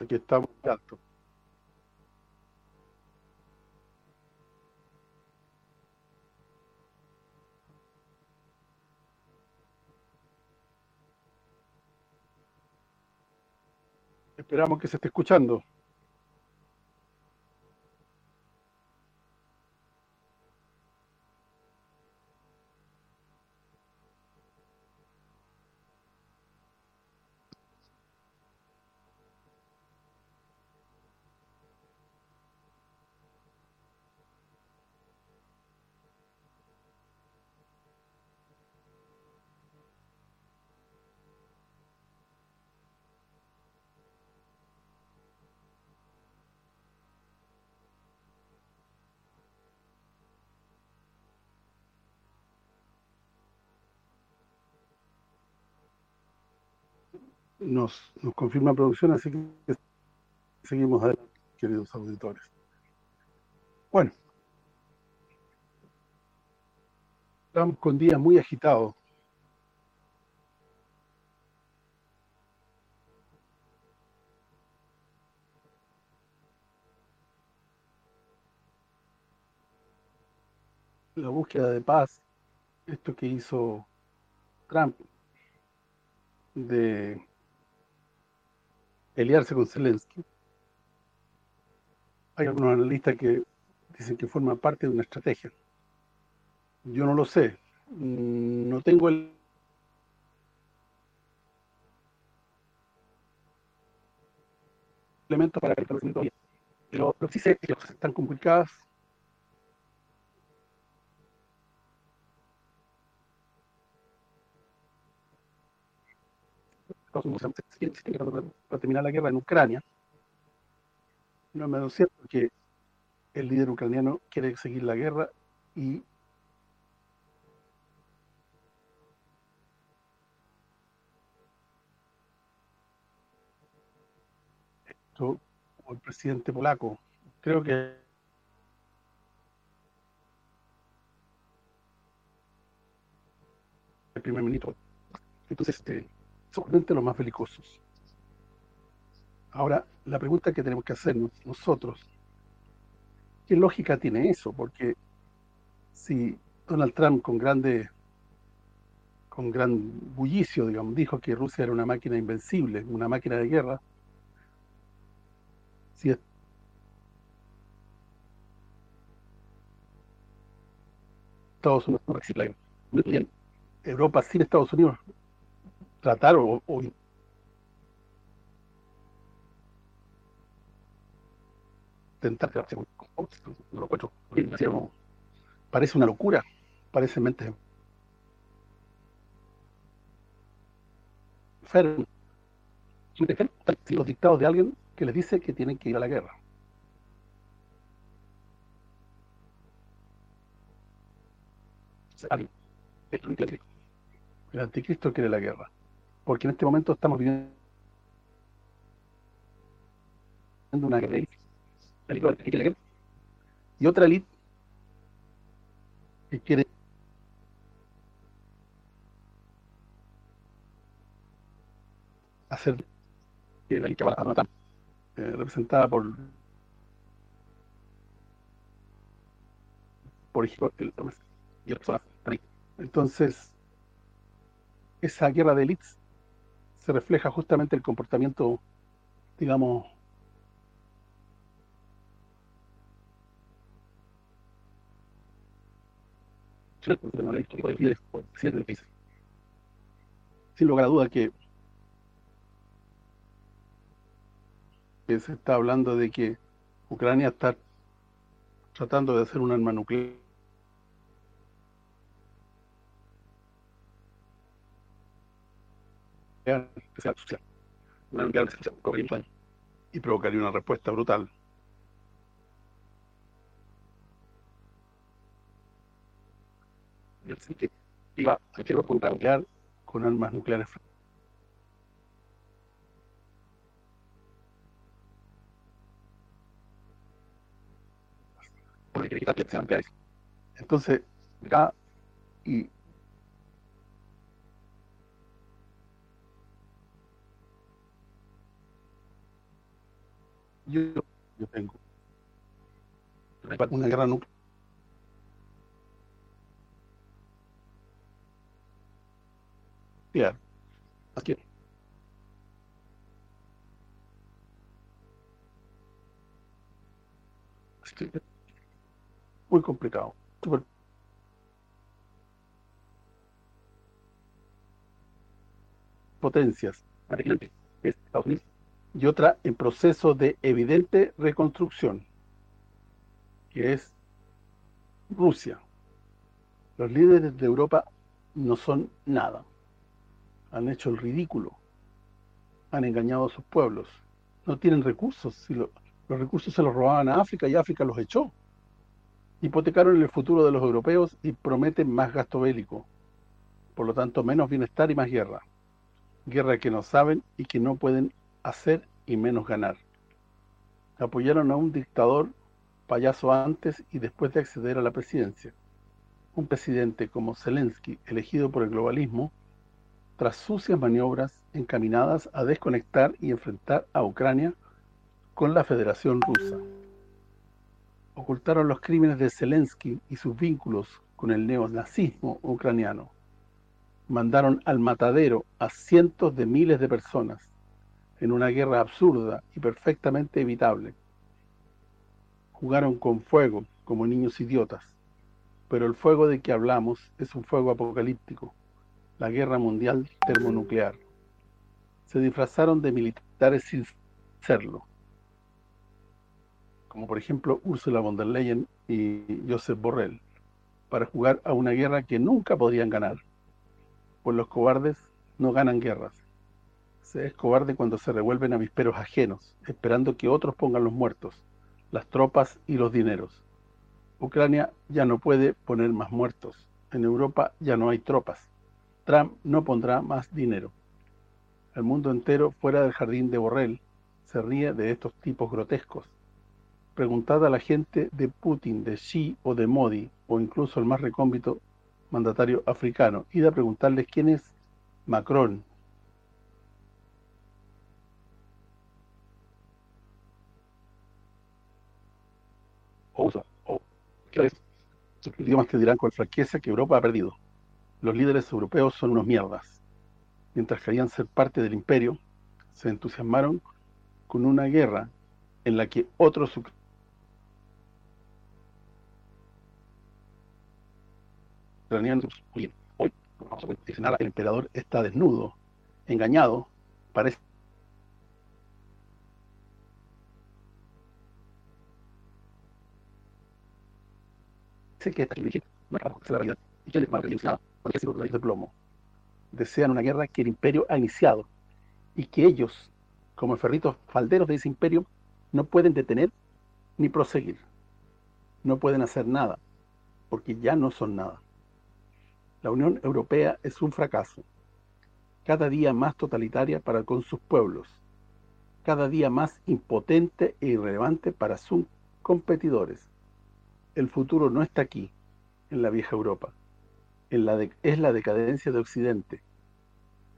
Aquí estamos alto. Esperamos que se esté escuchando. Nos, nos confirma producción, así que seguimos adelante, queridos auditores. Bueno, estamos con días muy agitados. La búsqueda de paz, esto que hizo Trump, de pelearse con Zelensky. Hay algunos analistas que dicen que forma parte de una estrategia. Yo no lo sé. No tengo el elemento para todavía. Pero lo que sí sé es que están complicadas para terminar la guerra en Ucrania. No es menos cierto que el líder ucraniano quiere seguir la guerra y esto como el presidente polaco creo que el primer ministro entonces este solamente los más belicosos. Ahora, la pregunta que tenemos que hacer nosotros, ¿qué lógica tiene eso? Porque si Donald Trump con grande con gran bullicio, digamos, dijo que Rusia era una máquina invencible, una máquina de guerra, si Estados Unidos Europa sin Estados Unidos tratar o, intentar quedarse lo parece una locura parece mente enfermo los dictados de alguien que les dice que tienen que ir a la guerra. El anticristo quiere la guerra porque en este momento estamos viviendo una y otra elite que quiere hacer que la matar eh, representada por por ejemplo el, y entonces esa guerra de elites se refleja justamente el comportamiento, digamos, sin lugar a duda que, que se está hablando de que Ucrania está tratando de hacer un arma nuclear social, y provocaría una respuesta brutal. Iba a quiero nuclear con armas nucleares. Entonces acá y yo, yo tengo una guerra nuclear. Aquí. muy complicado. Potencias y otra en proceso de evidente reconstrucción que es Rusia. Los líderes de Europa no son nada. Han hecho el ridículo. Han engañado a sus pueblos. No tienen recursos. Los recursos se los robaban a África y África los echó. Hipotecaron el futuro de los europeos y prometen más gasto bélico. Por lo tanto menos bienestar y más guerra. Guerra que no saben y que no pueden hacer y menos ganar. Apoyaron a un dictador payaso antes y después de acceder a la presidencia. Un presidente como Zelensky, elegido por el globalismo, tras sucias maniobras encaminadas a desconectar y enfrentar a Ucrania con la Federación Rusa. Ocultaron los crímenes de Zelensky y sus vínculos con el neonazismo ucraniano mandaron al matadero a cientos de miles de personas en una guerra absurda y perfectamente evitable. Jugaron con fuego como niños idiotas, pero el fuego de que hablamos es un fuego apocalíptico, la guerra mundial termonuclear. Se disfrazaron de militares sin serlo, como por ejemplo Ursula von der Leyen y Joseph Borrell, para jugar a una guerra que nunca podían ganar pues los cobardes no ganan guerras. Se es cobarde cuando se revuelven avisperos ajenos, esperando que otros pongan los muertos, las tropas y los dineros. Ucrania ya no puede poner más muertos. En Europa ya no hay tropas. Trump no pondrá más dinero. El mundo entero, fuera del jardín de Borrell, se ríe de estos tipos grotescos. Preguntad a la gente de Putin, de Xi o de Modi, o incluso el más recómbito mandatario africano, y de preguntarles quién es Macron. O, o idiomas que dirán con franqueza que Europa ha perdido. Los líderes europeos son unos mierdas. Mientras querían ser parte del imperio, se entusiasmaron con una guerra en la que otros hoy, el emperador está desnudo, engañado, parece que de plomo. Desean una guerra que el imperio ha iniciado y que ellos, como ferritos falderos de ese imperio, no pueden detener ni proseguir. No pueden hacer nada, porque ya no son nada. La Unión Europea es un fracaso, cada día más totalitaria para con sus pueblos, cada día más impotente e irrelevante para sus competidores. El futuro no está aquí, en la vieja Europa, en la es la decadencia de Occidente.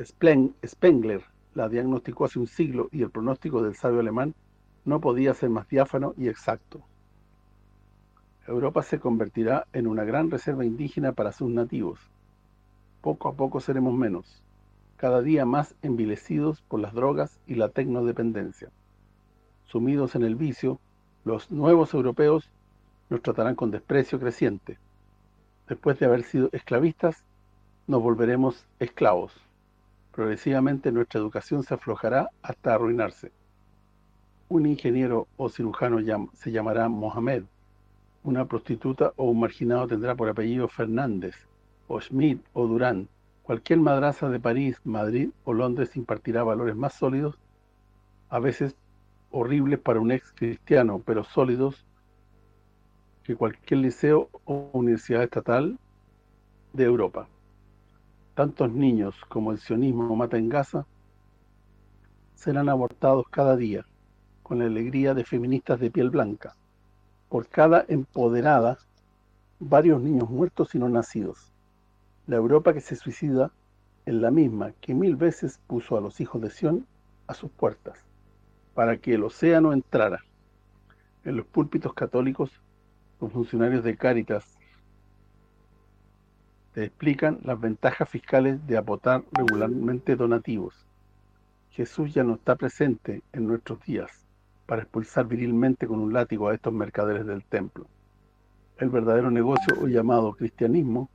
Spengler la diagnosticó hace un siglo y el pronóstico del sabio alemán no podía ser más diáfano y exacto. Europa se convertirá en una gran reserva indígena para sus nativos. Poco a poco seremos menos, cada día más envilecidos por las drogas y la tecnodependencia. Sumidos en el vicio, los nuevos europeos nos tratarán con desprecio creciente. Después de haber sido esclavistas, nos volveremos esclavos. Progresivamente nuestra educación se aflojará hasta arruinarse. Un ingeniero o cirujano se llamará Mohamed, una prostituta o un marginado tendrá por apellido Fernández, o Schmidt o Durán. Cualquier madraza de París, Madrid o Londres impartirá valores más sólidos, a veces horribles para un ex cristiano, pero sólidos que cualquier liceo o universidad estatal de Europa. Tantos niños como el sionismo mata en Gaza serán abortados cada día, con la alegría de feministas de piel blanca por cada empoderada varios niños muertos y no nacidos. La Europa que se suicida es la misma que mil veces puso a los hijos de Sión a sus puertas. para que el océano entrara. En los púlpitos católicos, los funcionarios de Cáritas te explican las ventajas fiscales de aportar regularmente donativos. Jesús ya no está presente en nuestros días para expulsar virilmente con un látigo a estos mercaderes del templo. El verdadero negocio, o llamado cristianismo,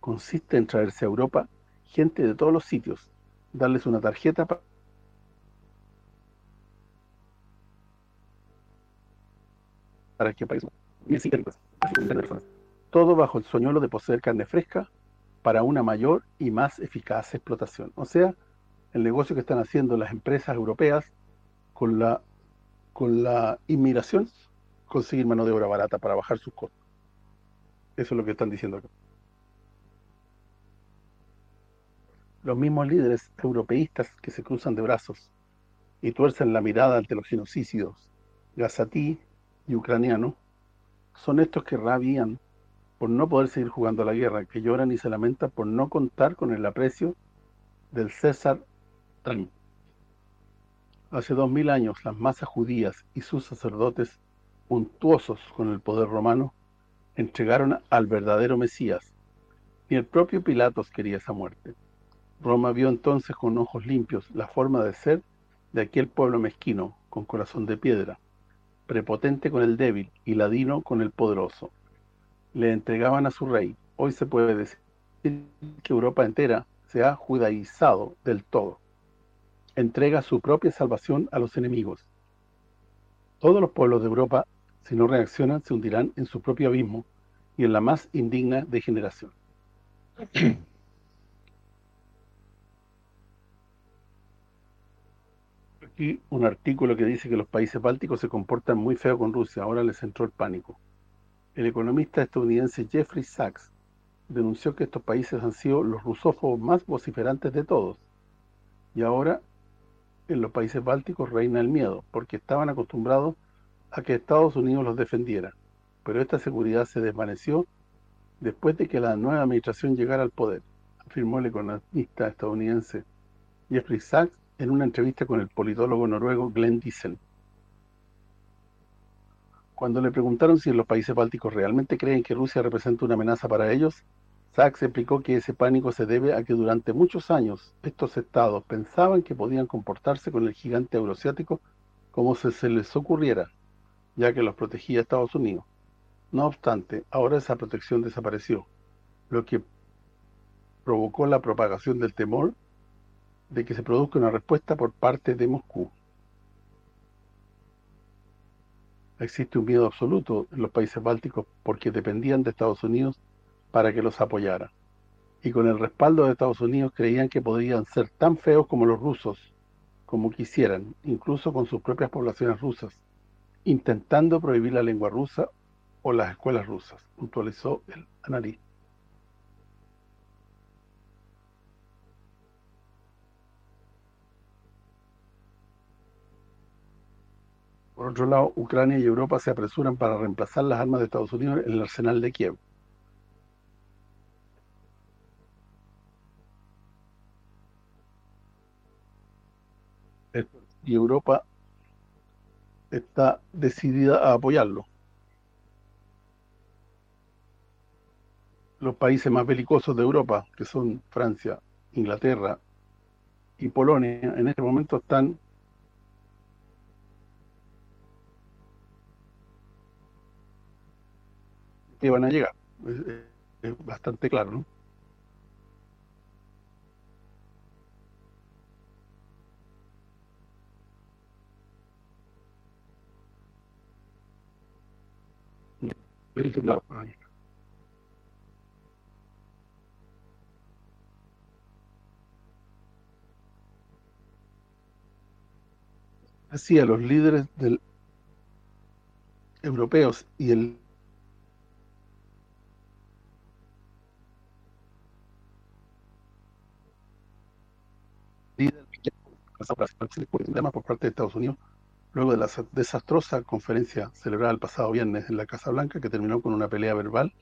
consiste en traerse a Europa gente de todos los sitios, darles una tarjeta para que país todo bajo el soñuelo de poseer carne fresca para una mayor y más eficaz explotación. O sea, el negocio que están haciendo las empresas europeas con la con la inmigración, conseguir mano de obra barata para bajar sus costos. Eso es lo que están diciendo acá. Los mismos líderes europeístas que se cruzan de brazos y tuercen la mirada ante los genocidios gazatí y ucraniano, son estos que rabian por no poder seguir jugando la guerra, que lloran y se lamentan por no contar con el aprecio del César Trump. Hace dos mil años las masas judías y sus sacerdotes, untuosos con el poder romano, entregaron al verdadero Mesías. Ni el propio Pilatos quería esa muerte. Roma vio entonces con ojos limpios la forma de ser de aquel pueblo mezquino, con corazón de piedra, prepotente con el débil y ladino con el poderoso. Le entregaban a su rey. Hoy se puede decir que Europa entera se ha judaizado del todo entrega su propia salvación a los enemigos. Todos los pueblos de Europa, si no reaccionan, se hundirán en su propio abismo y en la más indigna degeneración. Aquí un artículo que dice que los países bálticos se comportan muy feo con Rusia, ahora les entró el pánico. El economista estadounidense Jeffrey Sachs denunció que estos países han sido los rusófobos más vociferantes de todos, y ahora en los países bálticos reina el miedo, porque estaban acostumbrados a que Estados Unidos los defendiera. Pero esta seguridad se desvaneció después de que la nueva administración llegara al poder, afirmó el economista estadounidense Jeffrey Sachs en una entrevista con el politólogo noruego Glenn Diesen. Cuando le preguntaron si los países bálticos realmente creen que Rusia representa una amenaza para ellos, Sachs explicó que ese pánico se debe a que durante muchos años estos estados pensaban que podían comportarse con el gigante euroasiático como si se les ocurriera, ya que los protegía Estados Unidos. No obstante, ahora esa protección desapareció, lo que provocó la propagación del temor de que se produzca una respuesta por parte de Moscú. Existe un miedo absoluto en los países bálticos porque dependían de Estados Unidos para que los apoyara. Y con el respaldo de Estados Unidos creían que podían ser tan feos como los rusos, como quisieran, incluso con sus propias poblaciones rusas, intentando prohibir la lengua rusa o las escuelas rusas, puntualizó el analista. Por otro lado, Ucrania y Europa se apresuran para reemplazar las armas de Estados Unidos en el arsenal de Kiev. y Europa está decidida a apoyarlo. Los países más belicosos de Europa, que son Francia, Inglaterra y Polonia, en este momento están que van a llegar. Es, bastante claro, ¿no? Así a los líderes del europeos y el por parte de Estados Unidos luego de la desastrosa conferencia celebrada el pasado viernes en la Casa Blanca, que terminó con una pelea verbal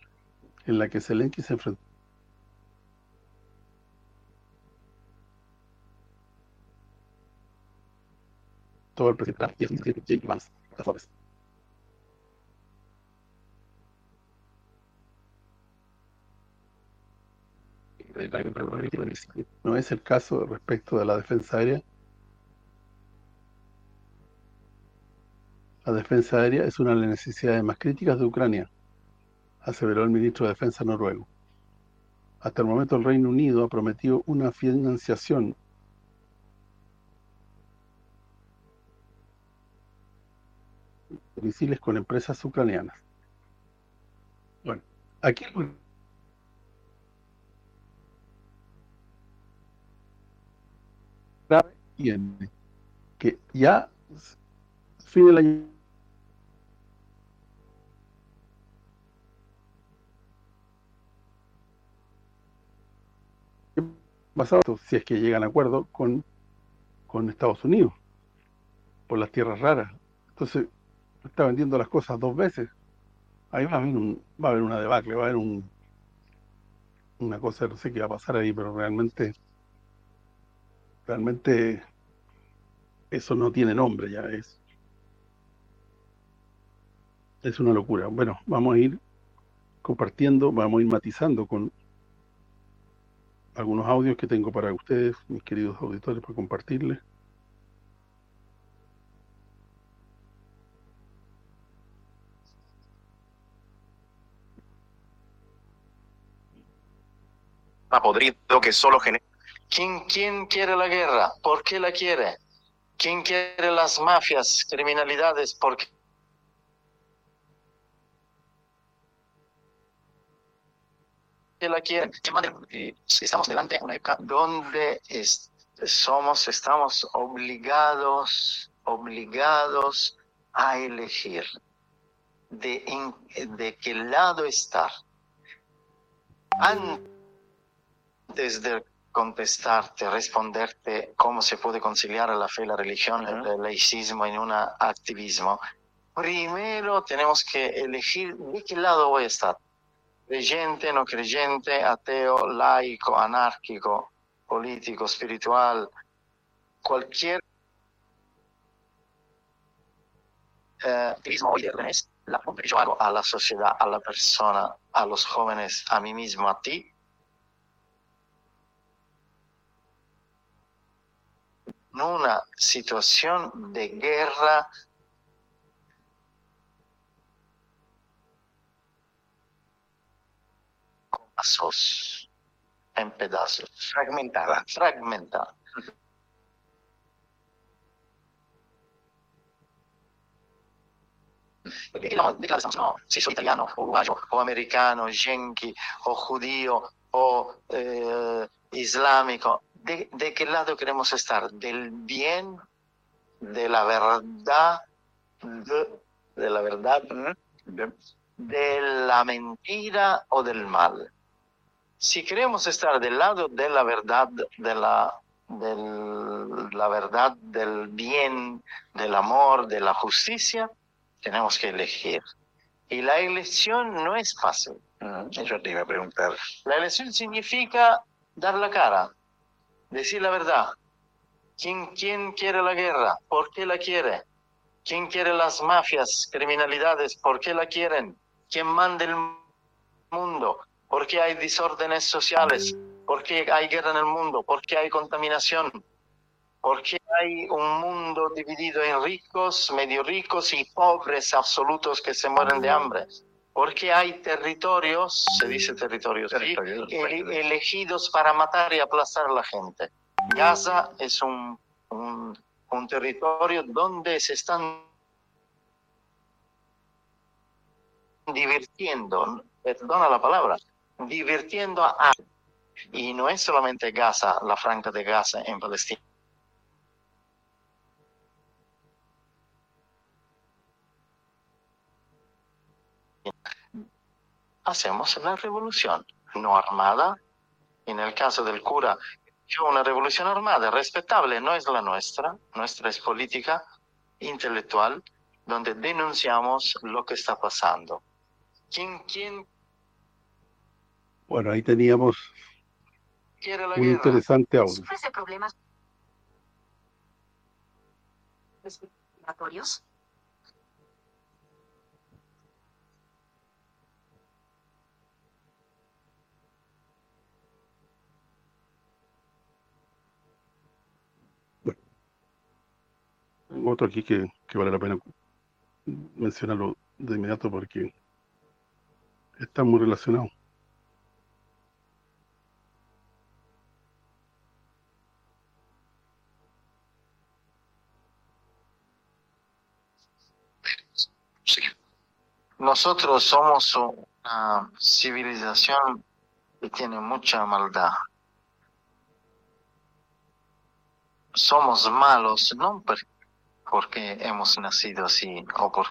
en la que Zelensky se enfrentó todo el presidente No es el caso respecto de la defensa aérea. La defensa aérea es una de las necesidades más críticas de Ucrania, aseveró el ministro de Defensa noruego. Hasta el momento el Reino Unido ha prometido una financiación de misiles con empresas ucranianas. Bueno, aquí que ya fin del año basado si es que llegan a acuerdo con con Estados Unidos por las tierras raras. Entonces está vendiendo las cosas dos veces. Ahí va a haber un, va a haber una debacle va a haber un una cosa no sé qué va a pasar ahí pero realmente realmente eso no tiene nombre ya es es una locura. Bueno vamos a ir compartiendo vamos a ir matizando con algunos audios que tengo para ustedes mis queridos auditores para compartirles podrido que solo genera ¿Quién, ¿Quién quiere la guerra? ¿Por qué la quiere? ¿Quién quiere las mafias, criminalidades? ¿Por la quieren? Estamos delante de una época donde somos, estamos obligados, obligados a elegir de, de qué lado estar. Antes de contestarte, responderte cómo se puede conciliar la fe, la religión, el laicismo en un activismo, primero tenemos que elegir de qué lado voy a estar. Creyente, no creyente, ateo, laico, anárquico, político, espiritual, cualquier eh, la yo hago a la sociedad, a la persona, a los jóvenes, a mí mismo, a ti, en una situación de guerra pedazos, en pedazos, fragmentada, fragmentada. No, si soy italiano, o uruguayo, o americano, yankee, o judío, o eh, islámico, de, qué lado queremos estar, del bien, de la verdad, de, la verdad, de, la mentira o del mal. Si queremos estar del lado de la verdad, de la, la verdad, del bien, del amor, de la justicia, tenemos que elegir. Y la elección no es fácil. Eso te iba a preguntar. La elección significa dar la cara, decir la verdad. ¿Quién, ¿Quién quiere la guerra? ¿Por qué la quiere? ¿Quién quiere las mafias, criminalidades? ¿Por qué la quieren? ¿Quién manda el mundo? ¿Por qué hay desórdenes sociales? ¿Por qué hay guerra en el mundo? ¿Por qué hay contaminación? ¿Por qué hay un mundo dividido en ricos, medio ricos y pobres absolutos que se mueren de hambre? porque hay territorios, se dice territorios, elegidos para matar y aplastar a la gente. Gaza es un, un, un territorio donde se están divirtiendo, perdona la palabra, divirtiendo a... Y no es solamente Gaza, la franja de Gaza en Palestina. hacemos la revolución, no armada. En el caso del cura, una revolución armada, respetable, no es la nuestra, nuestra es política, intelectual, donde denunciamos lo que está pasando. ¿Quién, quién bueno, ahí teníamos un interesante audio. respiratorios, otro aquí que, que vale la pena mencionarlo de inmediato porque está muy relacionado. Nosotros somos una civilización que tiene mucha maldad. Somos malos no porque hemos nacido así o por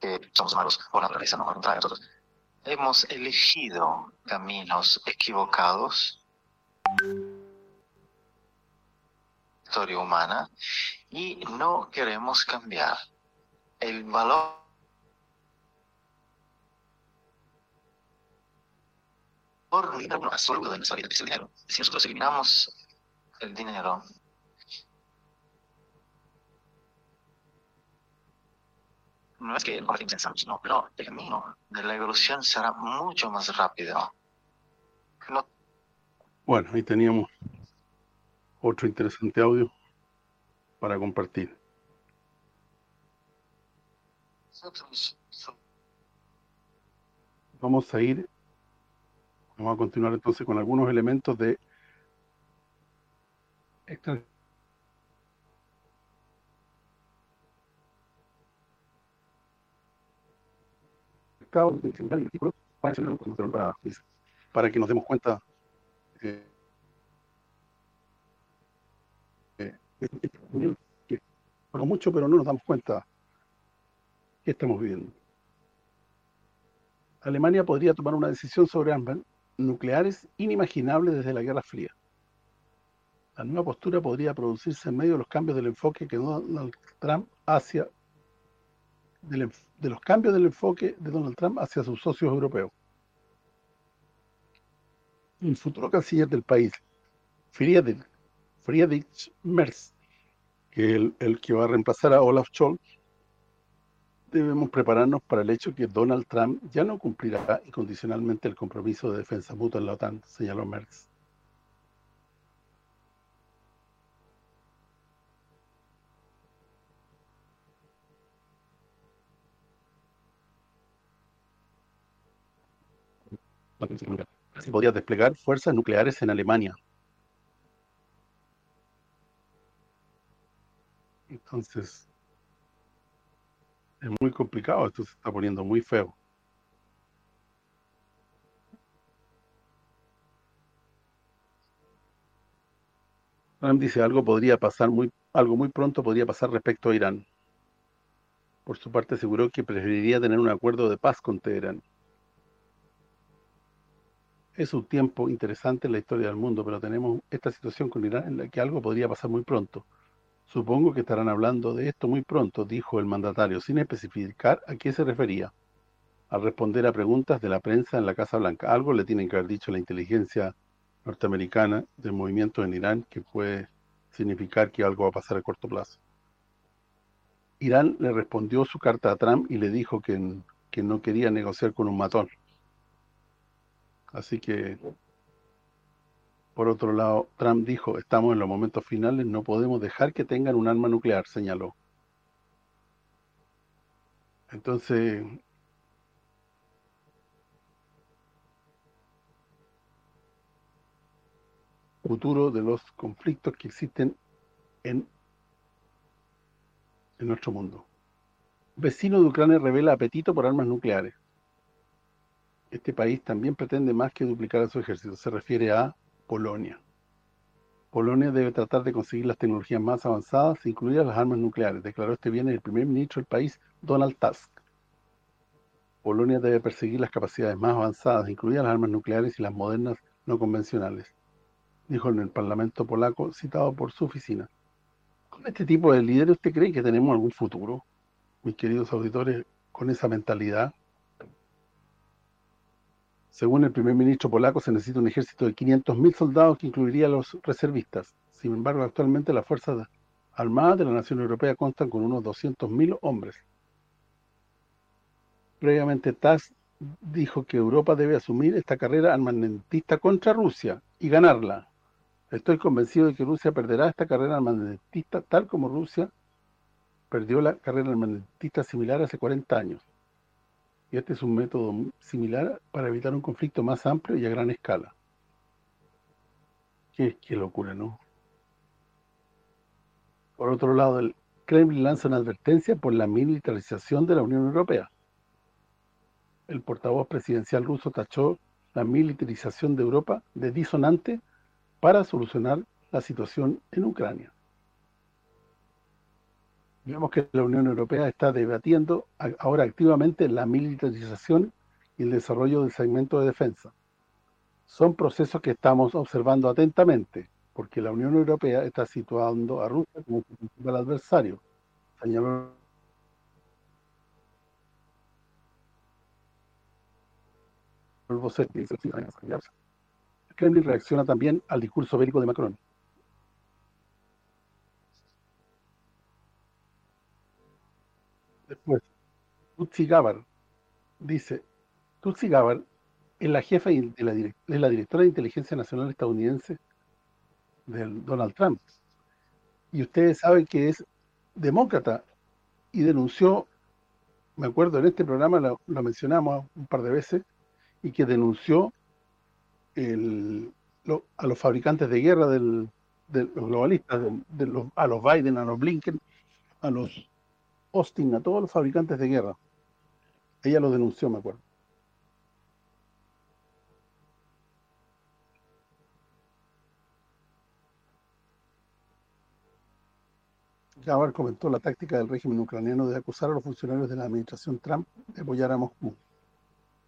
que somos malos por naturaleza, no nosotros. Hemos elegido caminos equivocados, historia humana, y no queremos cambiar el valor absoluto de nuestra vida, es el dinero. Si nosotros eliminamos el dinero, no es que no pensamos, no, pero el camino de la evolución será mucho más rápido. Bueno, ahí teníamos otro interesante audio para compartir. Vamos a ir, vamos a continuar entonces con algunos elementos de para, que nos demos cuenta eh, que mucho, pero no nos damos cuenta que estamos viviendo. Alemania podría tomar una decisión sobre armas nucleares inimaginables desde la Guerra Fría. La nueva postura podría producirse en medio de los cambios del enfoque que Donald Trump hacia de los cambios del enfoque de Donald Trump hacia sus socios europeos. El futuro canciller del país, Friedrich, Friedrich Merz, que es el, que va a reemplazar a Olaf Scholz, debemos prepararnos para el hecho que Donald Trump ya no cumplirá incondicionalmente el compromiso de defensa mutua en la OTAN, señaló Merz. Podría desplegar fuerzas nucleares en Alemania. Entonces, es muy complicado, esto se está poniendo muy feo. Trump dice algo podría pasar muy algo muy pronto podría pasar respecto a Irán. Por su parte aseguró que preferiría tener un acuerdo de paz con Teherán. Es un tiempo interesante en la historia del mundo, pero tenemos esta situación con Irán en la que algo podría pasar muy pronto. Supongo que estarán hablando de esto muy pronto, dijo el mandatario, sin especificar a qué se refería. Al responder a preguntas de la prensa en la Casa Blanca, algo le tienen que haber dicho la inteligencia norteamericana del movimiento en Irán que puede significar que algo va a pasar a corto plazo. Irán le respondió su carta a Trump y le dijo que, que no quería negociar con un matón. Así que, por otro lado, Trump dijo, estamos en los momentos finales, no podemos dejar que tengan un arma nuclear, señaló. Entonces, futuro de los conflictos que existen en, en nuestro mundo. Vecino de Ucrania revela apetito por armas nucleares este país también pretende más que duplicar a su ejército. Se refiere a Polonia. Polonia debe tratar de conseguir las tecnologías más avanzadas, incluidas las armas nucleares, declaró este viernes el primer ministro del país, Donald Tusk. Polonia debe perseguir las capacidades más avanzadas, incluidas las armas nucleares y las modernas no convencionales, dijo en el Parlamento polaco, citado por su oficina. ¿Con este tipo de líderes usted cree que tenemos algún futuro, mis queridos auditores, con esa mentalidad? Según el primer ministro polaco, se necesita un ejército de 500.000 soldados que incluiría a los reservistas. Sin embargo, actualmente las fuerzas armadas de la Nación Europea constan con unos 200.000 hombres. Previamente TAS dijo que Europa debe asumir esta carrera armamentista contra Rusia y ganarla. Estoy convencido de que Rusia perderá esta carrera armamentista tal como Rusia perdió la carrera armamentista similar hace 40 años. Y este es un método similar para evitar un conflicto más amplio y a gran escala. Qué, locura, ¿no? Por otro lado, el Kremlin lanza una advertencia por la militarización de la Unión Europea. El portavoz presidencial ruso tachó la militarización de Europa de disonante para solucionar la situación en Ucrania. Vemos que la Unión Europea está debatiendo ahora activamente la militarización y el desarrollo del segmento de defensa. Son procesos que estamos observando atentamente, porque la Unión Europea está situando a Rusia como principal adversario, señaló el Kremlin reacciona también al discurso bélico de Macron. Después, Tutsi Gabbard dice, Tutsi Gabbard es la jefa de la, la directora de inteligencia nacional estadounidense del Donald Trump. Y ustedes saben que es demócrata y denunció, me acuerdo en este programa lo, mencionamos un par de veces, y que denunció a los fabricantes de guerra de los globalistas, a los Biden, a los Blinken, a los Austin, a todos los fabricantes de guerra. Ella lo denunció, me acuerdo. Gabar comentó la táctica del régimen ucraniano de acusar a los funcionarios de la administración Trump de apoyar a Moscú.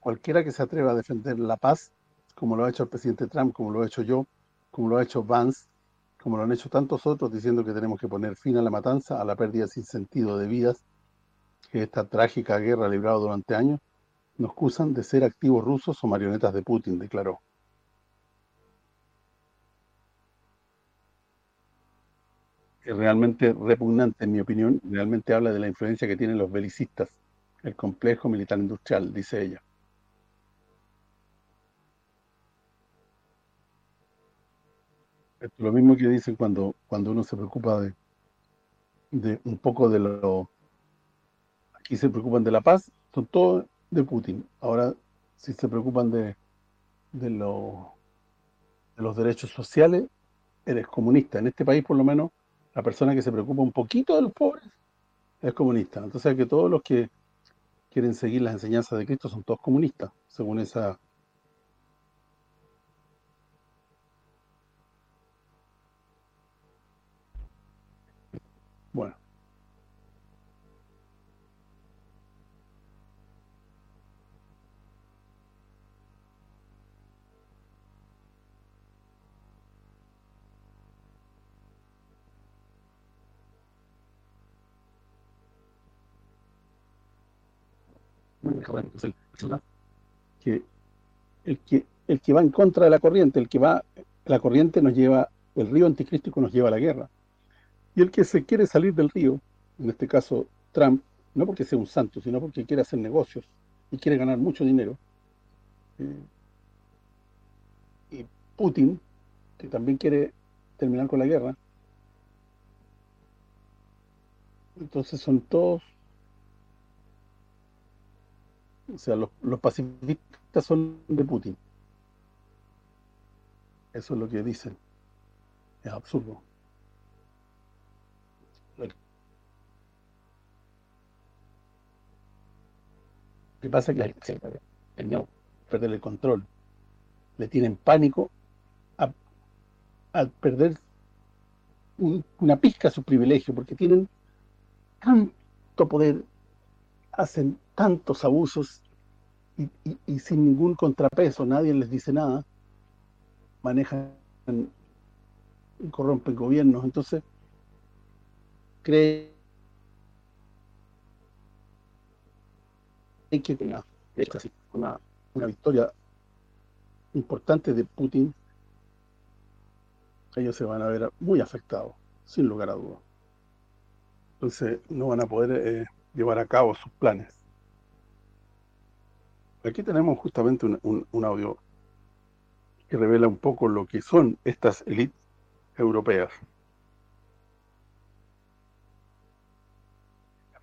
Cualquiera que se atreva a defender la paz, como lo ha hecho el presidente Trump, como lo he hecho yo, como lo ha hecho Vance, como lo han hecho tantos otros, diciendo que tenemos que poner fin a la matanza, a la pérdida sin sentido de vidas, que esta trágica guerra librada durante años, nos acusan de ser activos rusos o marionetas de Putin, declaró. Es realmente repugnante, en mi opinión, realmente habla de la influencia que tienen los belicistas, el complejo militar industrial, dice ella. Lo mismo que dicen cuando cuando uno se preocupa de, un poco de lo... Aquí se preocupan de la paz, son todos de Putin. Ahora, si se preocupan de, de los derechos sociales, eres comunista. En este país, por lo menos, la persona que se preocupa un poquito de los pobres es comunista. Entonces, que todos los que quieren seguir las enseñanzas de Cristo son todos comunistas, según esa Bueno. que el que el que va en contra de la corriente, el que va la corriente nos lleva el río anticrístico nos lleva a la guerra. Y el que se quiere salir del río, en este caso Trump, no porque sea un santo, sino porque quiere hacer negocios y quiere ganar mucho dinero, eh, y Putin, que también quiere terminar con la guerra, entonces son todos, o sea, los, los pacifistas son de Putin. Eso es lo que dicen. Es absurdo. Que pasa que el niño perder el control. Le tienen pánico a, perder una pizca su privilegio, porque tienen tanto poder, hacen tantos abusos y, sin ningún contrapeso, nadie les dice nada, manejan, corrompen gobiernos, entonces creen que una, una, una victoria importantes de Putin, ellos se van a ver muy afectados, sin lugar a dudas. Entonces no van a poder eh, llevar a cabo sus planes. Aquí tenemos justamente un, audio que revela un poco lo que son estas élites europeas.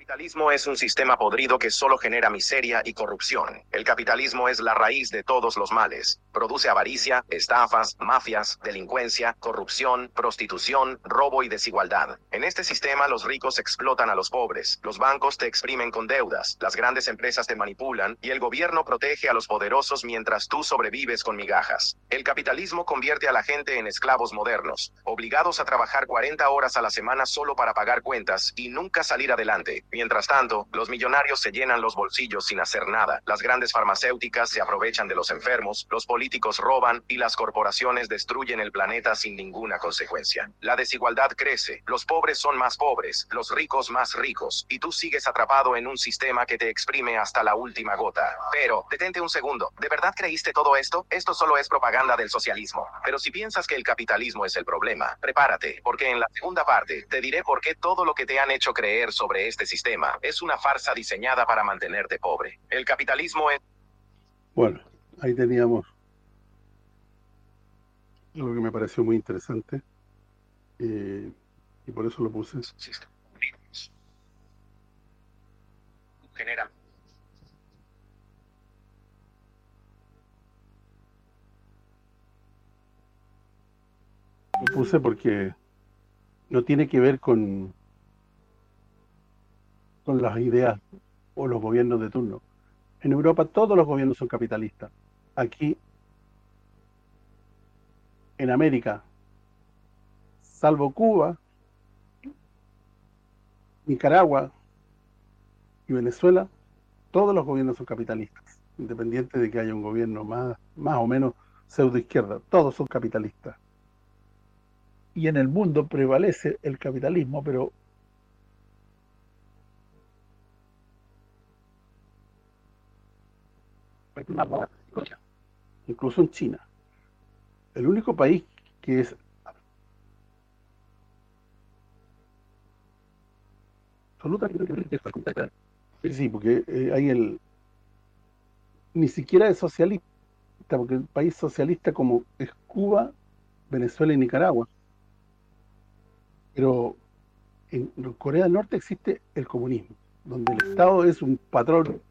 Capitalismo es un sistema podrido que solo genera miseria y corrupción. El capitalismo es la raíz de todos los males. Produce avaricia, estafas, mafias, delincuencia, corrupción, prostitución, robo y desigualdad. En este sistema los ricos explotan a los pobres, los bancos te exprimen con deudas, las grandes empresas te manipulan y el gobierno protege a los poderosos mientras tú sobrevives con migajas. El capitalismo convierte a la gente en esclavos modernos, obligados a trabajar 40 horas a la semana solo para pagar cuentas y nunca salir adelante Mientras tanto, los millonarios se llenan los bolsillos sin hacer nada, las grandes farmacéuticas se aprovechan de los enfermos, los políticos roban y las corporaciones destruyen el planeta sin ninguna consecuencia. La desigualdad crece, los pobres son más pobres, los ricos más ricos, y tú sigues atrapado en un sistema que te exprime hasta la última gota. Pero, detente un segundo, ¿de verdad creíste todo esto? Esto solo es propaganda del socialismo. Pero si piensas que el capitalismo es el problema, prepárate, porque en la segunda parte te diré por qué todo lo que te han hecho creer sobre este sistema es una farsa diseñada para mantenerte pobre. El capitalismo es... Bueno, ahí teníamos lo que me pareció muy interesante eh, y por eso lo puse. Genera. Lo puse porque no tiene que ver con con las ideas o los gobiernos de turno. En Europa todos los gobiernos son capitalistas. Aquí, en América, salvo Cuba, Nicaragua y Venezuela, todos los gobiernos son capitalistas, independiente de que haya un gobierno más, más o menos pseudo izquierda, todos son capitalistas. Y en el mundo prevalece el capitalismo, pero incluso en China. El único país que es absolutamente sí, porque eh, hay el ni siquiera es socialista, porque el país socialista como es Cuba, Venezuela y Nicaragua. Pero en Corea del Norte existe el comunismo, donde el Estado es un patrón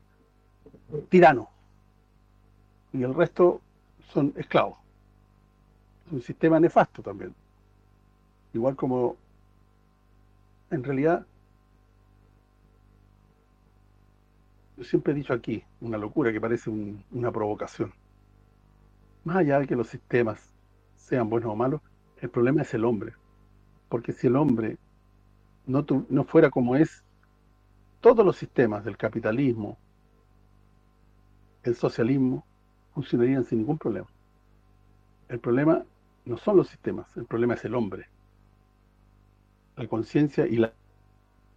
tirano y el resto son esclavos. Es un sistema nefasto también. Igual como, en realidad, yo siempre he dicho aquí, una locura que parece una provocación. Más allá de que los sistemas sean buenos o malos, el problema es el hombre. Porque si el hombre no, no fuera como es, todos los sistemas del capitalismo, el socialismo, funcionarían sin ningún problema. El problema no son los sistemas, el problema es el hombre. La conciencia y la,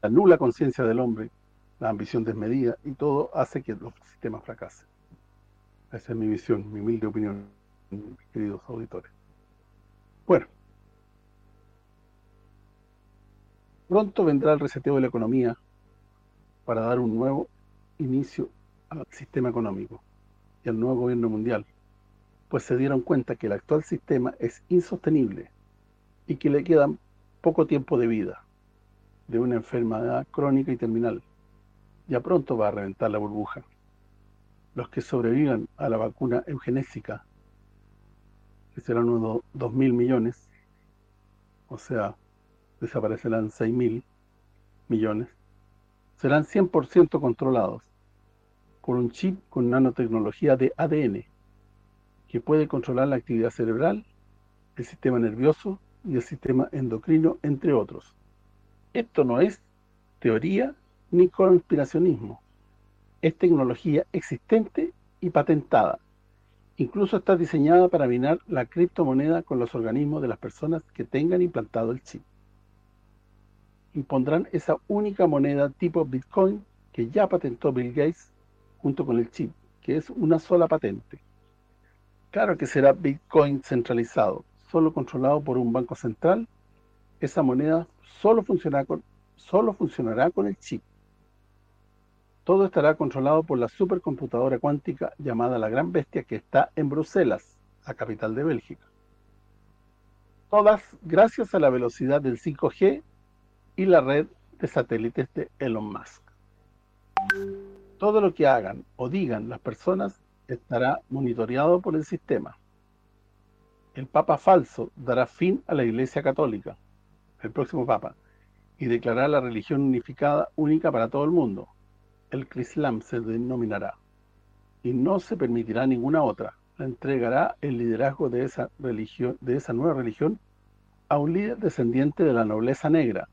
nula conciencia del hombre, la ambición desmedida y todo hace que los sistemas fracasen. Esa es mi visión, mi humilde opinión, queridos auditores. Bueno, pronto vendrá el reseteo de la economía para dar un nuevo inicio al sistema económico y al nuevo gobierno mundial, pues se dieron cuenta que el actual sistema es insostenible y que le queda poco tiempo de vida de una enfermedad crónica y terminal. Ya pronto va a reventar la burbuja. Los que sobrevivan a la vacuna eugenésica, que serán unos 2.000 millones, o sea, desaparecerán 6.000 millones, serán 100% controlados con un chip con nanotecnología de ADN que puede controlar la actividad cerebral, el sistema nervioso y el sistema endocrino, entre otros. Esto no es teoría ni conspiracionismo. Es tecnología existente y patentada. Incluso está diseñada para minar la criptomoneda con los organismos de las personas que tengan implantado el chip. Impondrán esa única moneda tipo Bitcoin que ya patentó Bill Gates junto con el chip, que es una sola patente. Claro que será Bitcoin centralizado, solo controlado por un banco central. Esa moneda solo funcionará con, solo funcionará con el chip. Todo estará controlado por la supercomputadora cuántica llamada la Gran Bestia que está en Bruselas, la capital de Bélgica. Todas gracias a la velocidad del 5G y la red de satélites de Elon Musk. Todo lo que hagan o digan las personas estará monitoreado por el sistema. El Papa falso dará fin a la Iglesia Católica, el próximo Papa, y declarará la religión unificada única para todo el mundo. El Crislam se denominará, y no se permitirá ninguna otra. La entregará el liderazgo de esa religión de esa nueva religión a un líder descendiente de la nobleza negra,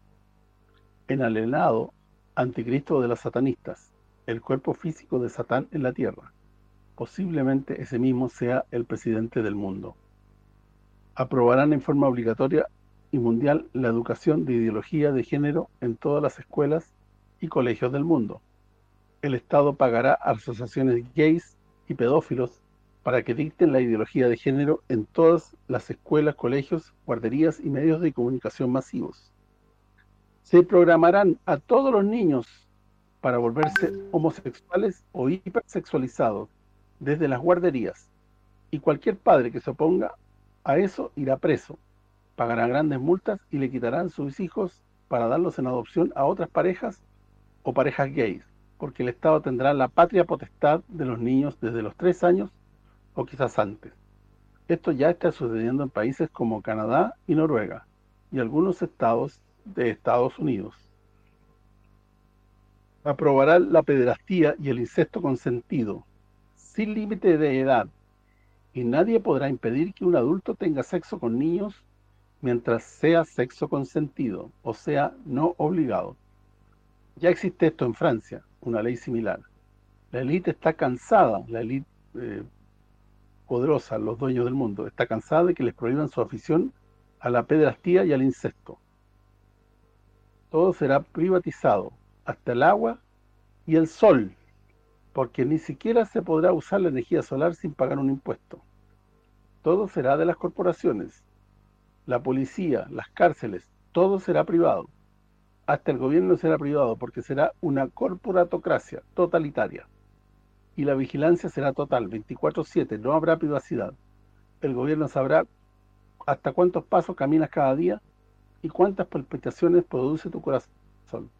enalelado anticristo de los satanistas, el cuerpo físico de Satán en la tierra posiblemente ese mismo sea el presidente del mundo. Aprobarán en forma obligatoria y mundial la educación de ideología de género en todas las escuelas y colegios del mundo. El Estado pagará a asociaciones gays y pedófilos para que dicten la ideología de género en todas las escuelas, colegios, guarderías y medios de comunicación masivos. Se programarán a todos los niños para volverse homosexuales o hipersexualizados desde las guarderías, y cualquier padre que se oponga a eso irá preso, pagará grandes multas y le quitarán sus hijos para darlos en adopción a otras parejas o parejas gays, porque el Estado tendrá la patria potestad de los niños desde los tres años o quizás antes. Esto ya está sucediendo en países como Canadá y Noruega, y algunos estados de Estados Unidos. Aprobará la pederastía y el incesto consentido, sin límite de edad, y nadie podrá impedir que un adulto tenga sexo con niños mientras sea sexo consentido, o sea, no obligado. Ya existe esto en Francia, una ley similar. La élite está cansada, la élite eh, poderosa, los dueños del mundo, está cansada de que les prohíban su afición a la pedrastía y al incesto. Todo será privatizado, hasta el agua y el sol, porque ni siquiera se podrá usar la energía solar sin pagar un impuesto. Todo será de las corporaciones, la policía, las cárceles, todo será privado. Hasta el gobierno será privado porque será una corporatocracia totalitaria. Y la vigilancia será total, 24-7, no habrá privacidad. El gobierno sabrá hasta cuántos pasos caminas cada día y cuántas palpitaciones produce tu corazón.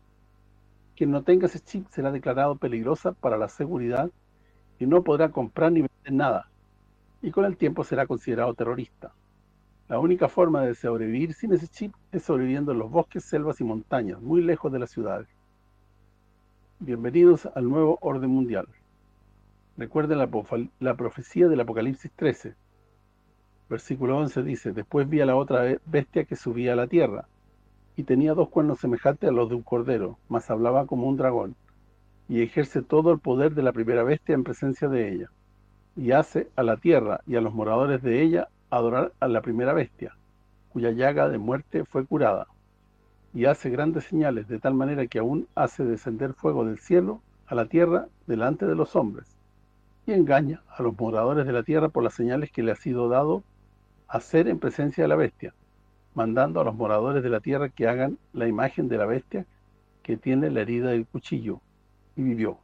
Quien no tenga ese chip será declarado peligrosa para la seguridad y no podrá comprar ni vender nada, y con el tiempo será considerado terrorista. La única forma de sobrevivir sin ese chip es sobreviviendo en los bosques, selvas y montañas, muy lejos de las ciudades. Bienvenidos al nuevo orden mundial. Recuerden la, la profecía del Apocalipsis 13. Versículo 11 dice, Después vi a la otra bestia que subía a la tierra, y tenía dos cuernos semejantes a los de un cordero, mas hablaba como un dragón, y ejerce todo el poder de la primera bestia en presencia de ella, y hace a la tierra y a los moradores de ella adorar a la primera bestia, cuya llaga de muerte fue curada, y hace grandes señales, de tal manera que aún hace descender fuego del cielo a la tierra delante de los hombres, y engaña a los moradores de la tierra por las señales que le ha sido dado hacer en presencia de la bestia, mandando a los moradores de la tierra que hagan la imagen de la bestia que tiene la herida del cuchillo, y vivió.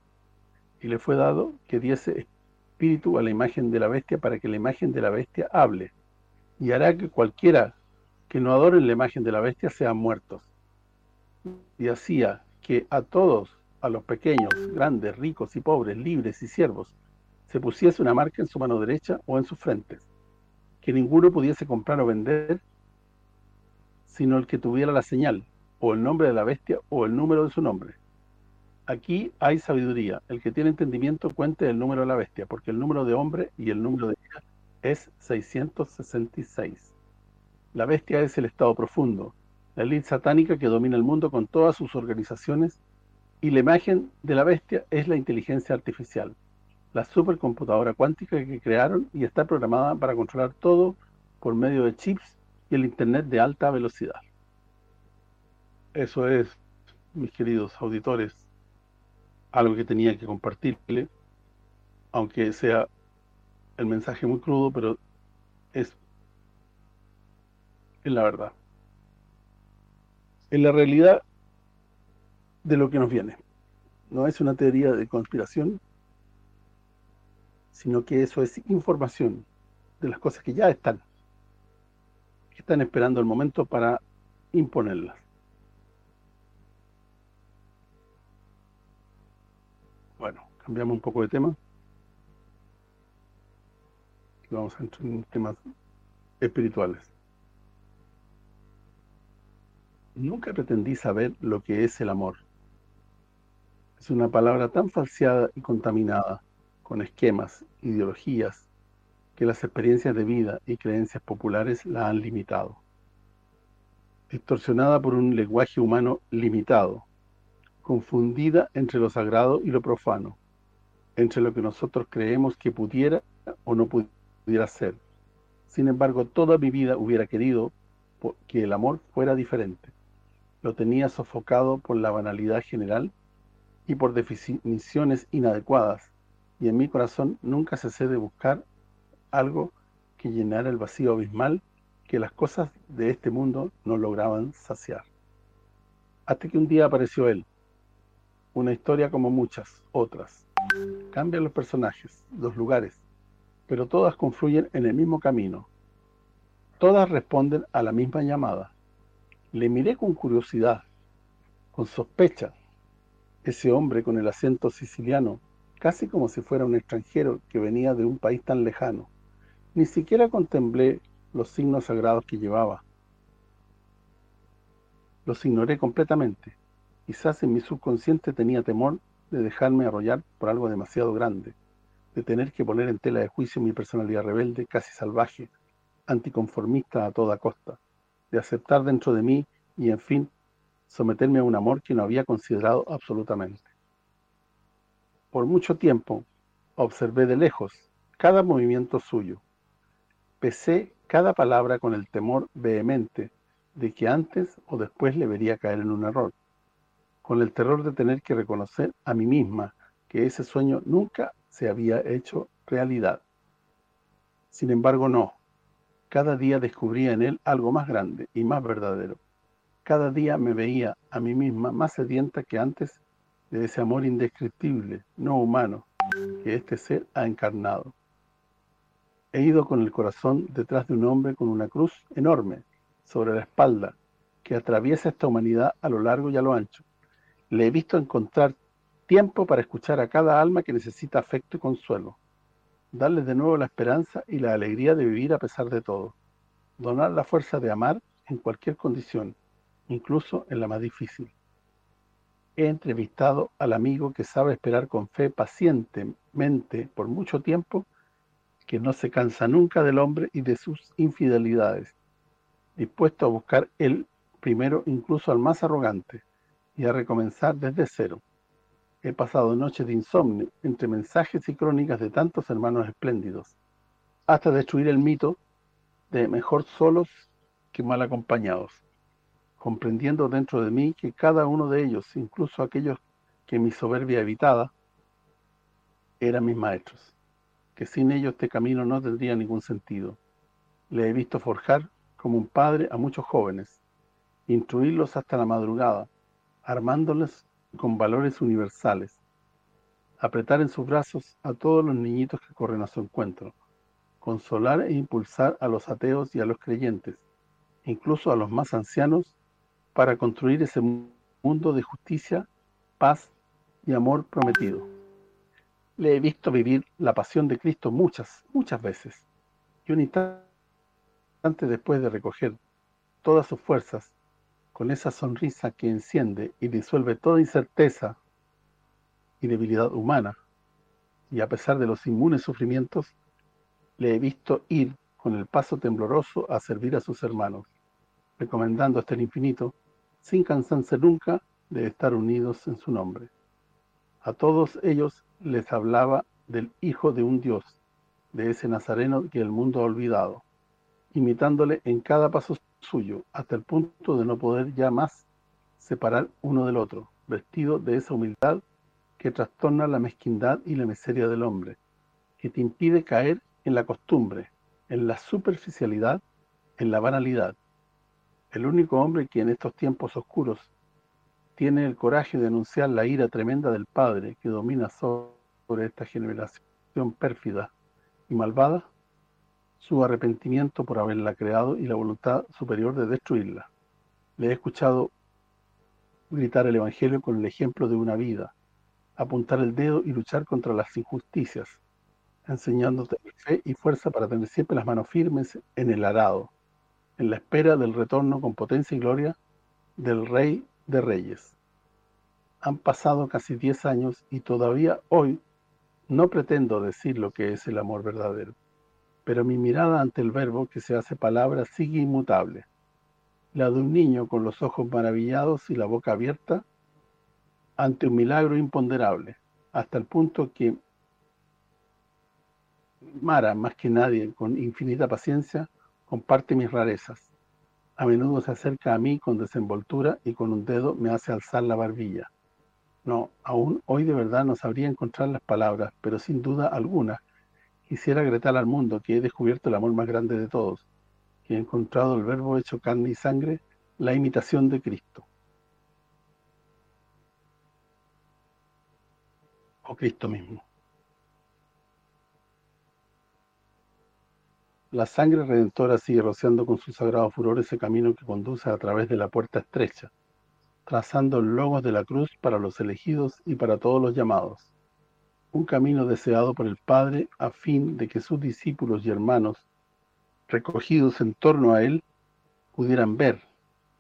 Y le fue dado que diese espíritu a la imagen de la bestia para que la imagen de la bestia hable, y hará que cualquiera que no adoren la imagen de la bestia sean muertos. Y hacía que a todos, a los pequeños, grandes, ricos y pobres, libres y siervos, se pusiese una marca en su mano derecha o en sus frentes, que ninguno pudiese comprar o vender sino el que tuviera la señal, o el nombre de la bestia, o el número de su nombre. Aquí hay sabiduría. El que tiene entendimiento cuente el número de la bestia, porque el número de hombre y el número de ella es 666. La bestia es el estado profundo, la élite satánica que domina el mundo con todas sus organizaciones, y la imagen de la bestia es la inteligencia artificial, la supercomputadora cuántica que crearon y está programada para controlar todo por medio de chips el Internet de alta velocidad. Eso es, mis queridos auditores, algo que tenía que compartirle, aunque sea el mensaje muy crudo, pero es, es la verdad. Es la realidad de lo que nos viene. No es una teoría de conspiración, sino que eso es información de las cosas que ya están, que están esperando el momento para imponerlas. Bueno, cambiamos un poco de tema. Vamos a entrar en temas espirituales. Nunca pretendí saber lo que es el amor. Es una palabra tan falseada y contaminada, con esquemas, ideologías, que las experiencias de vida y creencias populares la han limitado. Distorsionada por un lenguaje humano limitado, confundida entre lo sagrado y lo profano, entre lo que nosotros creemos que pudiera o no pudiera ser. Sin embargo, toda mi vida hubiera querido que el amor fuera diferente. Lo tenía sofocado por la banalidad general y por definiciones inadecuadas, y en mi corazón nunca cesé de buscar algo que llenara el vacío abismal que las cosas de este mundo no lograban saciar. Hasta que un día apareció él, una historia como muchas otras. Cambian los personajes, los lugares, pero todas confluyen en el mismo camino. Todas responden a la misma llamada. Le miré con curiosidad, con sospecha. Ese hombre con el acento siciliano, casi como si fuera un extranjero que venía de un país tan lejano. Ni siquiera contemplé los signos sagrados que llevaba. Los ignoré completamente. Quizás en mi subconsciente tenía temor de dejarme arrollar por algo demasiado grande, de tener que poner en tela de juicio mi personalidad rebelde, casi salvaje, anticonformista a toda costa, de aceptar dentro de mí y, en fin, someterme a un amor que no había considerado absolutamente. Por mucho tiempo observé de lejos cada movimiento suyo, pesé cada palabra con el temor vehemente de que antes o después le vería caer en un error con el terror de tener que reconocer a mí misma que ese sueño nunca se había hecho realidad. Sin embargo, no. Cada día descubría en él algo más grande y más verdadero. Cada día me veía a mí misma más sedienta que antes de ese amor indescriptible, no humano, que este ser ha encarnado. He ido con el corazón detrás de un hombre con una cruz enorme sobre la espalda que atraviesa esta humanidad a lo largo y a lo ancho le he visto encontrar tiempo para escuchar a cada alma que necesita afecto y consuelo, darles de nuevo la esperanza y la alegría de vivir a pesar de todo, donar la fuerza de amar en cualquier condición, incluso en la más difícil. He entrevistado al amigo que sabe esperar con fe pacientemente por mucho tiempo, que no se cansa nunca del hombre y de sus infidelidades, dispuesto a buscar él primero incluso al más arrogante, y a recomenzar desde cero. He pasado noches de insomnio entre mensajes y crónicas de tantos hermanos espléndidos, hasta destruir el mito de mejor solos que mal acompañados, comprendiendo dentro de mí que cada uno de ellos, incluso aquellos que mi soberbia evitaba, eran mis maestros, que sin ellos este camino no tendría ningún sentido. Le he visto forjar como un padre a muchos jóvenes, instruirlos hasta la madrugada, armándoles con valores universales, apretar en sus brazos a todos los niñitos que corren a su encuentro, consolar e impulsar a los ateos y a los creyentes, incluso a los más ancianos, para construir ese mundo de justicia, paz y amor prometido. Le he visto vivir la pasión de Cristo muchas, muchas veces, y un instante después de recoger todas sus fuerzas con esa sonrisa que enciende y disuelve toda incerteza y debilidad humana, y a pesar de los inmunes sufrimientos, le he visto ir con el paso tembloroso a servir a sus hermanos, recomendando hasta el infinito, sin cansarse nunca de estar unidos en su nombre. A todos ellos les hablaba del Hijo de un Dios, de ese Nazareno que el mundo ha olvidado, imitándole en cada paso suyo, hasta el punto de no poder ya más separar uno del otro, vestido de esa humildad que trastorna la mezquindad y la miseria del hombre, que te impide caer en la costumbre, en la superficialidad, en la banalidad. El único hombre que en estos tiempos oscuros tiene el coraje de denunciar la ira tremenda del Padre que domina sobre esta generación pérfida y malvada, su arrepentimiento por haberla creado y la voluntad superior de destruirla. Le he escuchado gritar el Evangelio con el ejemplo de una vida, apuntar el dedo y luchar contra las injusticias, enseñándote fe y fuerza para tener siempre las manos firmes en el arado, en la espera del retorno con potencia y gloria del Rey de Reyes. Han pasado casi 10 años y todavía hoy no pretendo decir lo que es el amor verdadero, pero mi mirada ante el verbo que se hace palabra sigue inmutable, la de un niño con los ojos maravillados y la boca abierta ante un milagro imponderable, hasta el punto que Mara, más que nadie, con infinita paciencia, comparte mis rarezas. A menudo se acerca a mí con desenvoltura y con un dedo me hace alzar la barbilla. No, aún hoy de verdad no sabría encontrar las palabras, pero sin duda alguna quisiera gritar al mundo que he descubierto el amor más grande de todos, que he encontrado el verbo hecho carne y sangre, la imitación de Cristo. O Cristo mismo. La sangre redentora sigue rociando con su sagrado furor ese camino que conduce a través de la puerta estrecha, trazando logos de la cruz para los elegidos y para todos los llamados. Un camino deseado por el Padre a fin de que sus discípulos y hermanos, recogidos en torno a Él, pudieran ver,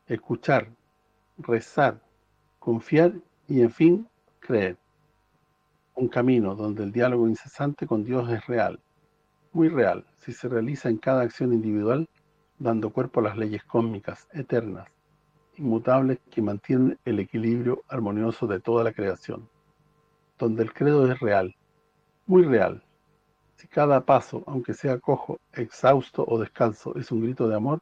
escuchar, rezar, confiar y, en fin, creer. Un camino donde el diálogo incesante con Dios es real, muy real, si se realiza en cada acción individual, dando cuerpo a las leyes cósmicas, eternas, inmutables que mantienen el equilibrio armonioso de toda la creación, donde el credo es real, muy real. Si cada paso, aunque sea cojo, exhausto o descalzo, es un grito de amor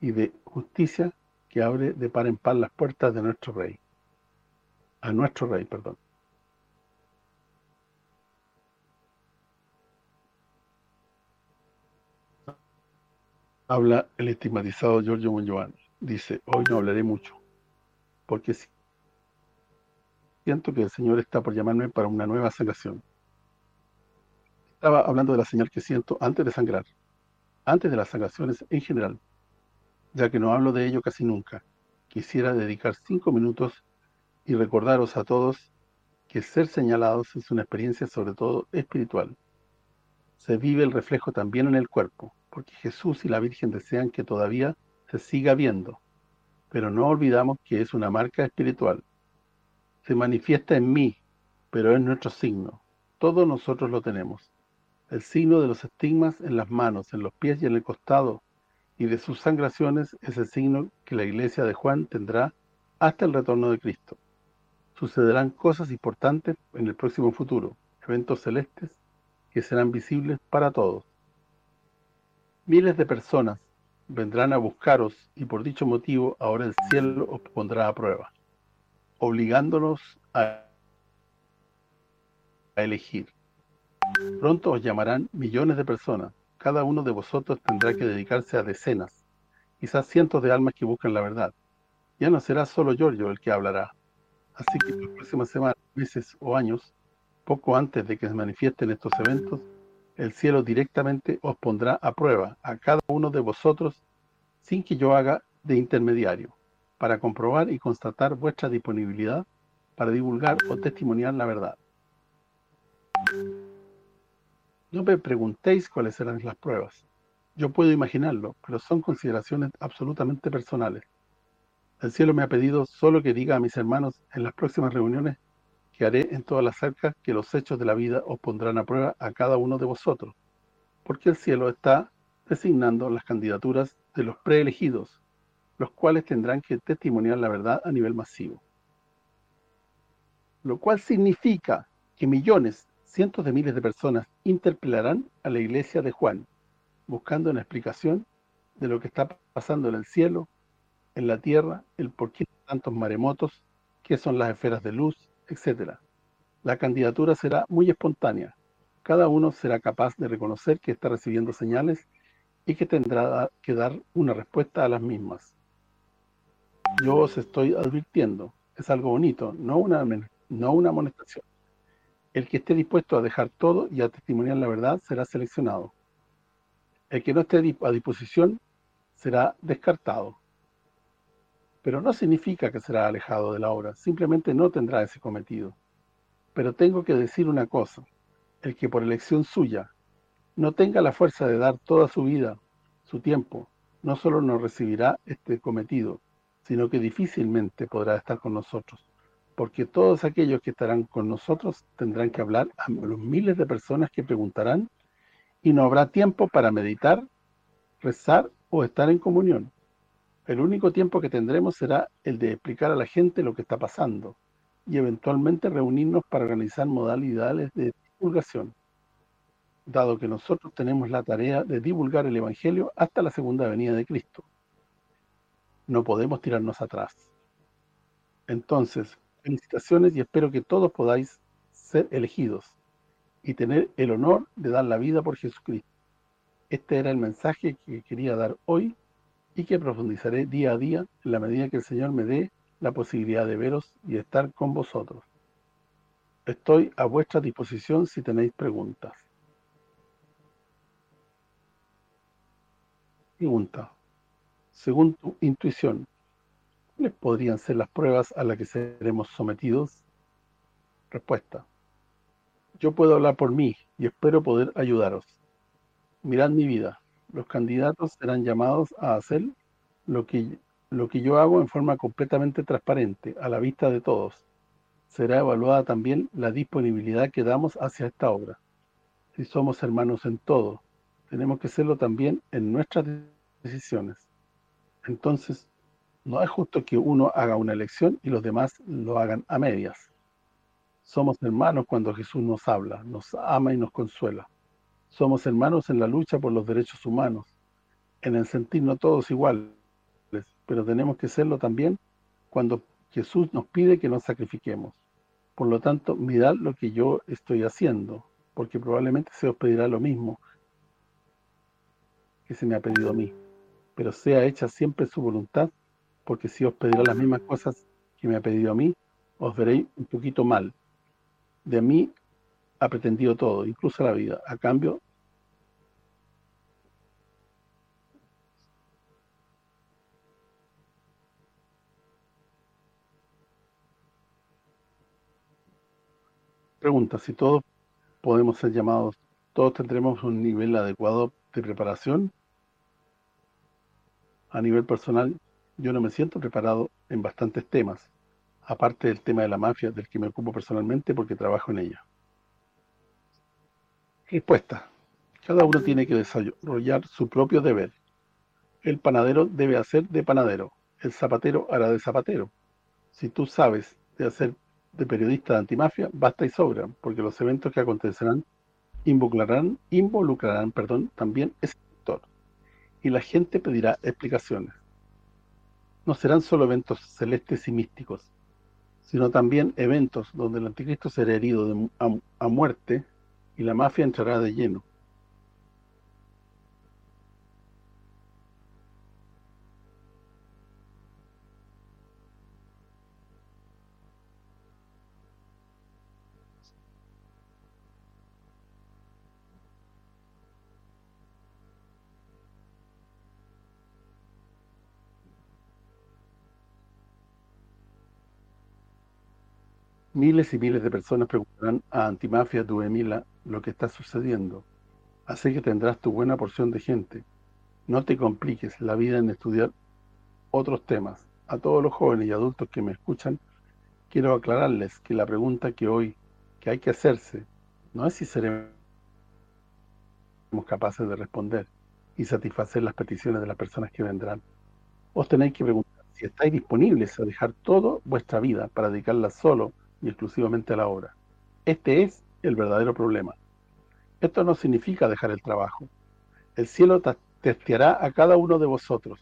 y de justicia que abre de par en par las puertas de nuestro Rey. A nuestro Rey, perdón. habla el estigmatizado Giorgio Monjoan. Dice, hoy no hablaré mucho, porque siento que el Señor está por llamarme para una nueva sanación. Estaba hablando de la señal que siento antes de sangrar, antes de las sangraciones en general, ya que no hablo de ello casi nunca. Quisiera dedicar cinco minutos y recordaros a todos que ser señalados es una experiencia sobre todo espiritual. Se vive el reflejo también en el cuerpo, porque Jesús y la Virgen desean que todavía se siga viendo, pero no olvidamos que es una marca espiritual. Se manifiesta en mí, pero es nuestro signo. Todos nosotros lo tenemos. El signo de los estigmas en las manos, en los pies y en el costado, y de sus sangraciones es el signo que la iglesia de Juan tendrá hasta el retorno de Cristo. Sucederán cosas importantes en el próximo futuro, eventos celestes que serán visibles para todos. Miles de personas vendrán a buscaros y por dicho motivo ahora el cielo os pondrá a prueba, obligándonos a, elegir. Pronto os llamarán millones de personas. Cada uno de vosotros tendrá que dedicarse a decenas, quizás cientos de almas que buscan la verdad. Ya no será solo Giorgio el que hablará. Así que en las próximas semanas, meses o años, poco antes de que se manifiesten estos eventos, el cielo directamente os pondrá a prueba a cada uno de vosotros sin que yo haga de intermediario, para comprobar y constatar vuestra disponibilidad para divulgar o testimoniar la verdad. No me preguntéis cuáles serán las pruebas. Yo puedo imaginarlo, pero son consideraciones absolutamente personales. El cielo me ha pedido solo que diga a mis hermanos en las próximas reuniones que haré en todas las cercas que los hechos de la vida os pondrán a prueba a cada uno de vosotros, porque el cielo está designando las candidaturas de los preelegidos, los cuales tendrán que testimoniar la verdad a nivel masivo. Lo cual significa que millones, cientos de miles de personas interpelarán a la iglesia de Juan, buscando una explicación de lo que está pasando en el cielo, en la tierra, el por qué tantos maremotos, qué son las esferas de luz, etcétera. La candidatura será muy espontánea. cada uno será capaz de reconocer que está recibiendo señales y que tendrá que dar una respuesta a las mismas. Yo os estoy advirtiendo, es algo bonito, no una, no una amonestación. El que esté dispuesto a dejar todo y a testimoniar la verdad será seleccionado. El que no esté a disposición será descartado. Pero no significa que será alejado de la obra, simplemente no tendrá ese cometido. Pero tengo que decir una cosa, el que por elección suya no tenga la fuerza de dar toda su vida, su tiempo, no solo no recibirá este cometido, sino que difícilmente podrá estar con nosotros, porque todos aquellos que estarán con nosotros tendrán que hablar a los miles de personas que preguntarán y no habrá tiempo para meditar, rezar o estar en comunión. El único tiempo que tendremos será el de explicar a la gente lo que está pasando y eventualmente reunirnos para organizar modalidades de divulgación, dado que nosotros tenemos la tarea de divulgar el Evangelio hasta la segunda venida de Cristo. No podemos tirarnos atrás. Entonces, felicitaciones y espero que todos podáis ser elegidos y tener el honor de dar la vida por Jesucristo. Este era el mensaje que quería dar hoy y que profundizaré día a día en la medida que el Señor me dé la posibilidad de veros y estar con vosotros. Estoy a vuestra disposición si tenéis preguntas. Pregunta. Según tu intuición, ¿cuáles podrían ser las pruebas a las que seremos sometidos? Respuesta. Yo puedo hablar por mí y espero poder ayudaros. Mirad mi vida. Los candidatos serán llamados a hacer lo que, lo que yo hago en forma completamente transparente, a la vista de todos será evaluada también la disponibilidad que damos hacia esta obra. Si somos hermanos en todo, tenemos que serlo también en nuestras decisiones. Entonces, no es justo que uno haga una elección y los demás lo hagan a medias. Somos hermanos cuando Jesús nos habla, nos ama y nos consuela. Somos hermanos en la lucha por los derechos humanos, en el sentirnos todos iguales, pero tenemos que serlo también cuando Jesús nos pide que nos sacrifiquemos. Por lo tanto, mirad lo que yo estoy haciendo, porque probablemente se os pedirá lo mismo que se me ha pedido a mí. Pero sea hecha siempre su voluntad, porque si os pedirá las mismas cosas que me ha pedido a mí, os veréis un poquito mal. De mí ha pretendido todo, incluso la vida. A cambio, Pregunta, si todos podemos ser llamados, ¿todos tendremos un nivel adecuado de preparación? A nivel personal, yo no me siento preparado en bastantes temas, aparte del tema de la mafia, del que me ocupo personalmente porque trabajo en ella. Respuesta. Cada uno tiene que desarrollar su propio deber. El panadero debe hacer de panadero, el zapatero hará de zapatero. Si tú sabes de hacer de periodista de antimafia basta y sobra, porque los eventos que acontecerán involucrarán, involucrarán perdón, también ese sector, y la gente pedirá explicaciones. No serán solo eventos celestes y místicos, sino también eventos donde el anticristo será herido a muerte y la mafia entrará de lleno. Miles y miles de personas preguntarán a Antimafia Duemila lo que está sucediendo. Así que tendrás tu buena porción de gente. No te compliques la vida en estudiar otros temas. A todos los jóvenes y adultos que me escuchan, quiero aclararles que la pregunta que hoy que hay que hacerse no es si seremos capaces de responder y satisfacer las peticiones de las personas que vendrán. Os tenéis que preguntar si estáis disponibles a dejar toda vuestra vida para dedicarla solo y exclusivamente a la obra. Este es el verdadero problema. Esto no significa dejar el trabajo. El cielo testeará a cada uno de vosotros,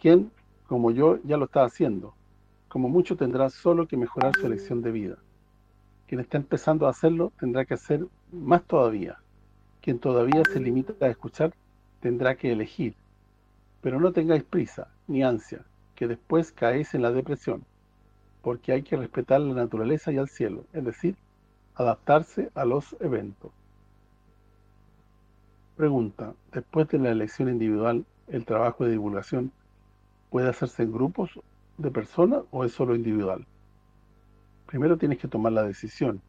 quien, como yo, ya lo está haciendo. Como mucho tendrá solo que mejorar su elección de vida. Quien está empezando a hacerlo tendrá que hacer más todavía. Quien todavía se limita a escuchar tendrá que elegir. Pero no tengáis prisa, ni ansia, que después caéis en la depresión, porque hay que respetar la naturaleza y al cielo, es decir, adaptarse a los eventos. Pregunta, después de la elección individual, ¿el trabajo de divulgación puede hacerse en grupos de personas o es solo individual? Primero tienes que tomar la decisión,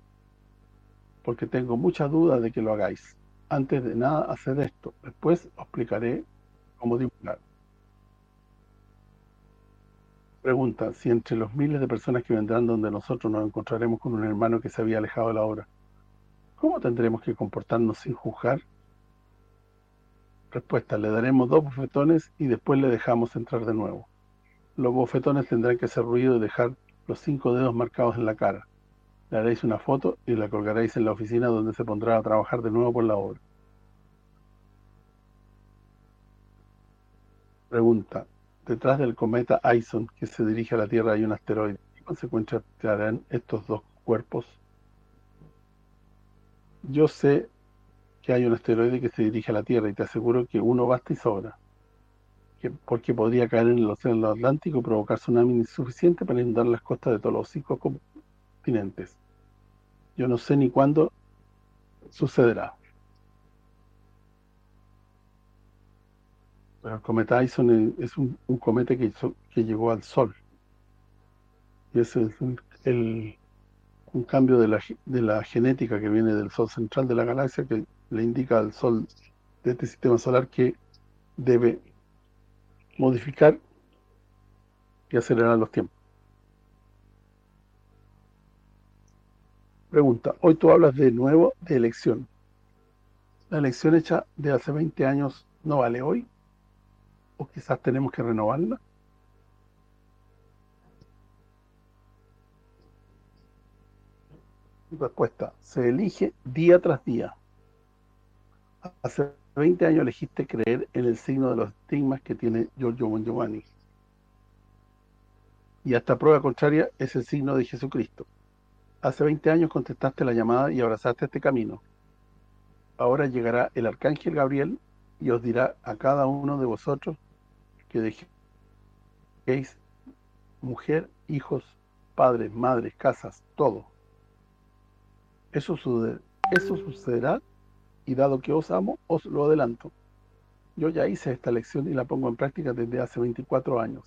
porque tengo mucha duda de que lo hagáis. Antes de nada, hacer esto. Después os explicaré cómo divulgar. Pregunta, si entre los miles de personas que vendrán donde nosotros nos encontraremos con un hermano que se había alejado de la obra, ¿cómo tendremos que comportarnos sin juzgar? Respuesta, le daremos dos bofetones y después le dejamos entrar de nuevo. Los bofetones tendrán que hacer ruido y dejar los cinco dedos marcados en la cara. Le haréis una foto y la colgaréis en la oficina donde se pondrá a trabajar de nuevo por la obra. Pregunta, detrás del cometa Ison que se dirige a la Tierra hay un asteroide. ¿Qué consecuencias harán estos dos cuerpos? Yo sé que hay un asteroide que se dirige a la Tierra y te aseguro que uno basta y sobra. Que, porque podría caer en el océano Atlántico y provocar tsunami insuficiente para inundar las costas de todos los cinco continentes. Yo no sé ni cuándo sucederá. El cometa Ison es un, cometa que, llegó al Sol. Y ese es un, un cambio de la, de la genética que viene del Sol central de la galaxia que le indica al Sol de este sistema solar que debe modificar y acelerar los tiempos. Pregunta, hoy tú hablas de nuevo de elección. ¿La elección hecha de hace 20 años no vale hoy? ¿O quizás tenemos que renovarla? Respuesta, se elige día tras día. Hace 20 años elegiste creer en el signo de los estigmas que tiene Giorgio Bon Giovanni. Y hasta prueba contraria es el signo de Jesucristo. Hace 20 años contestaste la llamada y abrazaste este camino. Ahora llegará el arcángel Gabriel y os dirá a cada uno de vosotros que dejéis mujer, hijos, padres, madres, casas, todo. Eso, sucederá y dado que os amo, os lo adelanto. Yo ya hice esta lección y la pongo en práctica desde hace 24 años.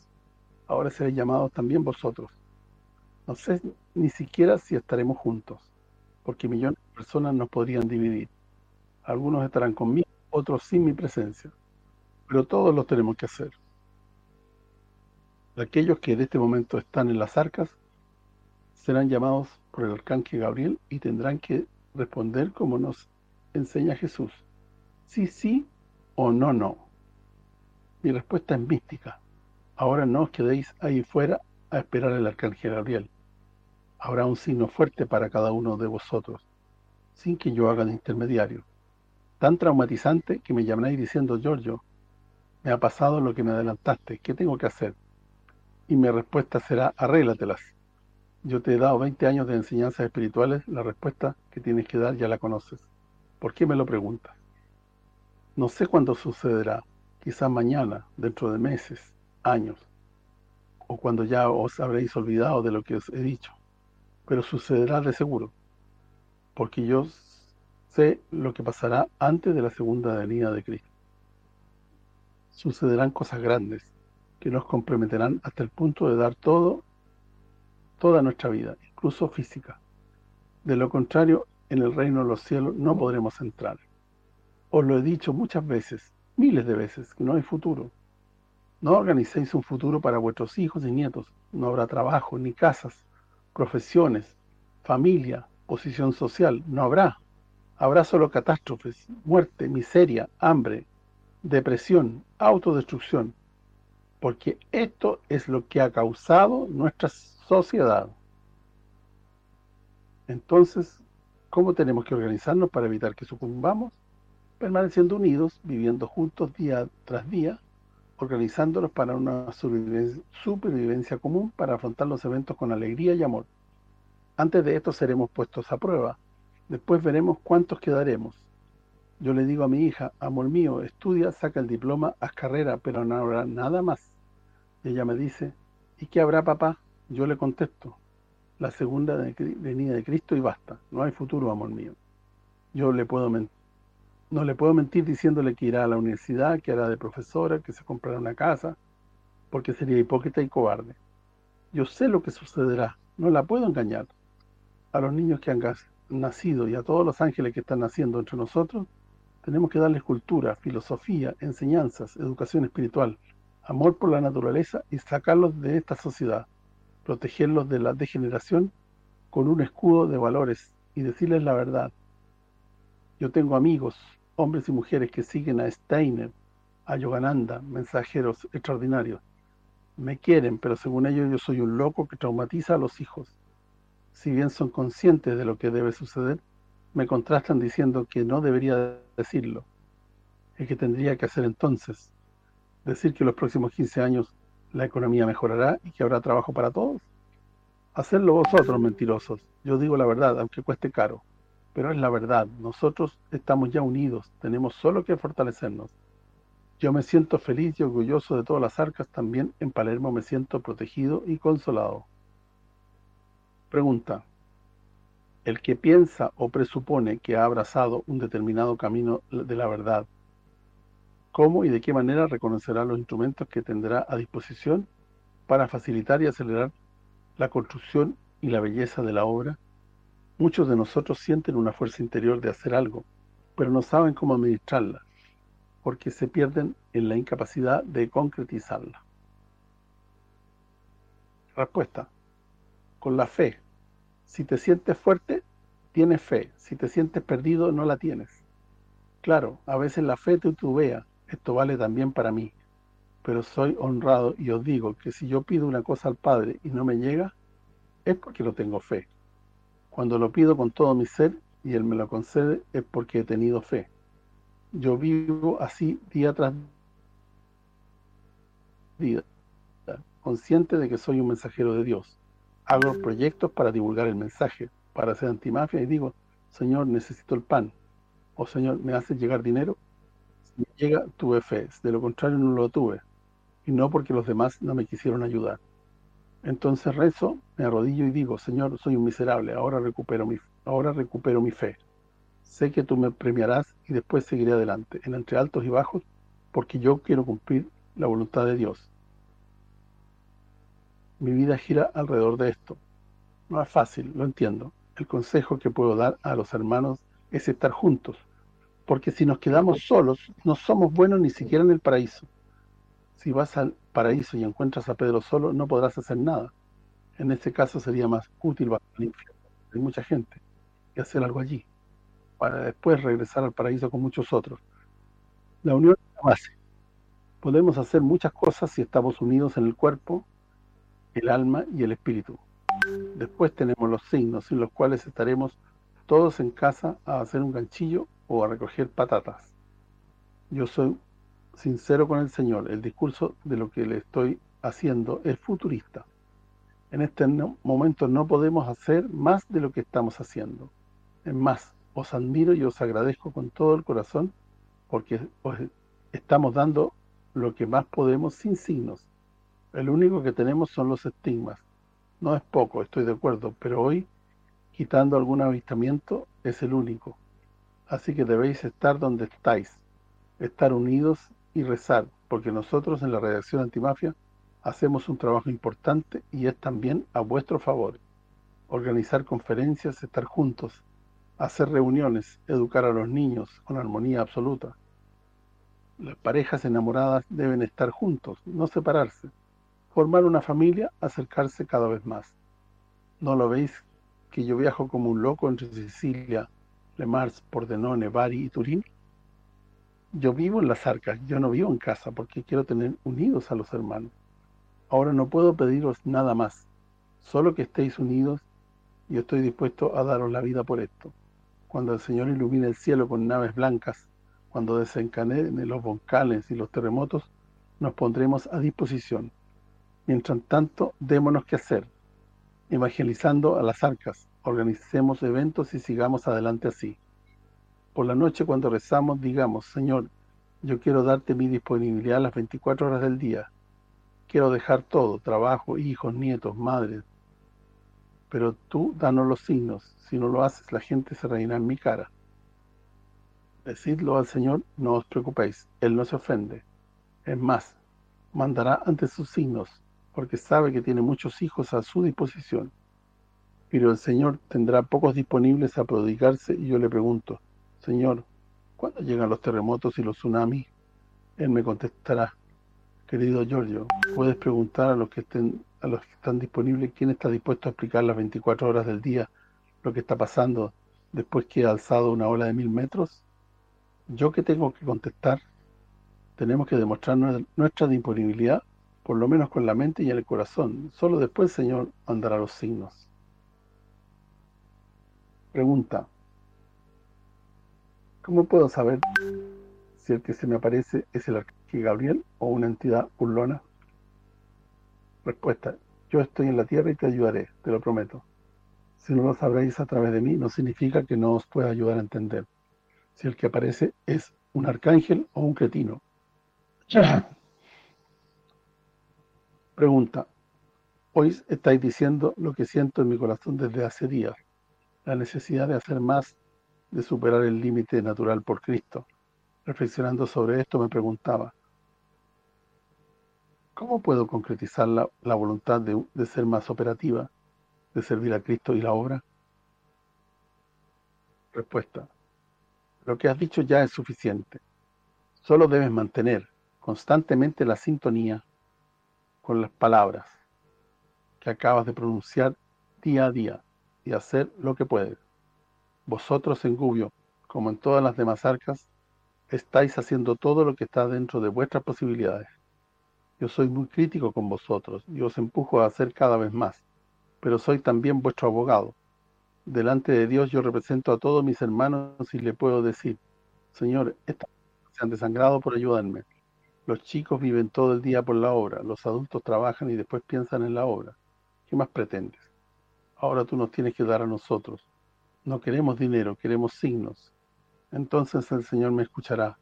Ahora seréis llamados también vosotros. No sé ni siquiera si estaremos juntos, porque millones de personas nos podrían dividir. Algunos estarán conmigo, otros sin mi presencia. Pero todos lo tenemos que hacer. Aquellos que en este momento están en las arcas serán llamados por el arcángel Gabriel y tendrán que responder como nos enseña Jesús. Sí, sí o no, no. Mi respuesta es mística. Ahora no os quedéis ahí fuera a esperar al arcángel Gabriel. Habrá un signo fuerte para cada uno de vosotros, sin que yo haga de intermediario. Tan traumatizante que me llamáis diciendo, Giorgio, me ha pasado lo que me adelantaste, ¿qué tengo que hacer? Y mi respuesta será, arréglatelas. Yo te he dado 20 años de enseñanzas espirituales, la respuesta que tienes que dar ya la conoces. ¿Por qué me lo preguntas? No sé cuándo sucederá, quizás mañana, dentro de meses, años, o cuando ya os habréis olvidado de lo que os he dicho, pero sucederá de seguro, porque yo sé lo que pasará antes de la segunda venida de Cristo. Sucederán cosas grandes que nos comprometerán hasta el punto de dar todo, toda nuestra vida, incluso física. De lo contrario, en el reino de los cielos no podremos entrar. Os lo he dicho muchas veces, miles de veces, que no hay futuro. No organicéis un futuro para vuestros hijos y nietos. No habrá trabajo, ni casas, profesiones, familia, posición social. No habrá. Habrá solo catástrofes, muerte, miseria, hambre, depresión, autodestrucción. Porque esto es lo que ha causado nuestra sociedad. Entonces, ¿Cómo tenemos que organizarnos para evitar que sucumbamos? Permaneciendo unidos, viviendo juntos día tras día, organizándonos para una supervivencia común para afrontar los eventos con alegría y amor. Antes de esto seremos puestos a prueba. Después veremos cuántos quedaremos. Yo le digo a mi hija, amor mío, estudia, saca el diploma, haz carrera, pero no habrá nada más. Y ella me dice, ¿y qué habrá papá? Yo le contesto, la segunda venida de Cristo y basta. No hay futuro, amor mío. Yo le puedo no le puedo mentir diciéndole que irá a la universidad, que hará de profesora, que se comprará una casa, porque sería hipócrita y cobarde. Yo sé lo que sucederá, no la puedo engañar. A los niños que han nacido y a todos los ángeles que están naciendo entre nosotros, tenemos que darles cultura, filosofía, enseñanzas, educación espiritual, amor por la naturaleza y sacarlos de esta sociedad, protegerlos de la degeneración con un escudo de valores y decirles la verdad. Yo tengo amigos, hombres y mujeres que siguen a Steiner, a Yogananda, mensajeros extraordinarios. Me quieren, pero según ellos yo soy un loco que traumatiza a los hijos. Si bien son conscientes de lo que debe suceder, me contrastan diciendo que no debería decirlo. ¿Y que tendría que hacer entonces? ¿Decir que los próximos 15 años la economía mejorará y que habrá trabajo para todos? Hacerlo vosotros, mentirosos. Yo digo la verdad, aunque cueste caro. Pero es la verdad. Nosotros estamos ya unidos. Tenemos solo que fortalecernos. Yo me siento feliz y orgulloso de todas las arcas. También en Palermo me siento protegido y consolado. Pregunta el que piensa o presupone que ha abrazado un determinado camino de la verdad, ¿cómo y de qué manera reconocerá los instrumentos que tendrá a disposición para facilitar y acelerar la construcción y la belleza de la obra? Muchos de nosotros sienten una fuerza interior de hacer algo, pero no saben cómo administrarla, porque se pierden en la incapacidad de concretizarla. Respuesta. Con la fe, si te sientes fuerte, tienes fe. Si te sientes perdido, no la tienes. Claro, a veces la fe te tubea. Esto vale también para mí. Pero soy honrado y os digo que si yo pido una cosa al Padre y no me llega, es porque no tengo fe. Cuando lo pido con todo mi ser y Él me lo concede, es porque he tenido fe. Yo vivo así día tras día, consciente de que soy un mensajero de Dios hago proyectos para divulgar el mensaje, para hacer antimafia y digo, Señor, necesito el pan. O Señor, ¿me haces llegar dinero? Me llega, tuve fe. De lo contrario, no lo tuve. Y no porque los demás no me quisieron ayudar. Entonces rezo, me arrodillo y digo, Señor, soy un miserable, ahora recupero mi ahora recupero mi fe. Sé que tú me premiarás y después seguiré adelante, en entre altos y bajos, porque yo quiero cumplir la voluntad de Dios. Mi vida gira alrededor de esto. No es fácil, lo entiendo. El consejo que puedo dar a los hermanos es estar juntos, porque si nos quedamos solos, no somos buenos ni siquiera en el paraíso. Si vas al paraíso y encuentras a Pedro solo, no podrás hacer nada. En ese caso sería más útil bajar al infierno. Hay mucha gente y hacer algo allí, para después regresar al paraíso con muchos otros. La unión es la base. Podemos hacer muchas cosas si estamos unidos en el cuerpo, el alma y el espíritu. Después tenemos los signos, sin los cuales estaremos todos en casa a hacer un ganchillo o a recoger patatas. Yo soy sincero con el Señor, el discurso de lo que le estoy haciendo es futurista. En este momento no podemos hacer más de lo que estamos haciendo. Es más, os admiro y os agradezco con todo el corazón porque os estamos dando lo que más podemos sin signos. El único que tenemos son los estigmas. No es poco, estoy de acuerdo, pero hoy, quitando algún avistamiento, es el único. Así que debéis estar donde estáis, estar unidos y rezar, porque nosotros en la redacción antimafia hacemos un trabajo importante y es también a vuestro favor. Organizar conferencias, estar juntos, hacer reuniones, educar a los niños con armonía absoluta. Las parejas enamoradas deben estar juntos, no separarse formar una familia, acercarse cada vez más. ¿No lo veis que yo viajo como un loco entre Sicilia, Le Mars, Pordenone, Bari y Turín? Yo vivo en las arcas, yo no vivo en casa porque quiero tener unidos a los hermanos. Ahora no puedo pediros nada más, solo que estéis unidos y estoy dispuesto a daros la vida por esto. Cuando el Señor ilumine el cielo con naves blancas, cuando desencadene los volcanes y los terremotos, nos pondremos a disposición Mientras tanto, démonos que hacer. evangelizando a las arcas. Organicemos eventos y sigamos adelante así. Por la noche cuando rezamos, digamos, Señor, yo quiero darte mi disponibilidad las 24 horas del día. Quiero dejar todo, trabajo, hijos, nietos, madres. Pero tú danos los signos. Si no lo haces, la gente se reirá en mi cara. Decidlo al Señor, no os preocupéis. Él no se ofende. Es más, mandará ante sus signos, porque sabe que tiene muchos hijos a su disposición. Pero el Señor tendrá pocos disponibles a prodigarse y yo le pregunto, Señor, ¿cuándo llegan los terremotos y los tsunamis? Él me contestará, querido Giorgio, puedes preguntar a los que estén a los que están disponibles quién está dispuesto a explicar las 24 horas del día lo que está pasando después que ha alzado una ola de mil metros. ¿Yo qué tengo que contestar? Tenemos que demostrar nuestra disponibilidad, por lo menos con la mente y el corazón. Solo después el Señor mandará los signos. Pregunta. ¿Cómo puedo saber si el que se me aparece es el arcángel Gabriel o una entidad urlona? Respuesta. Yo estoy en la tierra y te ayudaré, te lo prometo. Si no lo sabréis a través de mí, no significa que no os pueda ayudar a entender si el que aparece es un arcángel o un cretino. Pregunta. Hoy estáis diciendo lo que siento en mi corazón desde hace días, la necesidad de hacer más, de superar el límite natural por Cristo. Reflexionando sobre esto me preguntaba, ¿cómo puedo concretizar la, la voluntad de, de ser más operativa, de servir a Cristo y la obra? Respuesta. Lo que has dicho ya es suficiente. Solo debes mantener constantemente la sintonía con las palabras que acabas de pronunciar día a día y hacer lo que puedes. Vosotros en Gubio, como en todas las demás arcas, estáis haciendo todo lo que está dentro de vuestras posibilidades. Yo soy muy crítico con vosotros y os empujo a hacer cada vez más, pero soy también vuestro abogado delante de Dios yo represento a todos mis hermanos y le puedo decir, Señor, estas se han desangrado por ayudarme. Los chicos viven todo el día por la obra, los adultos trabajan y después piensan en la obra. ¿Qué más pretendes? Ahora tú nos tienes que dar a nosotros. No queremos dinero, queremos signos. Entonces el Señor me escuchará.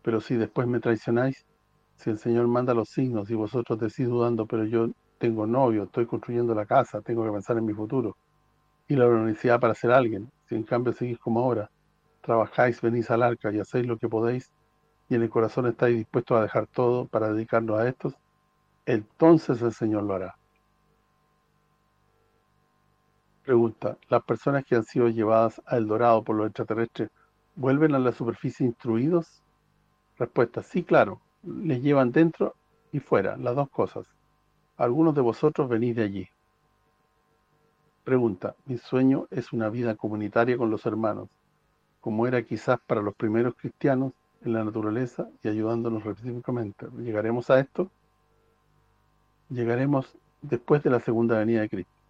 Pero si después me traicionáis, si el Señor manda los signos y vosotros decís dudando, pero yo tengo novio, estoy construyendo la casa, tengo que pensar en mi futuro, y la universidad para ser alguien. Si en cambio seguís como ahora, trabajáis, venís al arca y hacéis lo que podéis, y en el corazón estáis dispuestos a dejar todo para dedicarnos a estos, entonces el Señor lo hará. Pregunta, ¿las personas que han sido llevadas a El Dorado por los extraterrestres vuelven a la superficie instruidos? Respuesta, sí, claro, les llevan dentro y fuera, las dos cosas. Algunos de vosotros venís de allí. Pregunta, mi sueño es una vida comunitaria con los hermanos, como era quizás para los primeros cristianos en la naturaleza y ayudándonos recíprocamente. ¿Llegaremos a esto? Llegaremos después de la segunda venida de Cristo.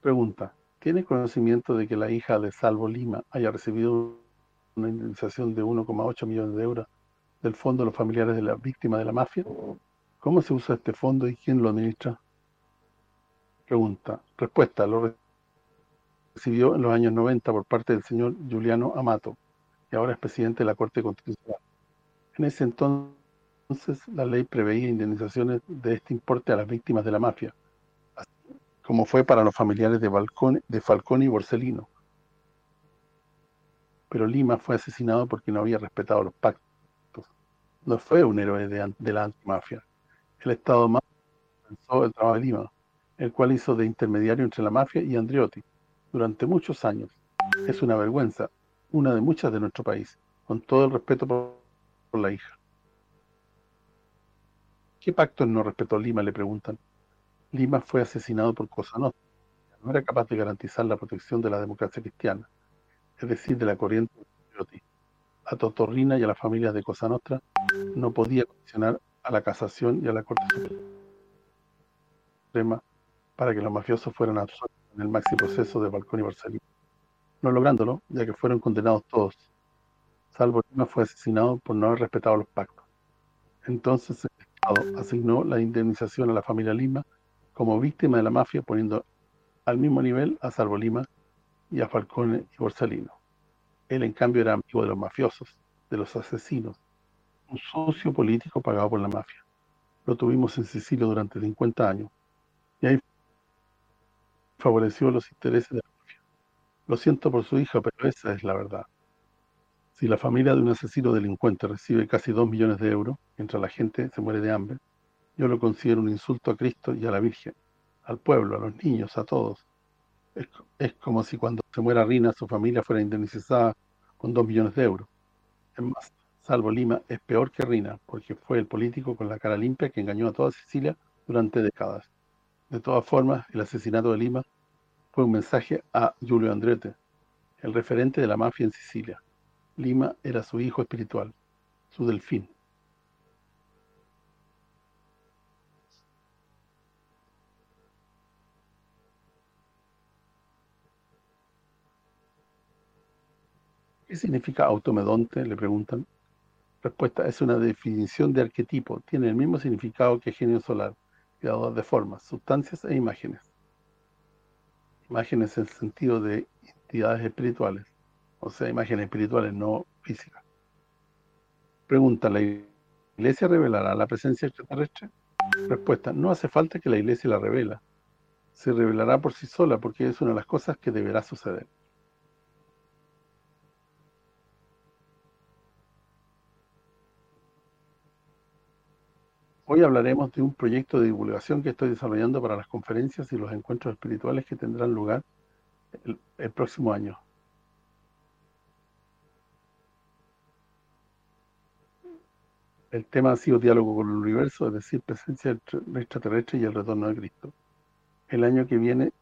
Pregunta, ¿tienes conocimiento de que la hija de Salvo Lima haya recibido una indemnización de 1,8 millones de euros del Fondo de los Familiares de las Víctimas de la Mafia? ¿Cómo se usa este fondo y quién lo administra? Pregunta. Respuesta. Lo recibió en los años 90 por parte del señor Juliano Amato, y ahora es presidente de la Corte Constitucional. En ese entonces, la ley preveía indemnizaciones de este importe a las víctimas de la mafia, como fue para los familiares de, Balcón, de Falcone y Borsellino. Pero Lima fue asesinado porque no había respetado los pactos. No fue un héroe de, la antimafia el Estado más comenzó el trabajo de Lima, el cual hizo de intermediario entre la mafia y Andriotti durante muchos años. Es una vergüenza, una de muchas de nuestro país, con todo el respeto por, la hija. ¿Qué pacto no respetó Lima? Le preguntan. Lima fue asesinado por Cosa Nostra. No era capaz de garantizar la protección de la democracia cristiana, es decir, de la corriente de. A Totorrina y a las familias de Cosa Nostra no podía condicionar a la casación y a la Corte Suprema para que los mafiosos fueran absueltos en el máximo proceso de Balcón y Barcelona, no lográndolo, ya que fueron condenados todos, salvo Lima fue asesinado por no haber respetado los pactos. Entonces asignó la indemnización a la familia Lima como víctima de la mafia, poniendo al mismo nivel a Salvo Lima y a Falcone y Borsalino. Él, en cambio, era amigo de los mafiosos, de los asesinos, un socio político pagado por la mafia. Lo tuvimos en Sicilia durante 50 años, y ahí favoreció los intereses de la mafia. Lo siento por su hija, pero esa es la verdad. Si la familia de un asesino delincuente recibe casi 2 millones de euros, mientras la gente se muere de hambre, yo lo considero un insulto a Cristo y a la Virgen, al pueblo, a los niños, a todos. Es, como si cuando se muera Rina, su familia fuera indemnizada con 2 millones de euros. Es más, Salvo Lima es peor que Rina, porque fue el político con la cara limpia que engañó a toda Sicilia durante décadas. De todas formas, el asesinato de Lima fue un mensaje a Giulio Andrete, el referente de la mafia en Sicilia. Lima era su hijo espiritual, su delfín. ¿Qué significa automedonte? Le preguntan. Respuesta, es una definición de arquetipo. Tiene el mismo significado que genio solar, creador de formas, sustancias e imágenes. Imágenes en el sentido de entidades espirituales o sea, imágenes espirituales, no físicas. Pregunta, ¿la iglesia revelará la presencia extraterrestre? Respuesta, no hace falta que la iglesia la revela. Se revelará por sí sola porque es una de las cosas que deberá suceder. Hoy hablaremos de un proyecto de divulgación que estoy desarrollando para las conferencias y los encuentros espirituales que tendrán lugar el próximo año. El tema ha sido diálogo con el universo, es decir, presencia extraterrestre y el retorno de Cristo. El año que viene,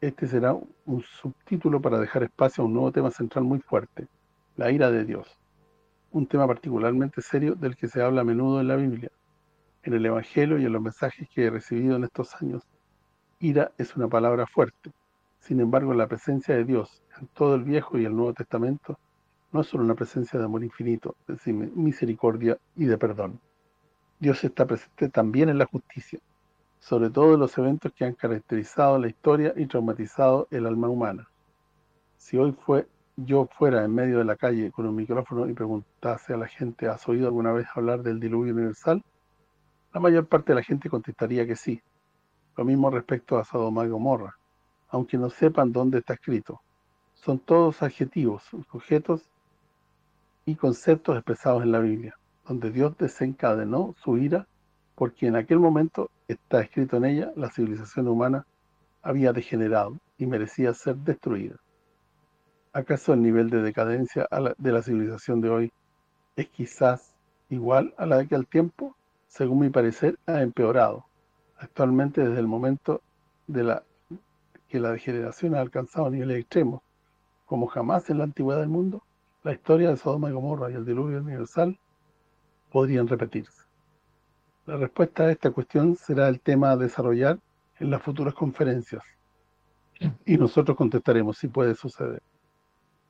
este será un subtítulo para dejar espacio a un nuevo tema central muy fuerte, la ira de Dios. Un tema particularmente serio del que se habla a menudo en la Biblia, en el Evangelio y en los mensajes que he recibido en estos años. Ira es una palabra fuerte. Sin embargo, la presencia de Dios en todo el Viejo y el Nuevo Testamento no es solo una presencia de amor infinito, de misericordia y de perdón. Dios está presente también en la justicia, sobre todo en los eventos que han caracterizado la historia y traumatizado el alma humana. Si hoy fue yo fuera en medio de la calle con un micrófono y preguntase a la gente, ¿has oído alguna vez hablar del diluvio universal? La mayor parte de la gente contestaría que sí. Lo mismo respecto a Sodoma y Gomorra, aunque no sepan dónde está escrito. Son todos adjetivos, sujetos y conceptos expresados en la Biblia, donde Dios desencadenó su ira porque en aquel momento, está escrito en ella, la civilización humana había degenerado y merecía ser destruida. ¿Acaso el nivel de decadencia de la civilización de hoy es quizás igual a la de aquel tiempo? Según mi parecer, ha empeorado. Actualmente, desde el momento de la que la degeneración ha alcanzado niveles extremos, como jamás en la antigüedad del mundo, la historia de Sodoma y Gomorra y el diluvio universal podrían repetirse. La respuesta a esta cuestión será el tema a desarrollar en las futuras conferencias y nosotros contestaremos si puede suceder.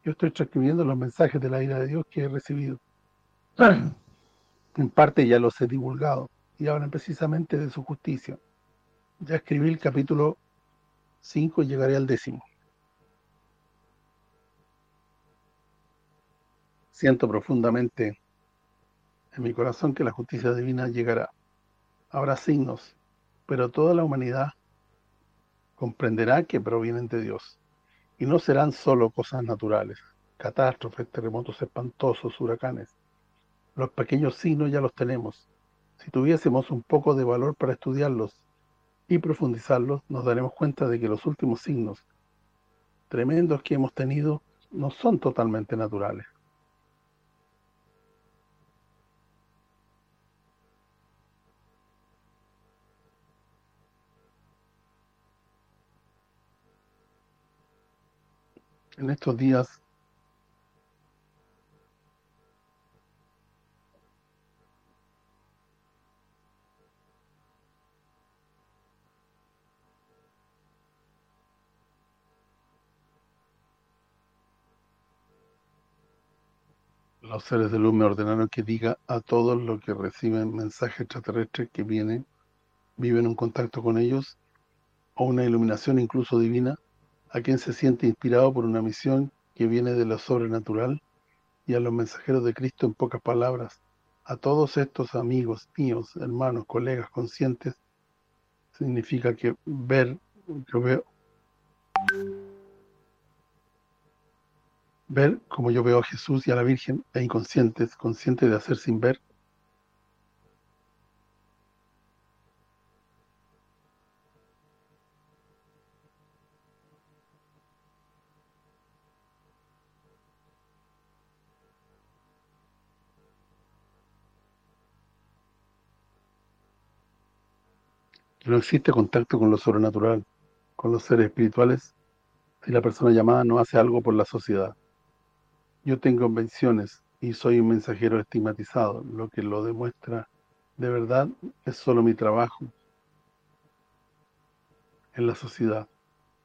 Yo estoy transcribiendo los mensajes de la ira de Dios que he recibido. En parte ya los he divulgado y hablan precisamente de su justicia. Ya escribí el capítulo 5 y llegaré al décimo. Siento profundamente en mi corazón que la justicia divina llegará. Habrá signos, pero toda la humanidad comprenderá que provienen de Dios. Y no serán solo cosas naturales, catástrofes, terremotos espantosos, huracanes. Los pequeños signos ya los tenemos. Si tuviésemos un poco de valor para estudiarlos y profundizarlos, nos daremos cuenta de que los últimos signos tremendos que hemos tenido no son totalmente naturales. en estos días Los seres de luz me ordenaron que diga a todos los que reciben mensajes extraterrestres que vienen, viven un contacto con ellos, o una iluminación incluso divina, a quien se siente inspirado por una misión que viene de lo sobrenatural, y a los mensajeros de Cristo en pocas palabras, a todos estos amigos míos, hermanos, colegas conscientes, significa que ver, yo veo, ver como yo veo a Jesús y a la Virgen e inconscientes, conscientes de hacer sin ver, no existe contacto con lo sobrenatural, con los seres espirituales, si la persona llamada no hace algo por la sociedad. Yo tengo invenciones y soy un mensajero estigmatizado, lo que lo demuestra de verdad es solo mi trabajo en la sociedad.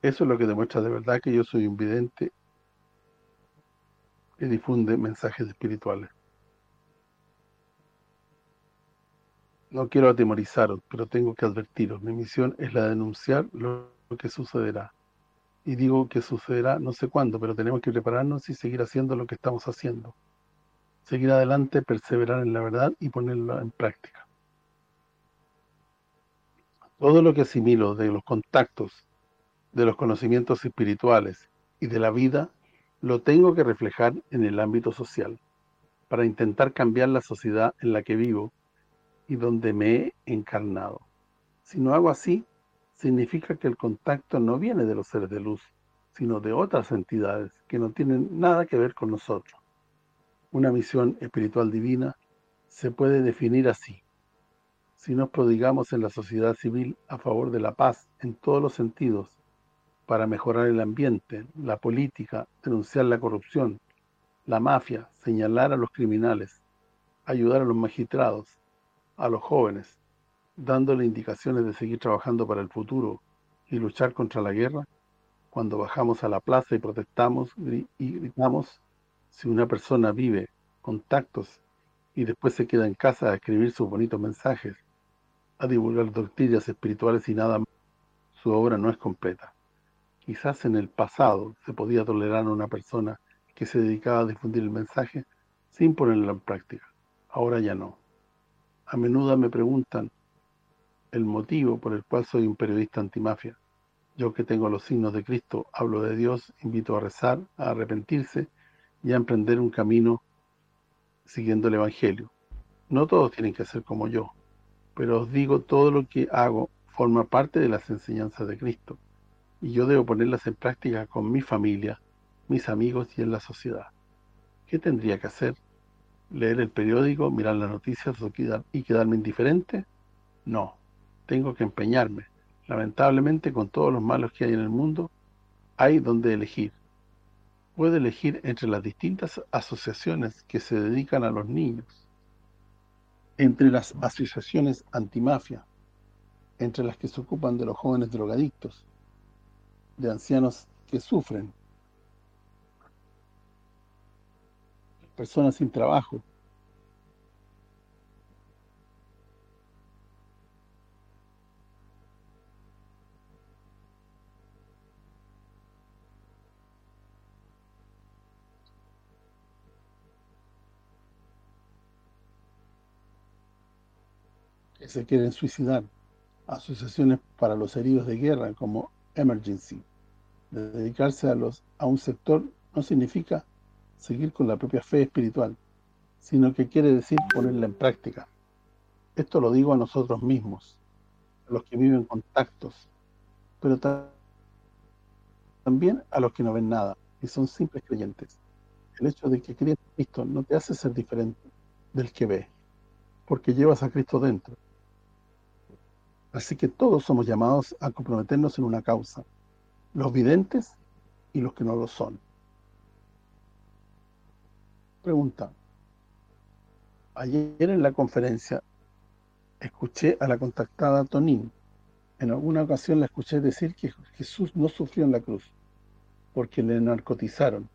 Eso es lo que demuestra de verdad que yo soy un vidente que difunde mensajes espirituales. No quiero atemorizaros, pero tengo que advertiros. Mi misión es la de denunciar lo que sucederá. Y digo que sucederá no sé cuándo, pero tenemos que prepararnos y seguir haciendo lo que estamos haciendo. Seguir adelante, perseverar en la verdad y ponerla en práctica. Todo lo que asimilo de los contactos, de los conocimientos espirituales y de la vida, lo tengo que reflejar en el ámbito social, para intentar cambiar la sociedad en la que vivo y donde me he encarnado. Si no hago así, significa que el contacto no viene de los seres de luz, sino de otras entidades que no tienen nada que ver con nosotros. Una misión espiritual divina se puede definir así. Si nos prodigamos en la sociedad civil a favor de la paz en todos los sentidos, para mejorar el ambiente, la política, denunciar la corrupción, la mafia, señalar a los criminales, ayudar a los magistrados, a los jóvenes, dándole indicaciones de seguir trabajando para el futuro y luchar contra la guerra, cuando bajamos a la plaza y protestamos y gritamos, si una persona vive contactos y después se queda en casa a escribir sus bonitos mensajes, a divulgar doctrinas espirituales y nada más, su obra no es completa. Quizás en el pasado se podía tolerar a una persona que se dedicaba a difundir el mensaje sin ponerlo en práctica. Ahora ya no. A menudo me preguntan el motivo por el cual soy un periodista antimafia. Yo que tengo los signos de Cristo, hablo de Dios, invito a rezar, a arrepentirse y a emprender un camino siguiendo el Evangelio. No todos tienen que ser como yo, pero os digo, todo lo que hago forma parte de las enseñanzas de Cristo, y yo debo ponerlas en práctica con mi familia, mis amigos y en la sociedad. ¿Qué tendría que hacer? leer el periódico, mirar las noticias y quedarme indiferente? No, tengo que empeñarme. Lamentablemente, con todos los malos que hay en el mundo, hay donde elegir. Puedo elegir entre las distintas asociaciones que se dedican a los niños, entre las asociaciones antimafia, entre las que se ocupan de los jóvenes drogadictos, de ancianos que sufren, personas sin trabajo. Se quieren suicidar, asociaciones para los heridos de guerra como Emergency. De dedicarse a los a un sector no significa seguir con la propia fe espiritual, sino que quiere decir ponerla en práctica. Esto lo digo a nosotros mismos, a los que viven contactos, pero también a los que no ven nada y son simples creyentes. El hecho de que crees en Cristo no te hace ser diferente del que ve, porque llevas a Cristo dentro. Así que todos somos llamados a comprometernos en una causa, los videntes y los que no lo son. Pregunta. Ayer en la conferencia escuché a la contactada Tonín. En alguna ocasión la escuché decir que Jesús no sufrió en la cruz porque le narcotizaron.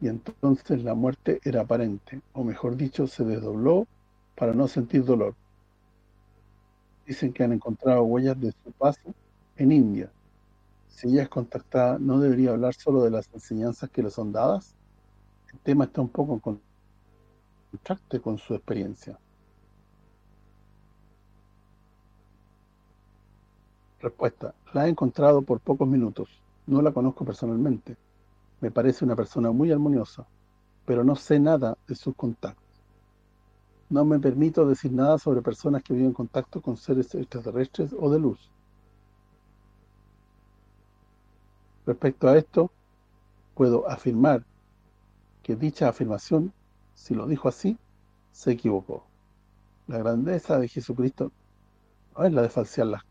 y entonces la muerte era aparente, o mejor dicho, se desdobló para no sentir dolor. Dicen que han encontrado huellas de su paso en India. Si ella es contactada, ¿no debería hablar solo de las enseñanzas que le son dadas? El tema está un poco en contraste con su experiencia. Respuesta. La he encontrado por pocos minutos. No la conozco personalmente. Me parece una persona muy armoniosa, pero no sé nada de sus contactos. No me permito decir nada sobre personas que viven en contacto con seres extraterrestres o de luz. Respecto a esto, puedo afirmar que dicha afirmación, si lo dijo así, se equivocó. La grandeza de Jesucristo no es la de falsear las,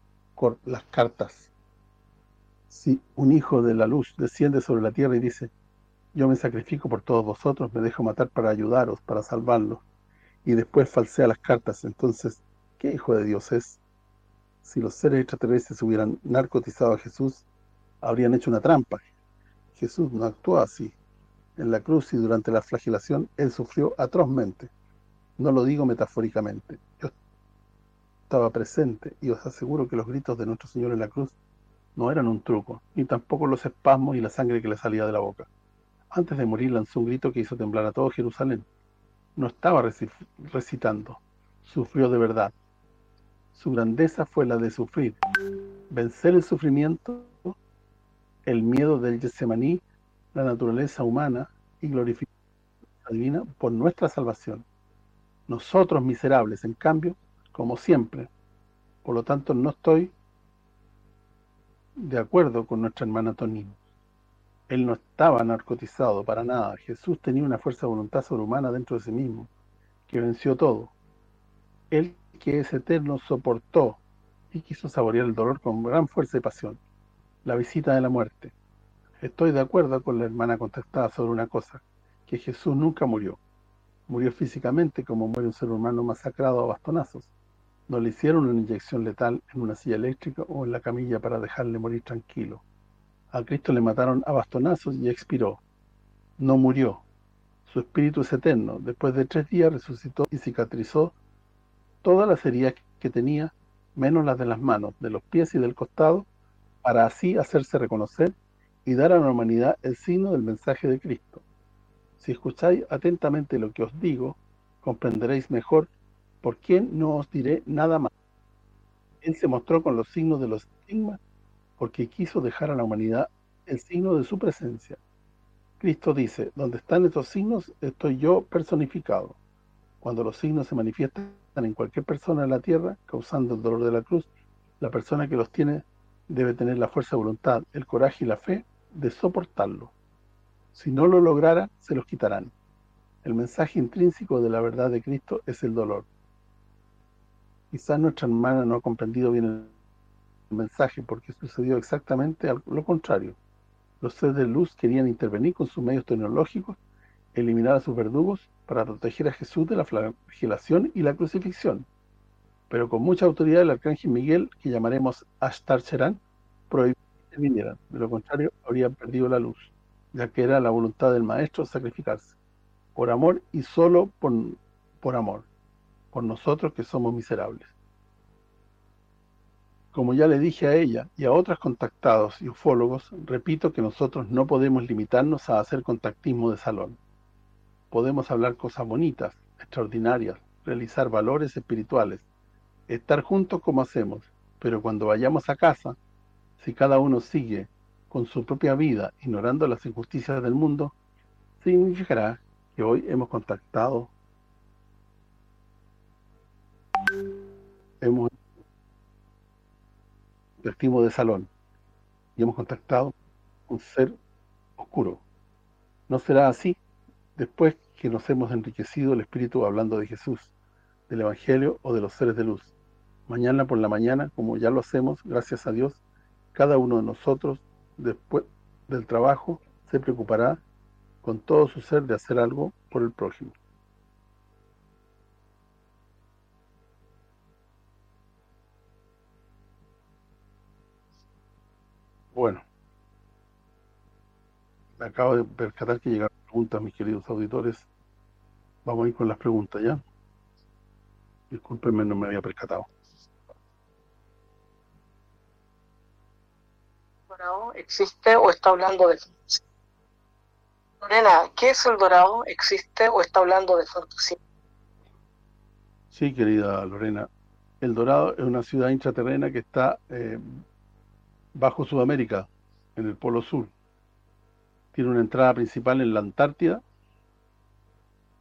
las cartas si un hijo de la luz desciende sobre la tierra y dice, yo me sacrifico por todos vosotros, me dejo matar para ayudaros, para salvarlos, y después falsea las cartas, entonces, ¿qué hijo de Dios es? Si los seres extraterrestres hubieran narcotizado a Jesús, habrían hecho una trampa. Jesús no actuó así. En la cruz y durante la flagelación, Él sufrió atrozmente. No lo digo metafóricamente. Yo estaba presente y os aseguro que los gritos de nuestro Señor en la cruz no eran un truco, ni tampoco los espasmos y la sangre que le salía de la boca. Antes de morir lanzó un grito que hizo temblar a todo Jerusalén. No estaba recitando, sufrió de verdad. Su grandeza fue la de sufrir, vencer el sufrimiento, el miedo del Getsemaní, la naturaleza humana y glorificar la divina por nuestra salvación. Nosotros miserables, en cambio, como siempre, por lo tanto no estoy de acuerdo con nuestra hermana Tonino. Él no estaba narcotizado para nada. Jesús tenía una fuerza de voluntad sobrehumana dentro de sí mismo, que venció todo. Él, que es eterno, soportó y quiso saborear el dolor con gran fuerza y pasión. La visita de la muerte. Estoy de acuerdo con la hermana contestada sobre una cosa, que Jesús nunca murió. Murió físicamente como muere un ser humano masacrado a bastonazos no le hicieron una inyección letal en una silla eléctrica o en la camilla para dejarle morir tranquilo. A Cristo le mataron a bastonazos y expiró. No murió. Su espíritu es eterno. Después de tres días resucitó y cicatrizó todas las heridas que tenía, menos las de las manos, de los pies y del costado, para así hacerse reconocer y dar a la humanidad el signo del mensaje de Cristo. Si escucháis atentamente lo que os digo, comprenderéis mejor ¿Por quién no os diré nada más? Él se mostró con los signos de los estigmas porque quiso dejar a la humanidad el signo de su presencia. Cristo dice, donde están estos signos, estoy yo personificado. Cuando los signos se manifiestan en cualquier persona en la tierra, causando el dolor de la cruz, la persona que los tiene debe tener la fuerza de voluntad, el coraje y la fe de soportarlo. Si no lo lograra, se los quitarán. El mensaje intrínseco de la verdad de Cristo es el dolor. Quizás nuestra hermana no ha comprendido bien mensaje porque sucedió exactamente lo contrario. Los seres de luz querían intervenir con sus medios tecnológicos, eliminar a sus verdugos para proteger a Jesús de la flagelación y la crucifixión. Pero con mucha autoridad el arcángel Miguel, que llamaremos Ashtar Cherán, prohibió que intervinieran. De lo contrario, habrían perdido la luz, ya que era la voluntad del Maestro sacrificarse, por amor y solo por, por amor por nosotros que somos miserables. Como ya le dije a ella y a otras contactados y ufólogos, repito que nosotros no podemos limitarnos a hacer contactismo de salón. Podemos hablar cosas bonitas, extraordinarias, realizar valores espirituales, estar juntos como hacemos, pero cuando vayamos a casa, si cada uno sigue con su propia vida, ignorando las injusticias del mundo, significará que hoy hemos contactado hemos vestimos de salón y hemos contactado un ser oscuro. No será así después que nos hemos enriquecido el espíritu hablando de Jesús, del Evangelio o de los seres de luz. Mañana por la mañana, como ya lo hacemos, gracias a Dios, cada uno de nosotros, después del trabajo, se preocupará con todo su ser de hacer algo por el prójimo. Bueno. Me acabo de percatar que llegaron preguntas, mis queridos auditores. Vamos a ir con las preguntas, ¿ya? Discúlpenme, no me había percatado. dorado existe o está hablando de fantasía? Lorena, ¿qué es el dorado? ¿Existe o está hablando de fantasía? Sí, querida Lorena. El Dorado es una ciudad intraterrena que está eh, bajo Sudamérica, en el Polo Sur. Tiene una entrada principal en la Antártida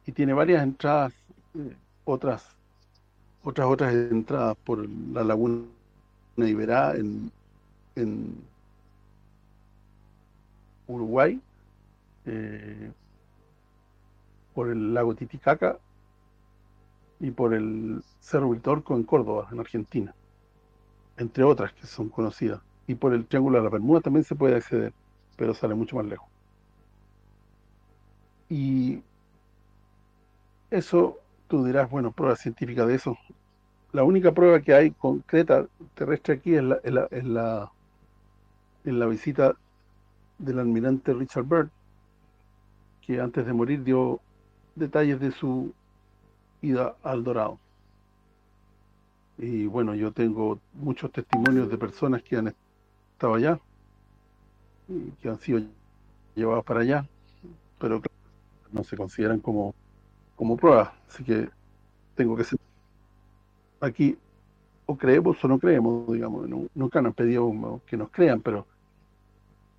y tiene varias entradas, eh, otras otras otras entradas por la laguna Iberá en, Uruguay, eh, por el lago Titicaca y por el Cerro Viltorco en Córdoba, en Argentina, entre otras que son conocidas. Y por el Triángulo de la Bermuda también se puede acceder, pero sale mucho más lejos. Y eso, tú dirás, bueno, prueba científica de eso. La única prueba que hay concreta terrestre aquí es la, es la, en la visita del almirante Richard Byrd, que antes de morir dio detalles de su ida al Dorado. Y bueno, yo tengo muchos testimonios de personas que han estado allá, y que han sido llevados para allá, pero no se consideran como como prueba, así que tengo que ser aquí o creemos o no creemos, digamos, nunca nos pedido que nos crean, pero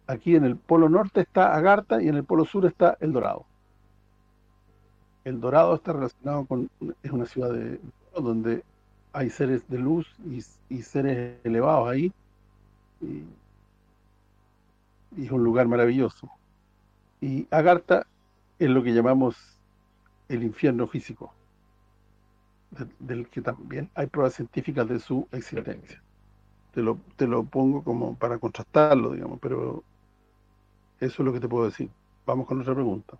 aquí en el polo norte está Agartha y en el polo sur está El Dorado. El Dorado está relacionado con, es una ciudad de donde hay seres de luz y, seres elevados ahí, es un lugar maravilloso. Y Agartha es lo que llamamos el infierno físico, del que también hay pruebas científicas de su existencia. Te lo, te lo pongo como para contrastarlo, digamos, pero eso es lo que te puedo decir. Vamos con otra pregunta.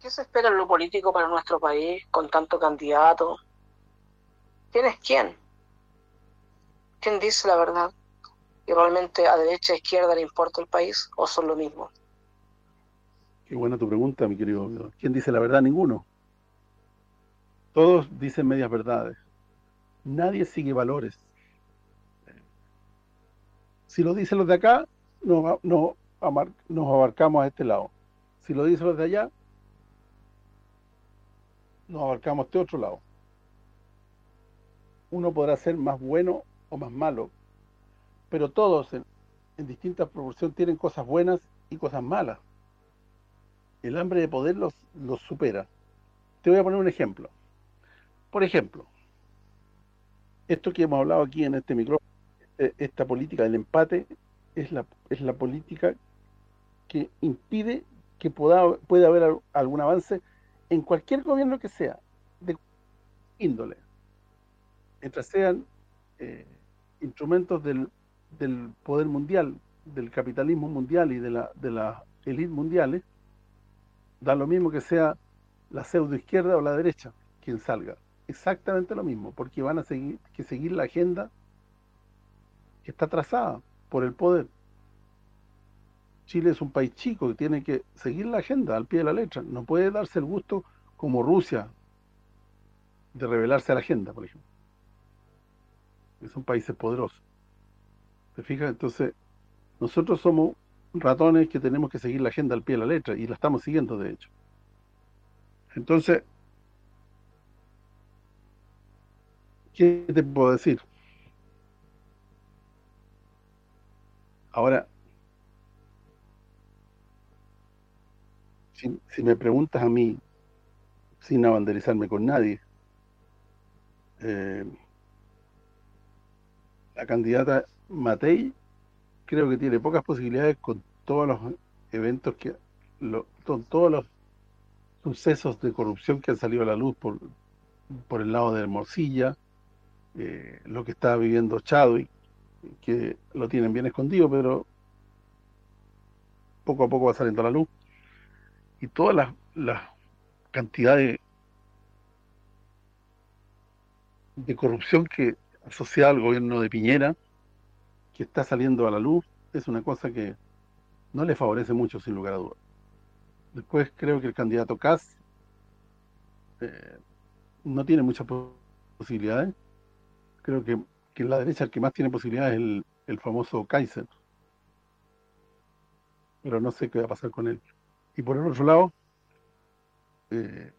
¿Qué se espera en lo político para nuestro país con tanto candidato? ¿Quién es quién? ¿Quién dice la verdad? ¿Y realmente a derecha e izquierda le importa el país o son lo mismo? Qué buena tu pregunta, mi querido. ¿Quién dice la verdad? Ninguno. Todos dicen medias verdades. Nadie sigue valores. Si lo dicen los de acá, no, no, nos abarcamos a este lado. Si lo dicen los de allá, nos abarcamos a este otro lado. Uno podrá ser más bueno o más malo, pero todos en, en distintas proporciones tienen cosas buenas y cosas malas. El hambre de poder los, los supera. Te voy a poner un ejemplo. Por ejemplo, esto que hemos hablado aquí en este micrófono, eh, esta política del empate, es la, política que impide que pueda, pueda haber algún avance en cualquier gobierno que sea, de índole, mientras sean eh, instrumentos del, del, poder mundial, del capitalismo mundial y de la de las élites mundiales, da lo mismo que sea la pseudo izquierda o la derecha quien salga, exactamente lo mismo, porque van a seguir que seguir la agenda que está trazada por el poder. Chile es un país chico que tiene que seguir la agenda al pie de la letra. No puede darse el gusto, como Rusia, de revelarse a la agenda, por ejemplo. Son países poderosos. ¿Te fijas? Entonces, nosotros somos ratones que tenemos que seguir la agenda al pie de la letra, y la estamos siguiendo, de hecho. Entonces, ¿qué te puedo decir? Ahora, si, me preguntas a mí, sin abanderizarme con nadie, eh, la candidata Matei creo que tiene pocas posibilidades con todos los eventos que con todos los sucesos de corrupción que han salido a la luz por por el lado de Morcilla, eh, lo que está viviendo Chadwick, que lo tienen bien escondido, pero poco a poco va saliendo a la luz. Y toda la, la cantidad de, corrupción que asociada al gobierno de Piñera, que está saliendo a la luz, es una cosa que no le favorece mucho, sin lugar a dudas. Después creo que el candidato Kass eh, no tiene muchas posibilidades. Creo que, que en la derecha el que más tiene posibilidades es el, el famoso Kaiser. Pero no sé qué va a pasar con él. Y por el otro lado, eh,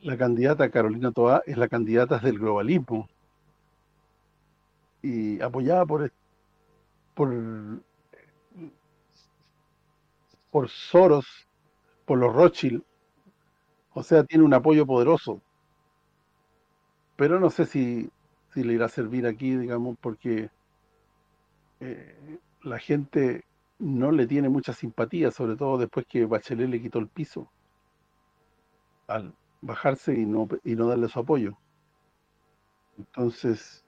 la candidata Carolina Toa es la candidata del globalismo y apoyada por por por Soros, por los Rothschild, o sea, tiene un apoyo poderoso. Pero no sé si, si le irá a servir aquí, digamos, porque eh, la gente no le tiene mucha simpatía, sobre todo después que Bachelet le quitó el piso al bajarse y no y no darle su apoyo. Entonces,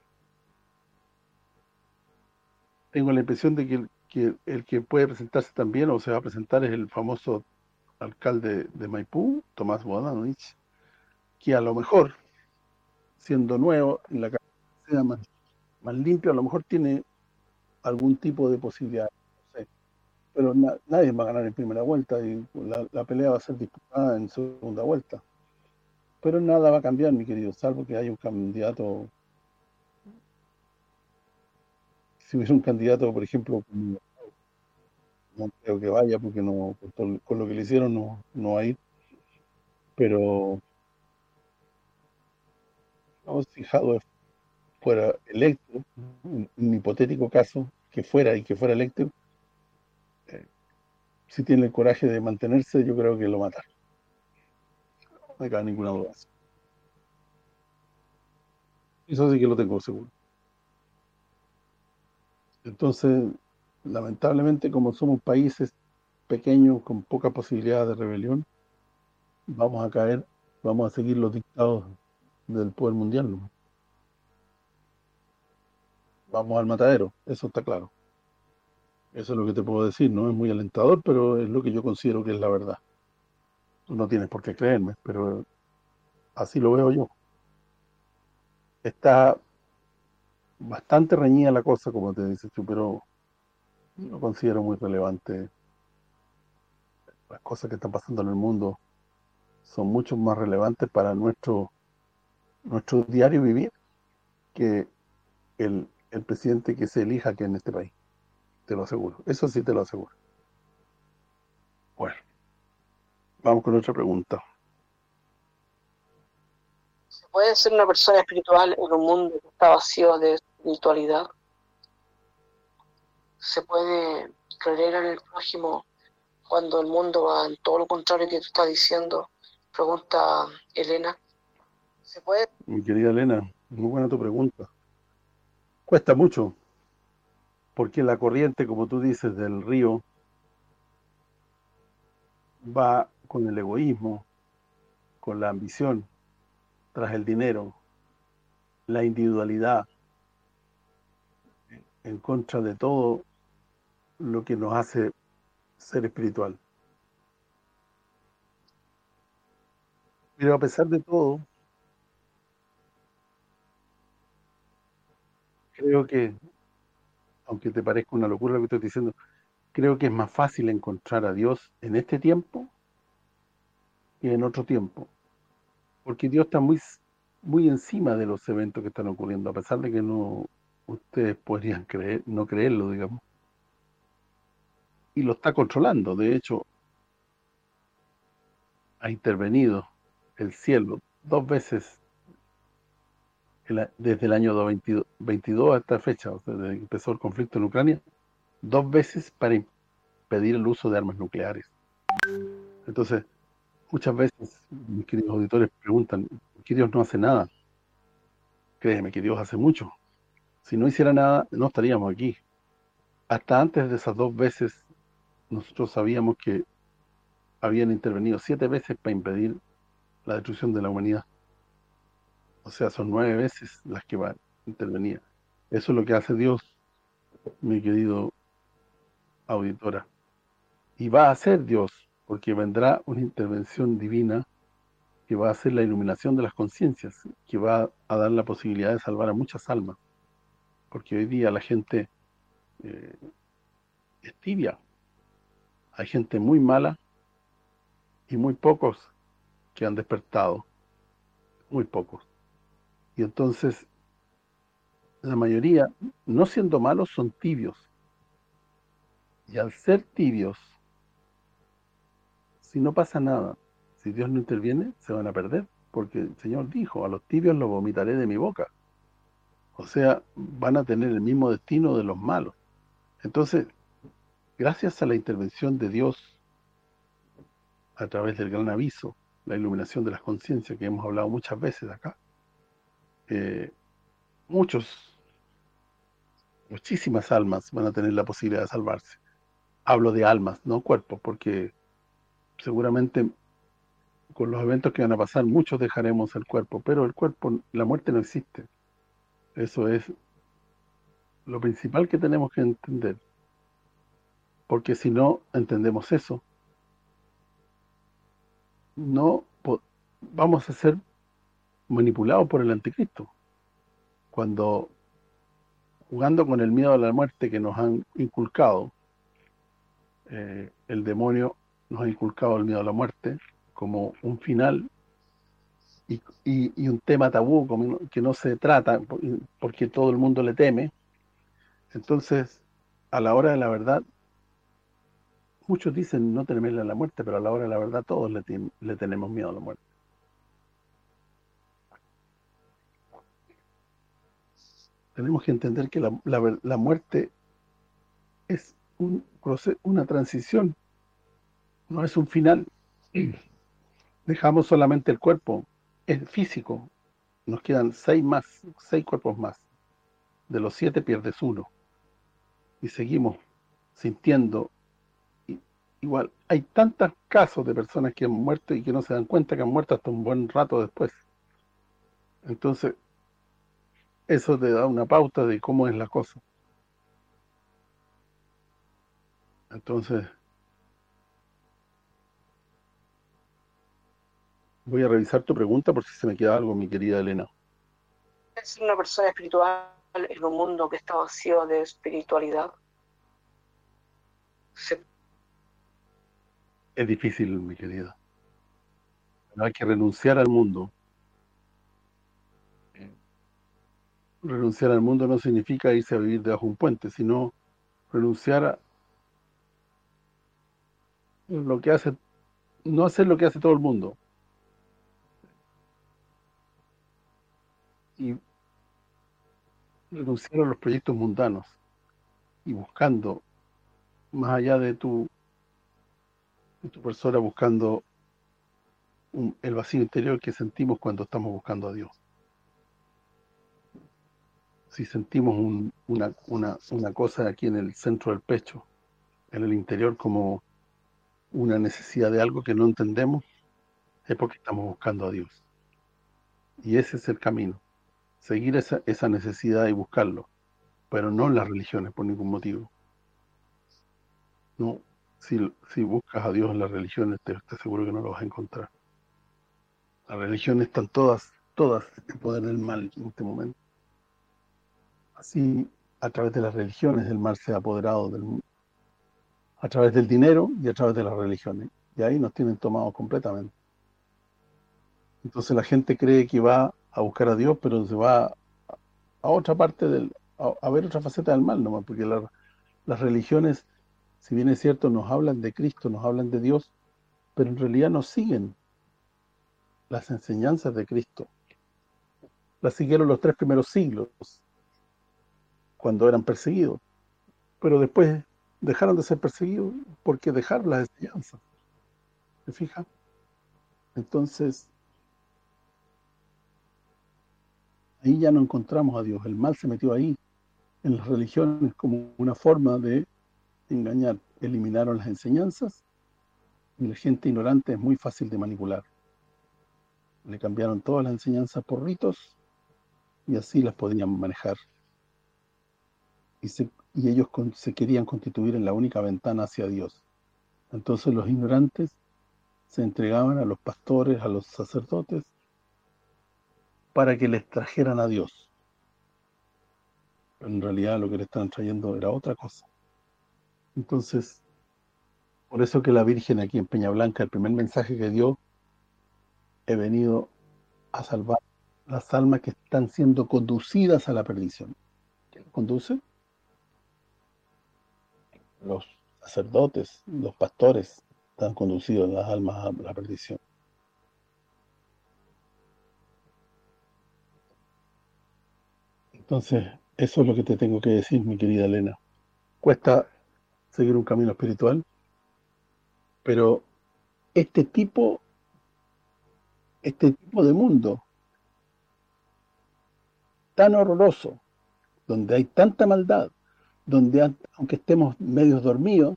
tengo la impresión de que el que puede presentarse también o se va a presentar es el famoso alcalde de Maipú, Tomás Bodanovich, que a lo mejor, siendo nuevo, en la sea más, más limpio, a lo mejor tiene algún tipo de posibilidad, no sé. Pero nadie va a ganar en primera vuelta y la, la, pelea va a ser disputada en segunda vuelta. Pero nada va a cambiar, mi querido, salvo que haya un candidato si hubiese un candidato, por ejemplo, no creo que vaya porque no con, lo que le hicieron no, no va a ir, pero no, si fuera electo, en un hipotético caso, que fuera y que fuera electo, eh, si tiene el coraje de mantenerse, yo creo que lo matar. No hay ninguna duda. Eso sí que lo tengo seguro. Entonces, lamentablemente, como somos países pequeños con poca posibilidad de rebelión, vamos a caer, vamos a seguir los dictados del poder mundial. Vamos al matadero, eso está claro. Eso es lo que te puedo decir, no es muy alentador, pero es lo que yo considero que es la verdad. Tú no tienes por qué creerme, pero así lo veo yo. Está bastante reñida la cosa, como te dices tú, pero no considero muy relevante las cosas que están pasando en el mundo son mucho más relevantes para nuestro nuestro diario vivir que el, el presidente que se elija aquí en este país. Te lo aseguro. Eso sí te lo aseguro. Bueno, vamos con otra pregunta. ¿Se puede ser una persona espiritual en un mundo que está vacío de espiritualidad? ¿Se puede creer en el prójimo cuando el mundo va en todo lo contrario que tú estás diciendo? Pregunta Elena. ¿Se puede? Mi querida Elena, muy buena tu pregunta. Cuesta mucho, porque la corriente, como tú dices, del río va con el egoísmo, con la ambición, tras el dinero, la individualidad, en contra de todo lo que nos hace ser espiritual. Pero a pesar de todo, creo que, aunque te parezca una locura lo que estoy diciendo, creo que es más fácil encontrar a Dios en este tiempo que en otro tiempo. Porque Dios está muy muy encima de los eventos que están ocurriendo, a pesar de que no ustedes podrían creer no creerlo, digamos. Y lo está controlando, de hecho, ha intervenido el cielo dos veces desde el año 2022 a esta fecha, desde que empezó el conflicto en Ucrania, dos veces para impedir el uso de armas nucleares. Entonces, muchas veces mis queridos auditores preguntan, ¿por qué Dios no hace nada? Créeme que Dios hace mucho. Si no hiciera nada, no estaríamos aquí. Hasta antes de esas dos veces, nosotros sabíamos que habían intervenido siete veces para impedir la destrucción de la humanidad. O sea, son nueve veces las que van a intervenir. Eso es lo que hace Dios, mi querido auditora. Y va a hacer Dios, porque vendrá una intervención divina que va a hacer la iluminación de las conciencias, que va a dar la posibilidad de salvar a muchas almas porque hoy día la gente eh, es tibia. Hay gente muy mala y muy pocos que han despertado. Muy pocos. Y entonces, la mayoría, no siendo malos, son tibios. Y al ser tibios, si no pasa nada, si Dios no interviene, se van a perder. Porque el Señor dijo, a los tibios los vomitaré de mi boca. O sea, van a tener el mismo destino de los malos. Entonces, gracias a la intervención de Dios a través del gran aviso, la iluminación de las conciencias que hemos hablado muchas veces acá, eh, muchos, muchísimas almas van a tener la posibilidad de salvarse. Hablo de almas, no cuerpos, porque seguramente con los eventos que van a pasar, muchos dejaremos el cuerpo, pero el cuerpo, la muerte no existe. Eso es lo principal que tenemos que entender. Porque si no entendemos eso, no vamos a ser manipulados por el anticristo. Cuando jugando con el miedo a la muerte que nos han inculcado, eh, el demonio nos ha inculcado el miedo a la muerte como un final y, un tema tabú que no se trata porque todo el mundo le teme. Entonces, a la hora de la verdad, muchos dicen no temerle a la muerte, pero a la hora de la verdad todos le, tenemos miedo a la muerte. Tenemos que entender que la, la, muerte es un una transición, no es un final. Dejamos solamente el cuerpo, es físico, nos quedan seis más, seis cuerpos más. De los siete pierdes uno. Y seguimos sintiendo igual. Hay tantos casos de personas que han muerto y que no se dan cuenta que han muerto hasta un buen rato después. Entonces, eso te da una pauta de cómo es la cosa. Entonces, Voy a revisar tu pregunta por si se me queda algo, mi querida Elena. ¿Es una persona espiritual en un mundo que está vacío de espiritualidad? Es difícil, mi querida. No hay que renunciar al mundo. Renunciar al mundo no significa irse a vivir debajo de un puente, sino renunciar a lo que hace, no hacer lo que hace todo el mundo. Y renunciar a los proyectos mundanos y buscando más allá de tu de tu persona buscando el vacío interior que sentimos cuando estamos buscando a Dios. Si sentimos una, una, una cosa aquí en el centro del pecho, en el interior como una necesidad de algo que no entendemos, es porque estamos buscando a Dios. Y ese es el camino seguir esa, esa necesidad y buscarlo, pero no las religiones por ningún motivo. No, si, si buscas a Dios en las religiones, te, te seguro que no lo vas a encontrar. Las religiones están todas, todas en poder del mal en este momento. Así, a través de las religiones, el mal se ha apoderado del mundo. A través del dinero y a través de las religiones. Y ahí nos tienen tomados completamente. Entonces la gente cree que va a buscar a Dios, pero se va a otra parte del a, ver otra faceta del mal nomás, porque las religiones, si bien es cierto, nos hablan de Cristo, nos hablan de Dios, pero en realidad no siguen las enseñanzas de Cristo. Las siguieron los tres primeros siglos, cuando eran perseguidos. Pero después dejaron de ser perseguidos porque dejaron las enseñanzas. ¿Se fija? Entonces, Ahí ya no encontramos a Dios, el mal se metió ahí, en las religiones, como una forma de engañar. Eliminaron las enseñanzas y la gente ignorante es muy fácil de manipular. Le cambiaron todas las enseñanzas por ritos y así las podían manejar. Y, y ellos se querían constituir en la única ventana hacia Dios. Entonces los ignorantes se entregaban a los pastores, a los sacerdotes, para que les trajeran a Dios. en realidad lo que le estaban trayendo era otra cosa. Entonces, Por eso que la Virgen aquí en Peña Blanca, el primer mensaje que dio, he venido a salvar las almas que están siendo conducidas a la perdición. ¿Quién conduce? Los sacerdotes, los pastores, están conducidos las almas a la perdición. Entonces, eso es lo que te tengo que decir, mi querida Elena. Cuesta seguir un camino espiritual, pero este tipo este tipo de mundo tan horroroso, donde hay tanta maldad, donde aunque estemos medios dormidos,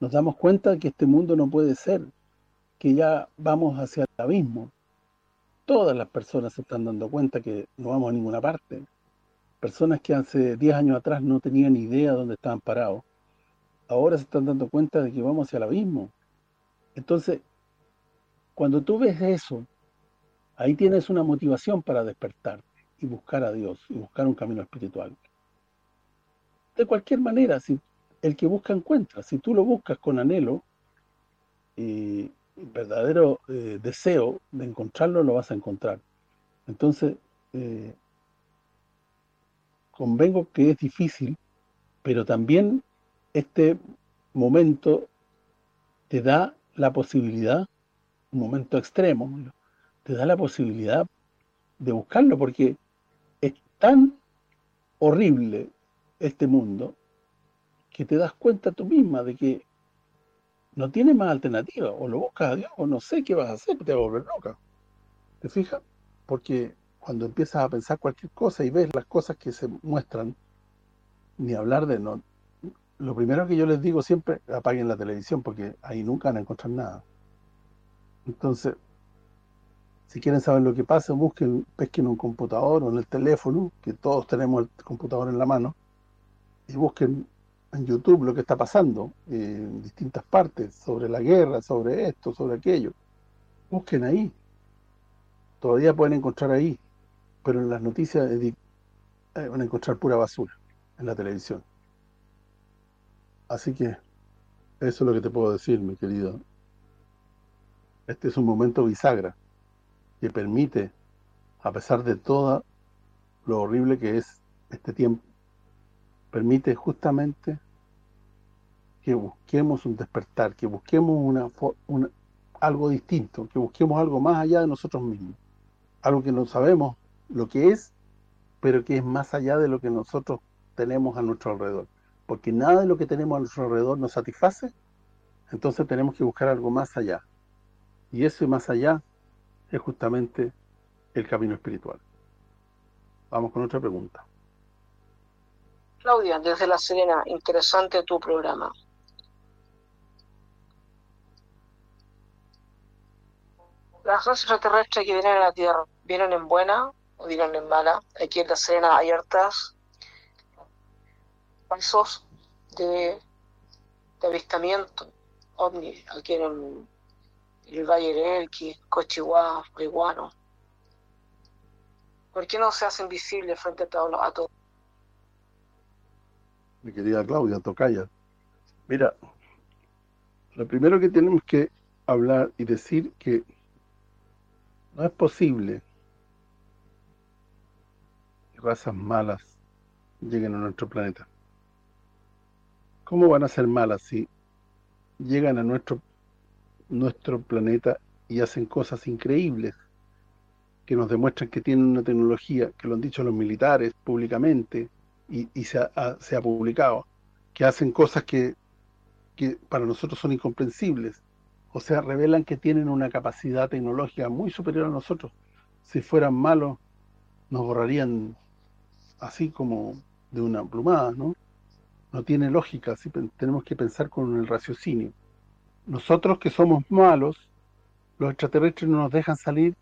nos damos cuenta de que este mundo no puede ser, que ya vamos hacia el abismo. Todas las personas se están dando cuenta que no vamos a ninguna parte personas que hace 10 años atrás no tenían idea de dónde estaban parados, ahora se están dando cuenta de que vamos hacia el abismo. Entonces, cuando tú ves eso, ahí tienes una motivación para despertar y buscar a Dios, y buscar un camino espiritual. De cualquier manera, si el que busca encuentra. Si tú lo buscas con anhelo y verdadero eh, deseo de encontrarlo, lo vas a encontrar. Entonces, eh, convengo que es difícil, pero también este momento te da la posibilidad, un momento extremo, te da la posibilidad de buscarlo, porque es tan horrible este mundo que te das cuenta tú misma de que no tienes más alternativa, o lo buscas a Dios, o no sé qué vas a hacer, te vas a volver loca. ¿Te fijas? Porque cuando empiezas a pensar cualquier cosa y ves las cosas que se muestran, ni hablar de no... Lo primero que yo les digo siempre, apaguen la televisión, porque ahí nunca van a encontrar nada. Entonces, si quieren saber lo que pasa, busquen, pesquen un computador o en el teléfono, que todos tenemos el computador en la mano, y busquen en YouTube lo que está pasando en distintas partes, sobre la guerra, sobre esto, sobre aquello. Busquen ahí. Todavía pueden encontrar ahí pero en las noticias eh, van a encontrar pura basura en la televisión. Así que eso es lo que te puedo decir, mi querido. Este es un momento bisagra que permite, a pesar de todo lo horrible que es este tiempo, permite justamente que busquemos un despertar, que busquemos una, una, algo distinto, que busquemos algo más allá de nosotros mismos, algo que no sabemos lo que es, pero que es más allá de lo que nosotros tenemos a nuestro alrededor. Porque nada de lo que tenemos a nuestro alrededor nos satisface, entonces tenemos que buscar algo más allá. Y eso más allá es justamente el camino espiritual. Vamos con otra pregunta. Claudia, desde La Serena, interesante tu programa. Las razas extraterrestres que vienen a la Tierra, ¿vienen en buena digan en mala, aquí en la Serena hay hartas pasos de, de avistamiento ovni, aquí en el, Valle del Elqui, Cochihuá, Iguano. ¿Por qué no se hacen visibles frente a todos? A todos? Mi querida Claudia, tocaya. Mira, lo primero que tenemos que hablar y decir que no es posible razas malas lleguen a nuestro planeta. ¿Cómo van a ser malas si llegan a nuestro nuestro planeta y hacen cosas increíbles que nos demuestran que tienen una tecnología, que lo han dicho los militares públicamente y, se, ha, publicado, que hacen cosas que, que para nosotros son incomprensibles, o sea, revelan que tienen una capacidad tecnológica muy superior a nosotros. Si fueran malos, nos borrarían así como de una plumada, ¿no? No tiene lógica, tenemos que pensar con el raciocinio. Nosotros que somos malos, los extraterrestres no nos dejan salir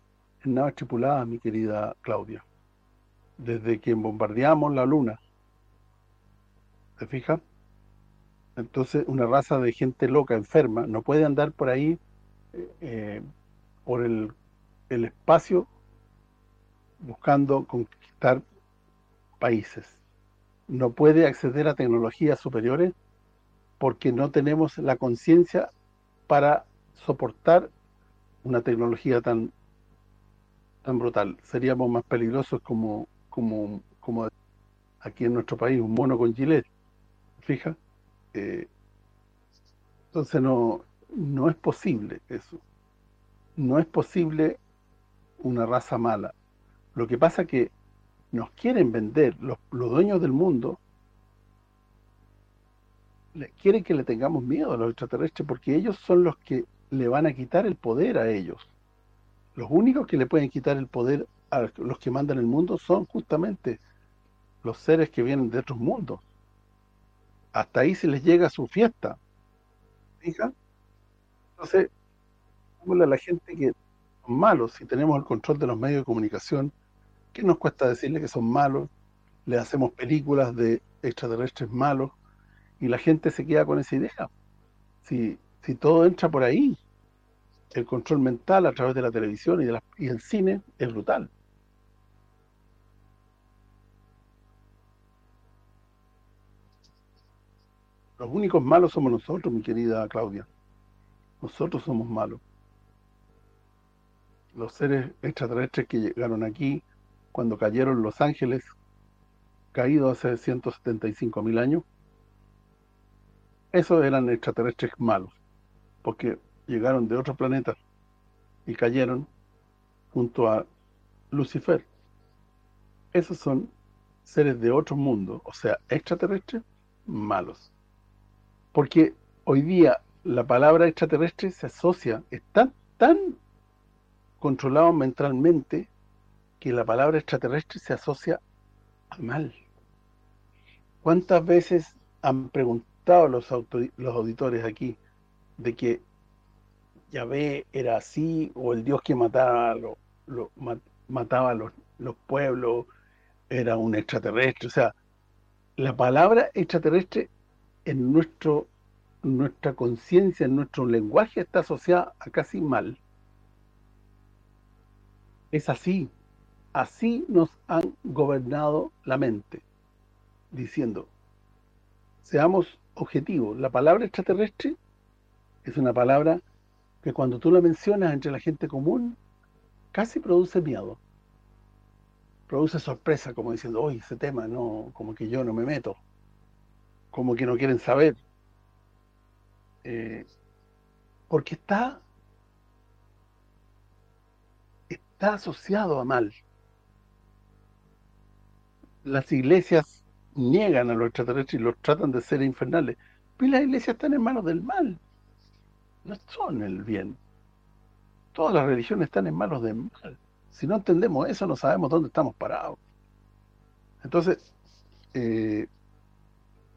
en naves tripuladas, mi querida Claudia. Desde que bombardeamos la luna. ¿Te fijas? Entonces, una raza de gente loca, enferma, no puede andar por ahí eh, por el, el espacio buscando conquistar países. No puede acceder a tecnologías superiores porque no tenemos la conciencia para soportar una tecnología tan tan brutal. Seríamos más peligrosos como como como aquí en nuestro país, un mono con gilet. Fija, eh, entonces no no es posible eso. No es posible una raza mala. Lo que pasa que nos quieren vender, los, los dueños del mundo, quieren que le tengamos miedo a los extraterrestres porque ellos son los que le van a quitar el poder a ellos. Los únicos que le pueden quitar el poder a los que mandan el mundo son justamente los seres que vienen de otros mundos. Hasta ahí se les llega su fiesta. ¿Fija? Entonces, a la gente que son malos, si tenemos el control de los medios de comunicación, ¿qué nos cuesta decirle que son malos? Le hacemos películas de extraterrestres malos y la gente se queda con esa idea. Si, si todo entra por ahí, el control mental a través de la televisión y, y el cine es brutal. Los únicos malos somos nosotros, mi querida Claudia. Nosotros somos malos. Los seres extraterrestres que llegaron aquí cuando cayeron Los Ángeles, caídos hace 175.000 años, esos eran extraterrestres malos, porque llegaron de otro planeta y cayeron junto a Lucifer. Esos son seres de otro mundo, o sea, extraterrestres malos. Porque hoy día la palabra extraterrestre se asocia, está tan controlado mentalmente que la palabra extraterrestre se asocia a mal. ¿Cuántas veces han preguntado los, los auditores aquí de que Yahvé era así o el Dios que mataba lo, mataba los, los pueblos era un extraterrestre, o sea, la palabra extraterrestre en nuestro nuestra conciencia, en nuestro lenguaje está asociada a casi mal. Es así, así nos han gobernado la mente, diciendo, seamos objetivo. La palabra extraterrestre es una palabra que cuando tú la mencionas entre la gente común, casi produce miedo. Produce sorpresa, como diciendo, oye, ese tema, no, como que yo no me meto. Como que no quieren saber. Eh, porque está está asociado a mal. Las iglesias niegan a los extraterrestres y los tratan de ser infernales. Pero las iglesias están en manos del mal. No son el bien. Todas las religiones están en manos del mal. Si no entendemos eso, no sabemos dónde estamos parados. Entonces, eh,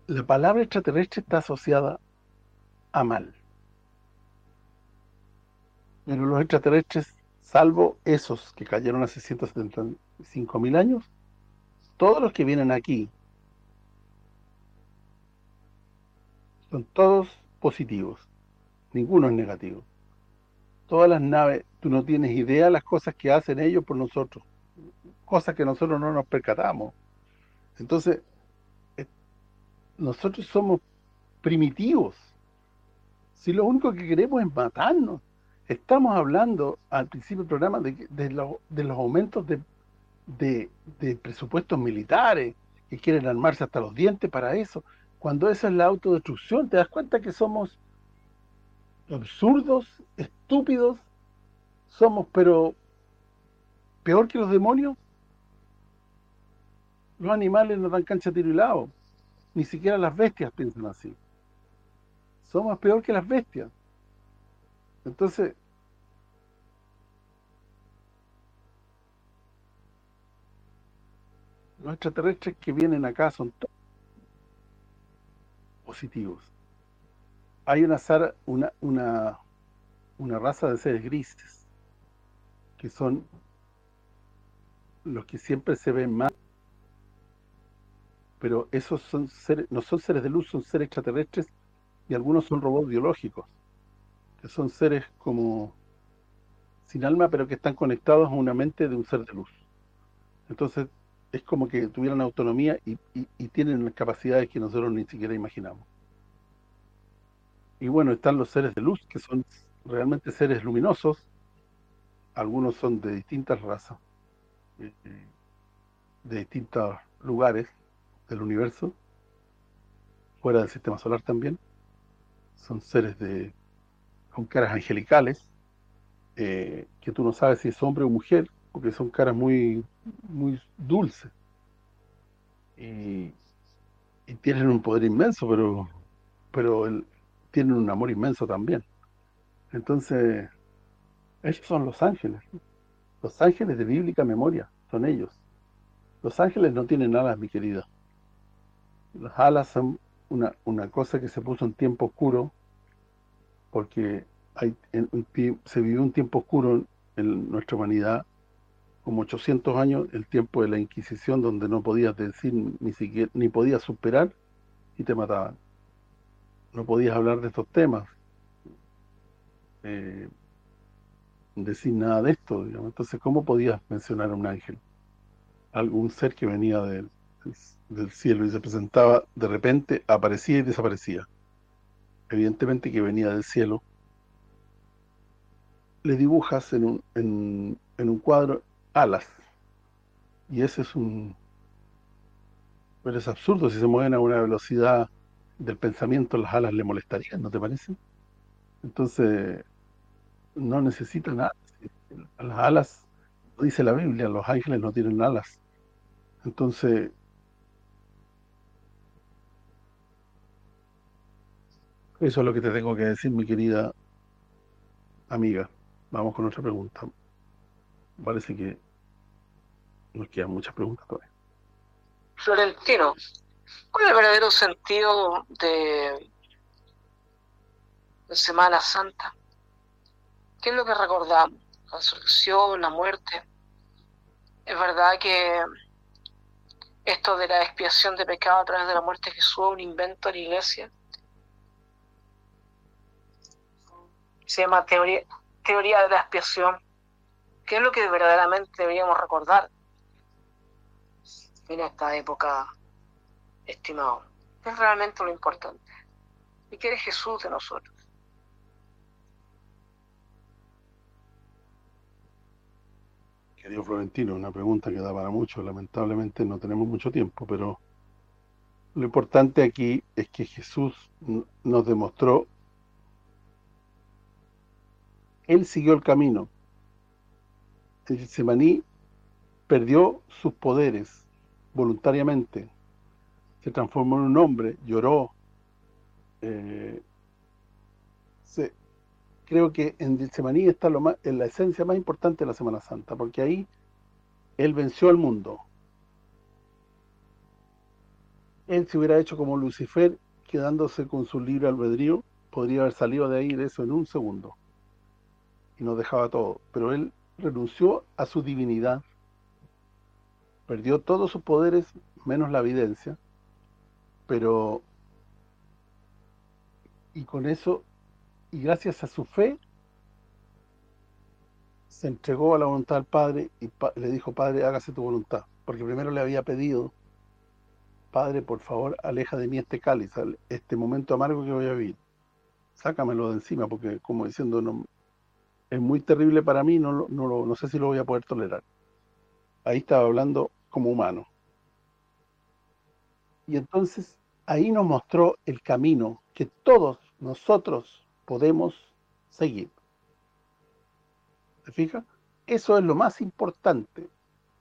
la palabra extraterrestre está asociada a mal. Pero los extraterrestres, salvo esos que cayeron hace 175 mil años, todos los que vienen aquí son todos positivos, ninguno es negativo. Todas las naves, tú no tienes idea de las cosas que hacen ellos por nosotros, cosas que nosotros no nos percatamos. Entonces, nosotros somos primitivos. Si lo único que queremos es matarnos. Estamos hablando al principio del programa de, de, los aumentos de, de presupuestos militares, que quieren armarse hasta los dientes para eso cuando esa es la autodestrucción, te das cuenta que somos absurdos, estúpidos, somos pero peor que los demonios. Los animales no dan cancha tiro y lado, ni siquiera las bestias piensan así. Somos peor que las bestias. Entonces, los extraterrestres que vienen acá son positivos. Hay una, una, una, una raza de seres grises que son los que siempre se ven más pero esos son seres, no son seres de luz, son seres extraterrestres y algunos son robots biológicos, que son seres como sin alma, pero que están conectados a una mente de un ser de luz. Entonces, es como que tuvieran autonomía y, tienen capacidades que nosotros ni siquiera imaginamos. y bueno, están los seres de luz, que son realmente seres luminosos. Algunos son de distintas razas, eh, de distintos lugares del universo, fuera del sistema solar también. Son seres de con caras angelicales, eh, que tú no sabes si es hombre o mujer, porque son caras muy muy dulces. Y, tienen un poder inmenso, pero pero tienen un amor inmenso también. Entonces, ellos son los ángeles. Los ángeles de bíblica memoria, son ellos. Los ángeles no tienen alas, mi querida. Las alas son una, una cosa que se puso en tiempo oscuro, porque hay se vivió un tiempo oscuro en nuestra humanidad, como 800 años, el tiempo de la Inquisición, donde no podías decir ni siquiera ni podías superar y te mataban no podías hablar de estos temas, eh, decir nada de esto, entonces ¿cómo podías mencionar a un ángel? Algún ser que venía del, cielo y se presentaba de repente, aparecía y desaparecía. Evidentemente que venía del cielo. Le dibujas en un cuadro alas. Y ese es un... Pero es absurdo si se mueven a una velocidad del pensamiento las alas le molestarían, ¿no te parece? Entonces, no necesita nada. Las alas, dice la Biblia, los ángeles no tienen alas. Entonces, eso es lo que te tengo que decir, mi querida amiga. Vamos con otra pregunta. Parece que nos quedan muchas preguntas todavía. Florentino, ¿Cuál es el verdadero sentido de, Semana Santa? ¿Qué es lo que recordamos? La resurrección, la muerte. Es verdad que esto de la expiación de pecado a través de la muerte de Jesús es un invento de la iglesia. Se llama teoría, teoría de la expiación. ¿Qué es lo que verdaderamente deberíamos recordar en esta época estimado. Es realmente lo importante. ¿Y qué es Jesús de nosotros? Querido Florentino, una pregunta que da para mucho. Lamentablemente no tenemos mucho tiempo, pero lo importante aquí es que Jesús nos demostró Él siguió el camino. El Semaní perdió sus poderes voluntariamente se transformó en un hombre, lloró. Eh, creo que en Getsemaní está lo más, en la esencia más importante de la Semana Santa, porque ahí él venció al mundo. Él se hubiera hecho como Lucifer, quedándose con su libre albedrío, podría haber salido de ahí de eso en un segundo. Y nos dejaba todo. Pero él renunció a su divinidad, perdió todos sus poderes, menos la evidencia, pero y con eso y gracias a su fe se entregó a la voluntad del Padre y le dijo, Padre, hágase tu voluntad. Porque primero le había pedido, Padre, por favor, aleja de mí este cáliz, este momento amargo que voy a vivir. Sácamelo de encima, porque como diciendo, no es muy terrible para mí, no, no, no sé si lo voy a poder tolerar. Ahí estaba hablando como humano. Y entonces ahí nos mostró el camino que todos nosotros podemos seguir. ¿Se fija? Eso es lo más importante,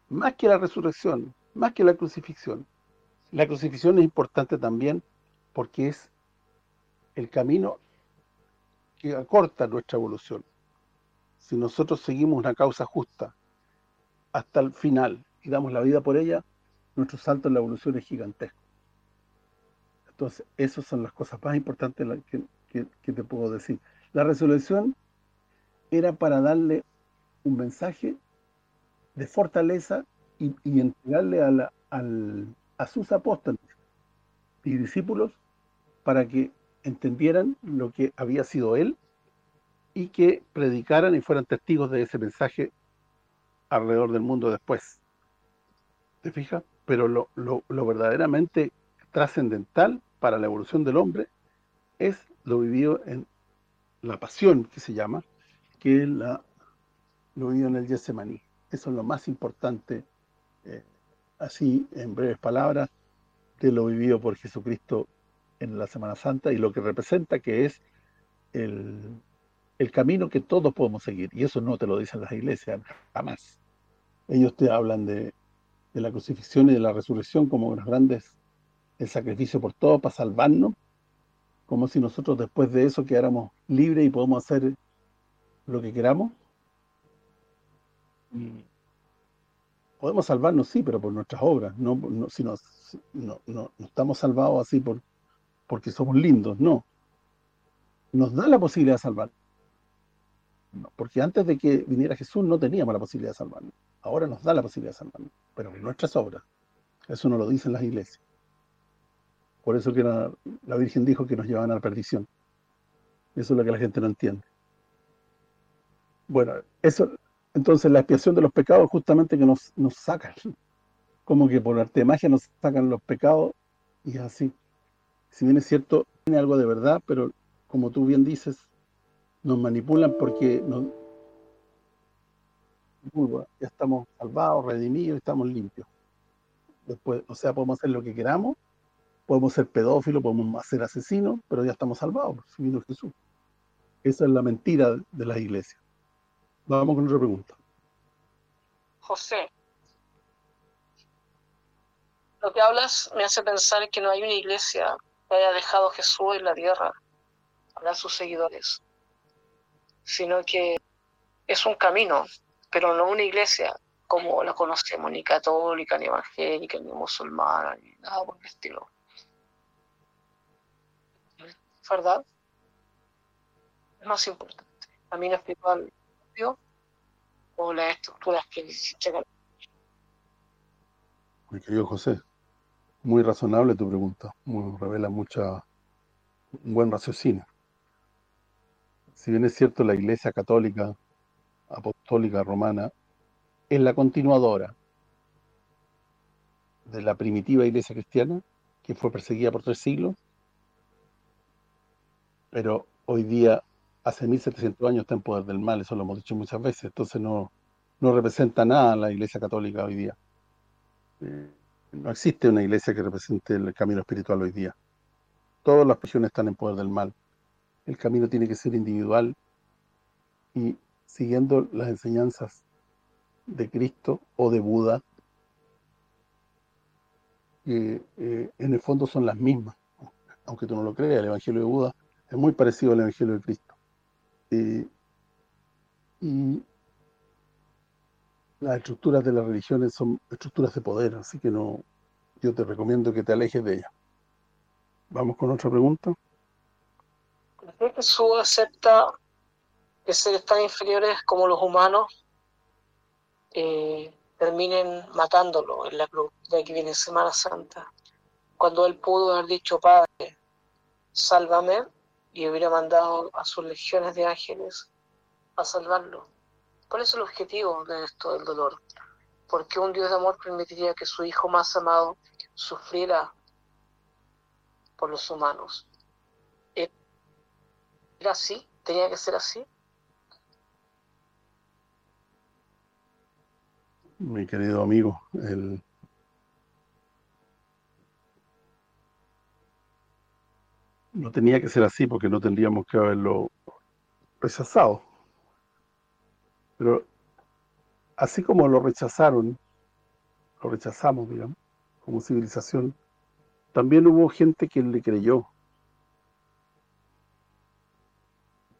más que la resurrección, más que la crucifixión. La crucifixión es importante también porque es el camino que acorta nuestra evolución. Si nosotros seguimos una causa justa hasta el final y damos la vida por ella, nuestro salto en la evolución es gigantesco. Entonces, esas son las cosas más importantes que, te puedo decir. La resurrección era para darle un mensaje de fortaleza y, entregarle a, a sus apóstoles y discípulos para que entendieran lo que había sido Él y que predicaran y fueran testigos de ese mensaje alrededor del mundo después. ¿Te fijas? Pero lo, lo verdaderamente trascendental para la evolución del hombre es lo vivido en la pasión que se llama, que es la, lo vivido en el Getsemaní. Eso es lo más importante, eh, así en breves palabras, de lo vivido por Jesucristo en la Semana Santa y lo que representa que es el, el camino que todos podemos seguir. Y eso no te lo dicen las iglesias, jamás. Ellos te hablan de, de la crucifixión y de la resurrección como los grandes, el sacrificio por todos para salvarnos, como si nosotros después de eso quedáramos libres y podemos hacer lo que queramos. podemos salvarnos, sí, pero por nuestras obras, no, no si no, no, estamos salvados así por porque somos lindos, no. Nos da la posibilidad de salvar. Porque antes de que viniera Jesús no teníamos la posibilidad de salvarnos. Ahora nos da la posibilidad de salvarnos, pero en nuestras obras. Eso no lo dicen las iglesias. Por eso que la, Virgen dijo que nos llevaban a la perdición. Eso es lo que la gente no entiende. Bueno, eso entonces la expiación de los pecados justamente que nos, nos sacan. Como que por arte de magia nos sacan los pecados y así. Si bien es cierto, tiene algo de verdad, pero como tú bien dices, nos manipulan porque nos ya estamos salvados, redimidos, estamos limpios. Después, o sea, podemos hacer lo que queramos podemos ser pedófilos, podemos ser asesinos, pero ya estamos salvados, si vino Jesús. Esa es la mentira de la iglesia. Vamos con otra pregunta. José, lo que hablas me hace pensar que no hay una iglesia que haya dejado a Jesús en la tierra para sus seguidores, sino que es un camino, pero no una iglesia como la conocemos, ni católica, ni evangélica, ni musulmana, ni nada por el estilo. ¿verdad? Es más importante. Camino espiritual o las estructuras que llegan. Mi querido José, muy razonable tu pregunta, muy, revela mucha un buen raciocinio. Si bien es cierto la Iglesia Católica Apostólica Romana es la continuadora de la primitiva Iglesia Cristiana, que fue perseguida por tres siglos, pero hoy día, hace 1700 años está en poder del mal, eso lo hemos dicho muchas veces, entonces no, no representa nada la Iglesia Católica hoy día. Eh, no existe una iglesia que represente el camino espiritual hoy día. Todas las religiones están en poder del mal. El camino tiene que ser individual y siguiendo las enseñanzas de Cristo o de Buda, que eh, en el fondo son las mismas. Aunque tú no lo creas, el Evangelio de Buda es muy parecido al Evangelio de Cristo. y las estructuras de las religiones son estructuras de poder, así que no yo te recomiendo que te alejes de ellas. Vamos con otra pregunta. ¿Por qué Jesús acepta que seres tan inferiores como los humanos eh, terminen matándolo en la cruz? De aquí viene Semana Santa. Cuando él pudo haber dicho, Padre, sálvame, y hubiera mandado a sus legiones de ángeles a salvarlo. ¿Cuál es el objetivo de esto del dolor? ¿Por qué un Dios de amor permitiría que su hijo más amado sufriera por los humanos? ¿Era así? ¿Tenía que ser así? Mi querido amigo, el, no tenía que ser así porque no tendríamos que haberlo rechazado. Pero así como lo rechazaron, lo rechazamos, digamos, como civilización, también hubo gente que le creyó,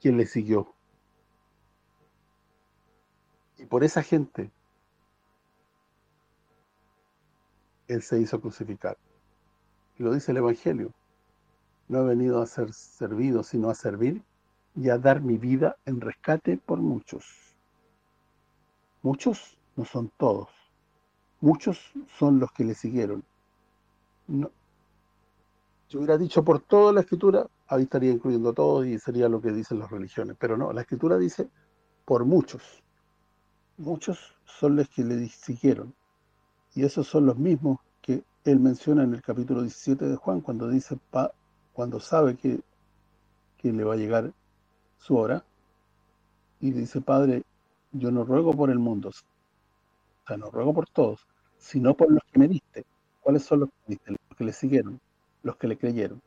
quien le siguió. Y por esa gente, Él se hizo crucificar. Y lo dice el Evangelio no he venido a ser servido, sino a servir y a dar mi vida en rescate por muchos. Muchos no son todos. Muchos son los que le siguieron. No. Si hubiera dicho por toda la escritura, ahí estaría incluyendo a todos y sería lo que dicen las religiones. Pero no, la escritura dice por muchos. Muchos son los que le siguieron. Y esos son los mismos que él menciona en el capítulo 17 de Juan, cuando dice, cuando sabe que que le va a llegar su hora y dice, Padre, yo no ruego por el mundo, o sea, no ruego por todos, sino por los que me diste. ¿Cuáles son los que me diste? Los que le siguieron, los que le creyeron.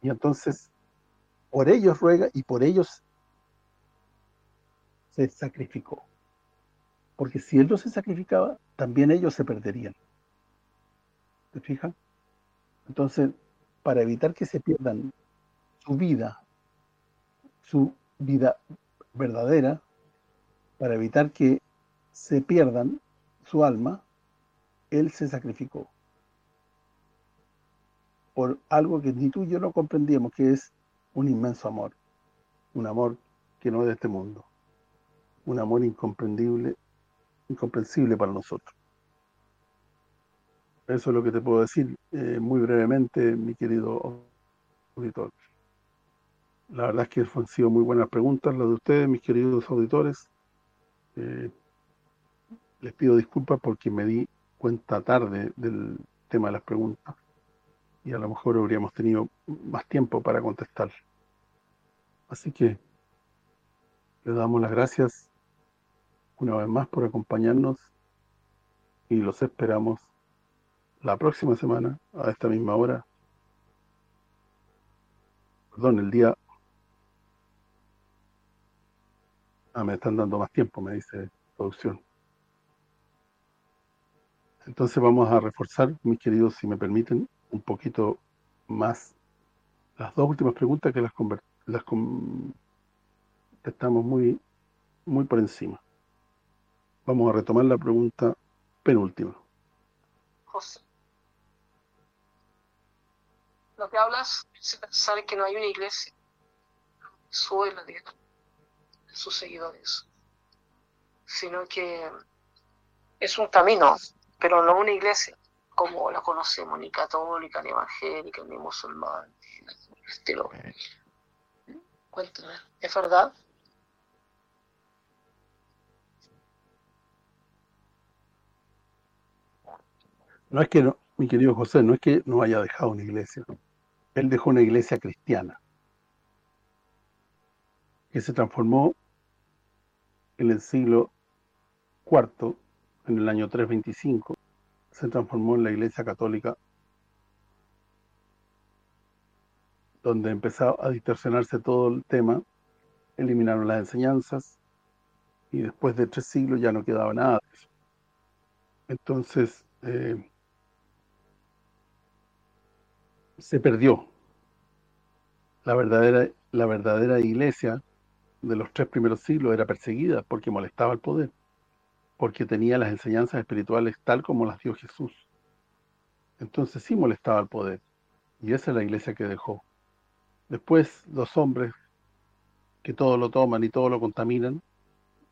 Y entonces, por ellos ruega y por ellos se sacrificó. Porque si él no se sacrificaba, también ellos se perderían. ¿Te fijas? Entonces, para evitar que se pierdan su vida, su vida verdadera, para evitar que se pierdan su alma, él se sacrificó por algo que ni tú y yo no comprendíamos, que es un inmenso amor, un amor que no es de este mundo, un amor incomprendible, incomprensible para nosotros. Eso es lo que te puedo decir eh, muy brevemente, mi querido auditor. La verdad es que han sido muy buenas preguntas las de ustedes, mis queridos auditores. Eh, les pido disculpas porque me di cuenta tarde del tema de las preguntas y a lo mejor habríamos tenido más tiempo para contestar. Así que les damos las gracias una vez más por acompañarnos y los esperamos la próxima semana a esta misma hora. Perdón, el día... Ah, me están dando más tiempo, me dice producción. Entonces vamos a reforzar, mis queridos, si me permiten, un poquito más las dos últimas preguntas que las, las contestamos muy, muy por encima. Vamos a retomar la pregunta penúltima. José, lo que hablas sabe que no hay una iglesia suela de sus seguidores, sino que es un camino pero no una iglesia como la conocemos, ni católica, ni evangélica, ni musulmana, estilo. Cuéntame, ¿es verdad? No es que, no, mi querido José, no es que no haya dejado una iglesia. Él dejó una iglesia cristiana que se transformó en el siglo IV en el año 325, se transformó en la Iglesia Católica, donde empezó a distorsionarse todo el tema, eliminaron las enseñanzas, y después de tres siglos ya no quedaba nada de eso. Entonces, eh, se perdió la verdadera la verdadera iglesia de los tres primeros siglos era perseguida porque molestaba el poder porque tenía las enseñanzas espirituales tal como las dio Jesús. Entonces sí molestaba al poder, y esa es la iglesia que dejó. Después los hombres, que todo lo toman y todo lo contaminan,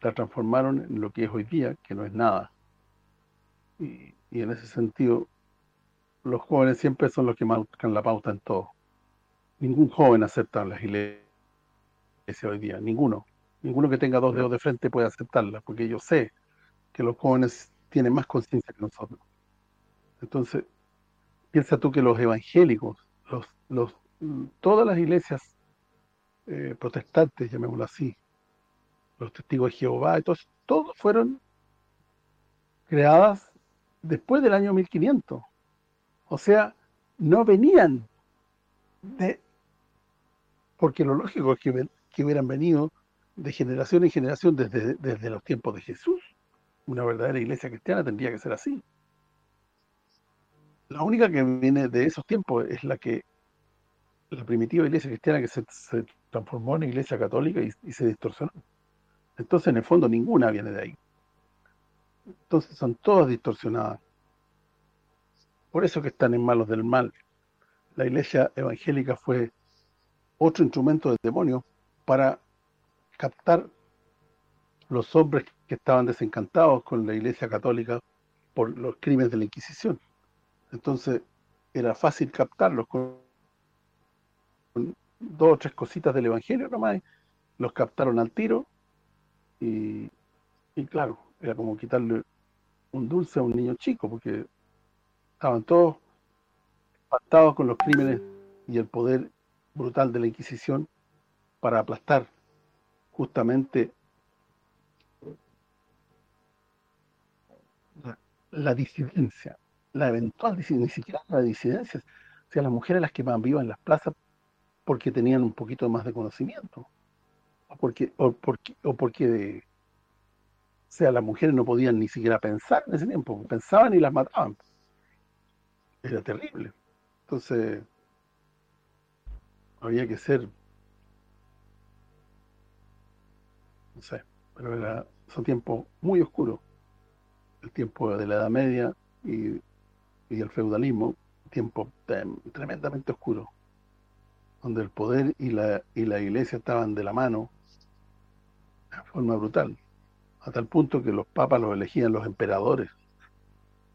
la transformaron en lo que es hoy día, que no es nada. Y, y en ese sentido, los jóvenes siempre son los que marcan la pauta en todo. Ningún joven acepta las iglesias hoy día, ninguno. Ninguno que tenga dos dedos de frente puede aceptarla, porque yo sé que los jóvenes tienen más conciencia que nosotros. Entonces, piensa tú que los evangélicos, los, los todas las iglesias eh, protestantes, llamémoslo así, los testigos de Jehová, todos, todos fueron creadas después del año 1500. O sea, no venían de... Porque lo lógico es que, que hubieran venido de generación en generación desde, desde los tiempos de Jesús una verdadera iglesia cristiana tendría que ser así. La única que viene de esos tiempos es la que la primitiva iglesia cristiana que se, transformó en iglesia católica y, se distorsionó. Entonces, en el fondo, ninguna viene de ahí. Entonces, son todas distorsionadas. Por eso que están en malos del mal. La iglesia evangélica fue otro instrumento del demonio para captar los hombres que estaban desencantados con la Iglesia Católica por los crímenes de la Inquisición. Entonces, era fácil captarlos con, dos o tres cositas del Evangelio nomás, los captaron al tiro y, y claro, era como quitarle un dulce a un niño chico, porque estaban todos impactados con los crímenes y el poder brutal de la Inquisición para aplastar justamente la, disidencia, la eventual disidencia, ni siquiera la disidencia, o sea, las mujeres las que más vivas en las plazas porque tenían un poquito más de conocimiento, o porque, o porque, o porque o sea, las mujeres no podían ni siquiera pensar en ese tiempo, pensaban y las mataban. Era terrible. Entonces, había que ser, no sé, pero era, son tiempos muy oscuros. El tiempo de la Edad Media y, el feudalismo, tiempo tremendamente oscuro, donde el poder y la, y la iglesia estaban de la mano de forma brutal, a tal punto que los papas los elegían los emperadores.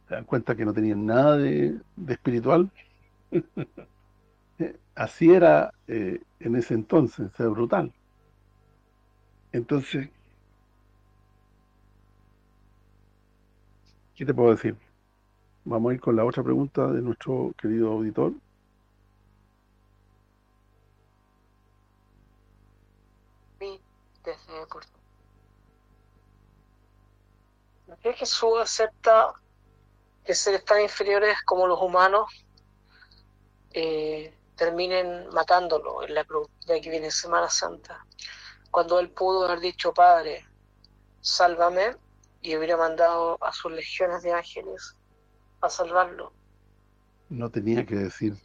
Se dan cuenta que no tenían nada de, de espiritual. así era eh, en ese entonces, era brutal. Entonces, ¿qué te puedo decir? Vamos a ir con la otra pregunta de nuestro querido auditor. ¿Por Jesús acepta que seres tan inferiores como los humanos eh, terminen matándolo en la cruz, de aquí viene Semana Santa. Cuando él pudo haber dicho, Padre, sálvame, y hubiera mandado a sus legiones de ángeles a salvarlo. No tenía que decir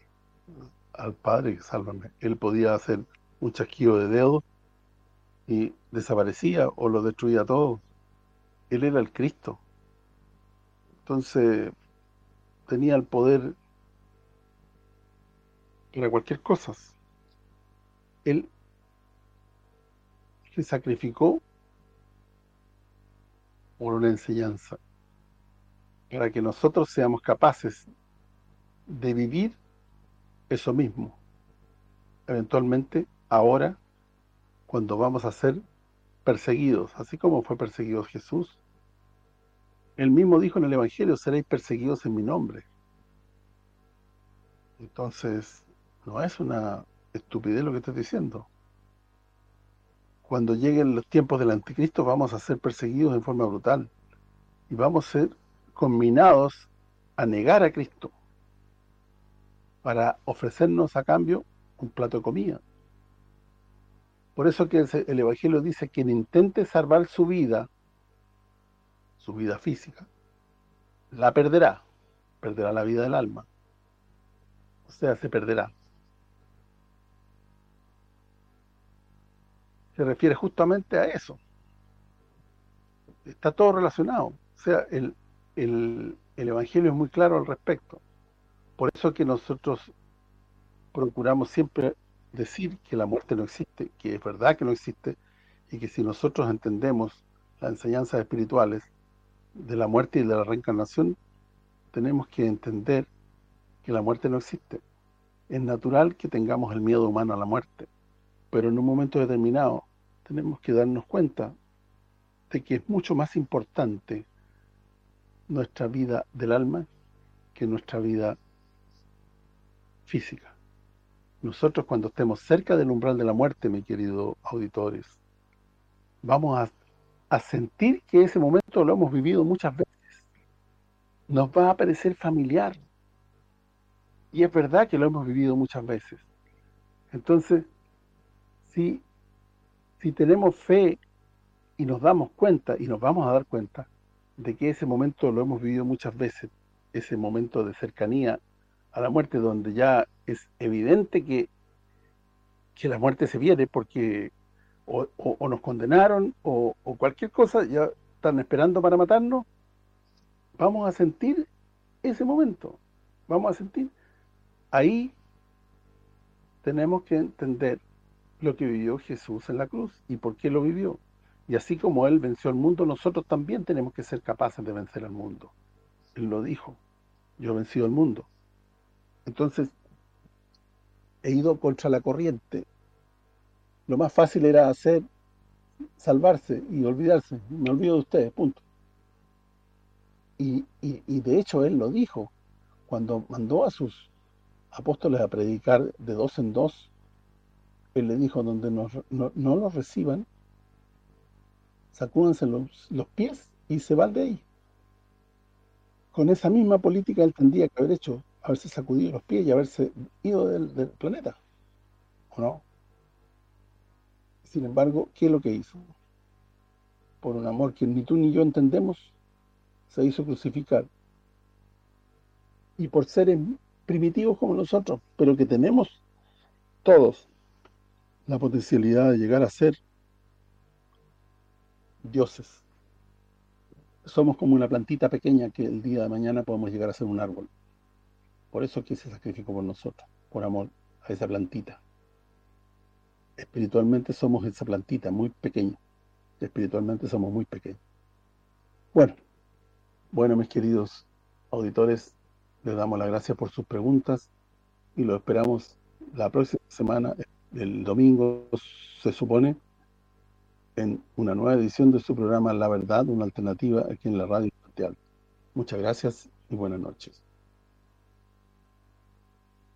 al Padre, sálvame. Él podía hacer un chasquido de dedos y desaparecía o lo destruía todo. Él era el Cristo. Entonces, tenía el poder para cualquier cosa. Él se sacrificó por una enseñanza, para que nosotros seamos capaces de vivir eso mismo. Eventualmente, ahora, cuando vamos a ser perseguidos, así como fue perseguido Jesús, él mismo dijo en el Evangelio, seréis perseguidos en mi nombre. Entonces, no es una estupidez lo que estoy diciendo. Cuando lleguen los tiempos del anticristo vamos a ser perseguidos en forma brutal. Y vamos a ser combinados a negar a Cristo para ofrecernos a cambio un plato de comida. Por eso que el Evangelio dice quien intente salvar su vida, su vida física, la perderá, perderá la vida del alma. O sea, se perderá. Se refiere justamente a eso. Está todo relacionado. O sea, el, el, Evangelio es muy claro al respecto. Por eso que nosotros procuramos siempre decir que la muerte no existe, que es verdad que no existe, y que si nosotros entendemos las enseñanzas espirituales de la muerte y de la reencarnación, tenemos que entender que la muerte no existe. Es natural que tengamos el miedo humano a la muerte, pero en un momento determinado tenemos que darnos cuenta de que es mucho más importante nuestra vida del alma que nuestra vida física. Nosotros cuando estemos cerca del umbral de la muerte, mis queridos auditores, vamos a, a sentir que ese momento lo hemos vivido muchas veces. Nos va a parecer familiar. Y es verdad que lo hemos vivido muchas veces. Entonces, si, si tenemos fe y nos damos cuenta, y nos vamos a dar cuenta, de que ese momento lo hemos vivido muchas veces, ese momento de cercanía a la muerte, donde ya es evidente que, que la muerte se viene porque o, nos condenaron o, o cualquier cosa, ya están esperando para matarnos, vamos a sentir ese momento, vamos a sentir, ahí tenemos que entender lo que vivió Jesús en la cruz y por qué lo vivió. Y así como Él venció al mundo, nosotros también tenemos que ser capaces de vencer al mundo. Él lo dijo, yo he vencido al mundo. Entonces, he ido contra la corriente. Lo más fácil era hacer, salvarse y olvidarse. Me olvido de ustedes, punto. Y, y de hecho Él lo dijo, cuando mandó a sus apóstoles a predicar de dos en dos, Él le dijo, donde no, no los reciban, sacúdanse los, los pies y se van de ahí. Con esa misma política él tendría que haber hecho, haberse sacudido los pies y haberse ido del, del planeta. ¿O no? Sin embargo, ¿qué es lo que hizo? Por un amor que ni tú ni yo entendemos, se hizo crucificar. Y por seres primitivos como nosotros, pero que tenemos todos la potencialidad de llegar a ser dioses. Somos como una plantita pequeña que el día de mañana podemos llegar a ser un árbol. Por eso que se sacrificó por nosotros, por amor a esa plantita. Espiritualmente somos esa plantita muy pequeña. Espiritualmente somos muy pequeños. Bueno, bueno mis queridos auditores, les damos las gracias por sus preguntas y lo esperamos la próxima semana, el domingo se supone, en una nueva edición de su programa La Verdad, una alternativa aquí en la Radio. Muchas gracias y buenas noches.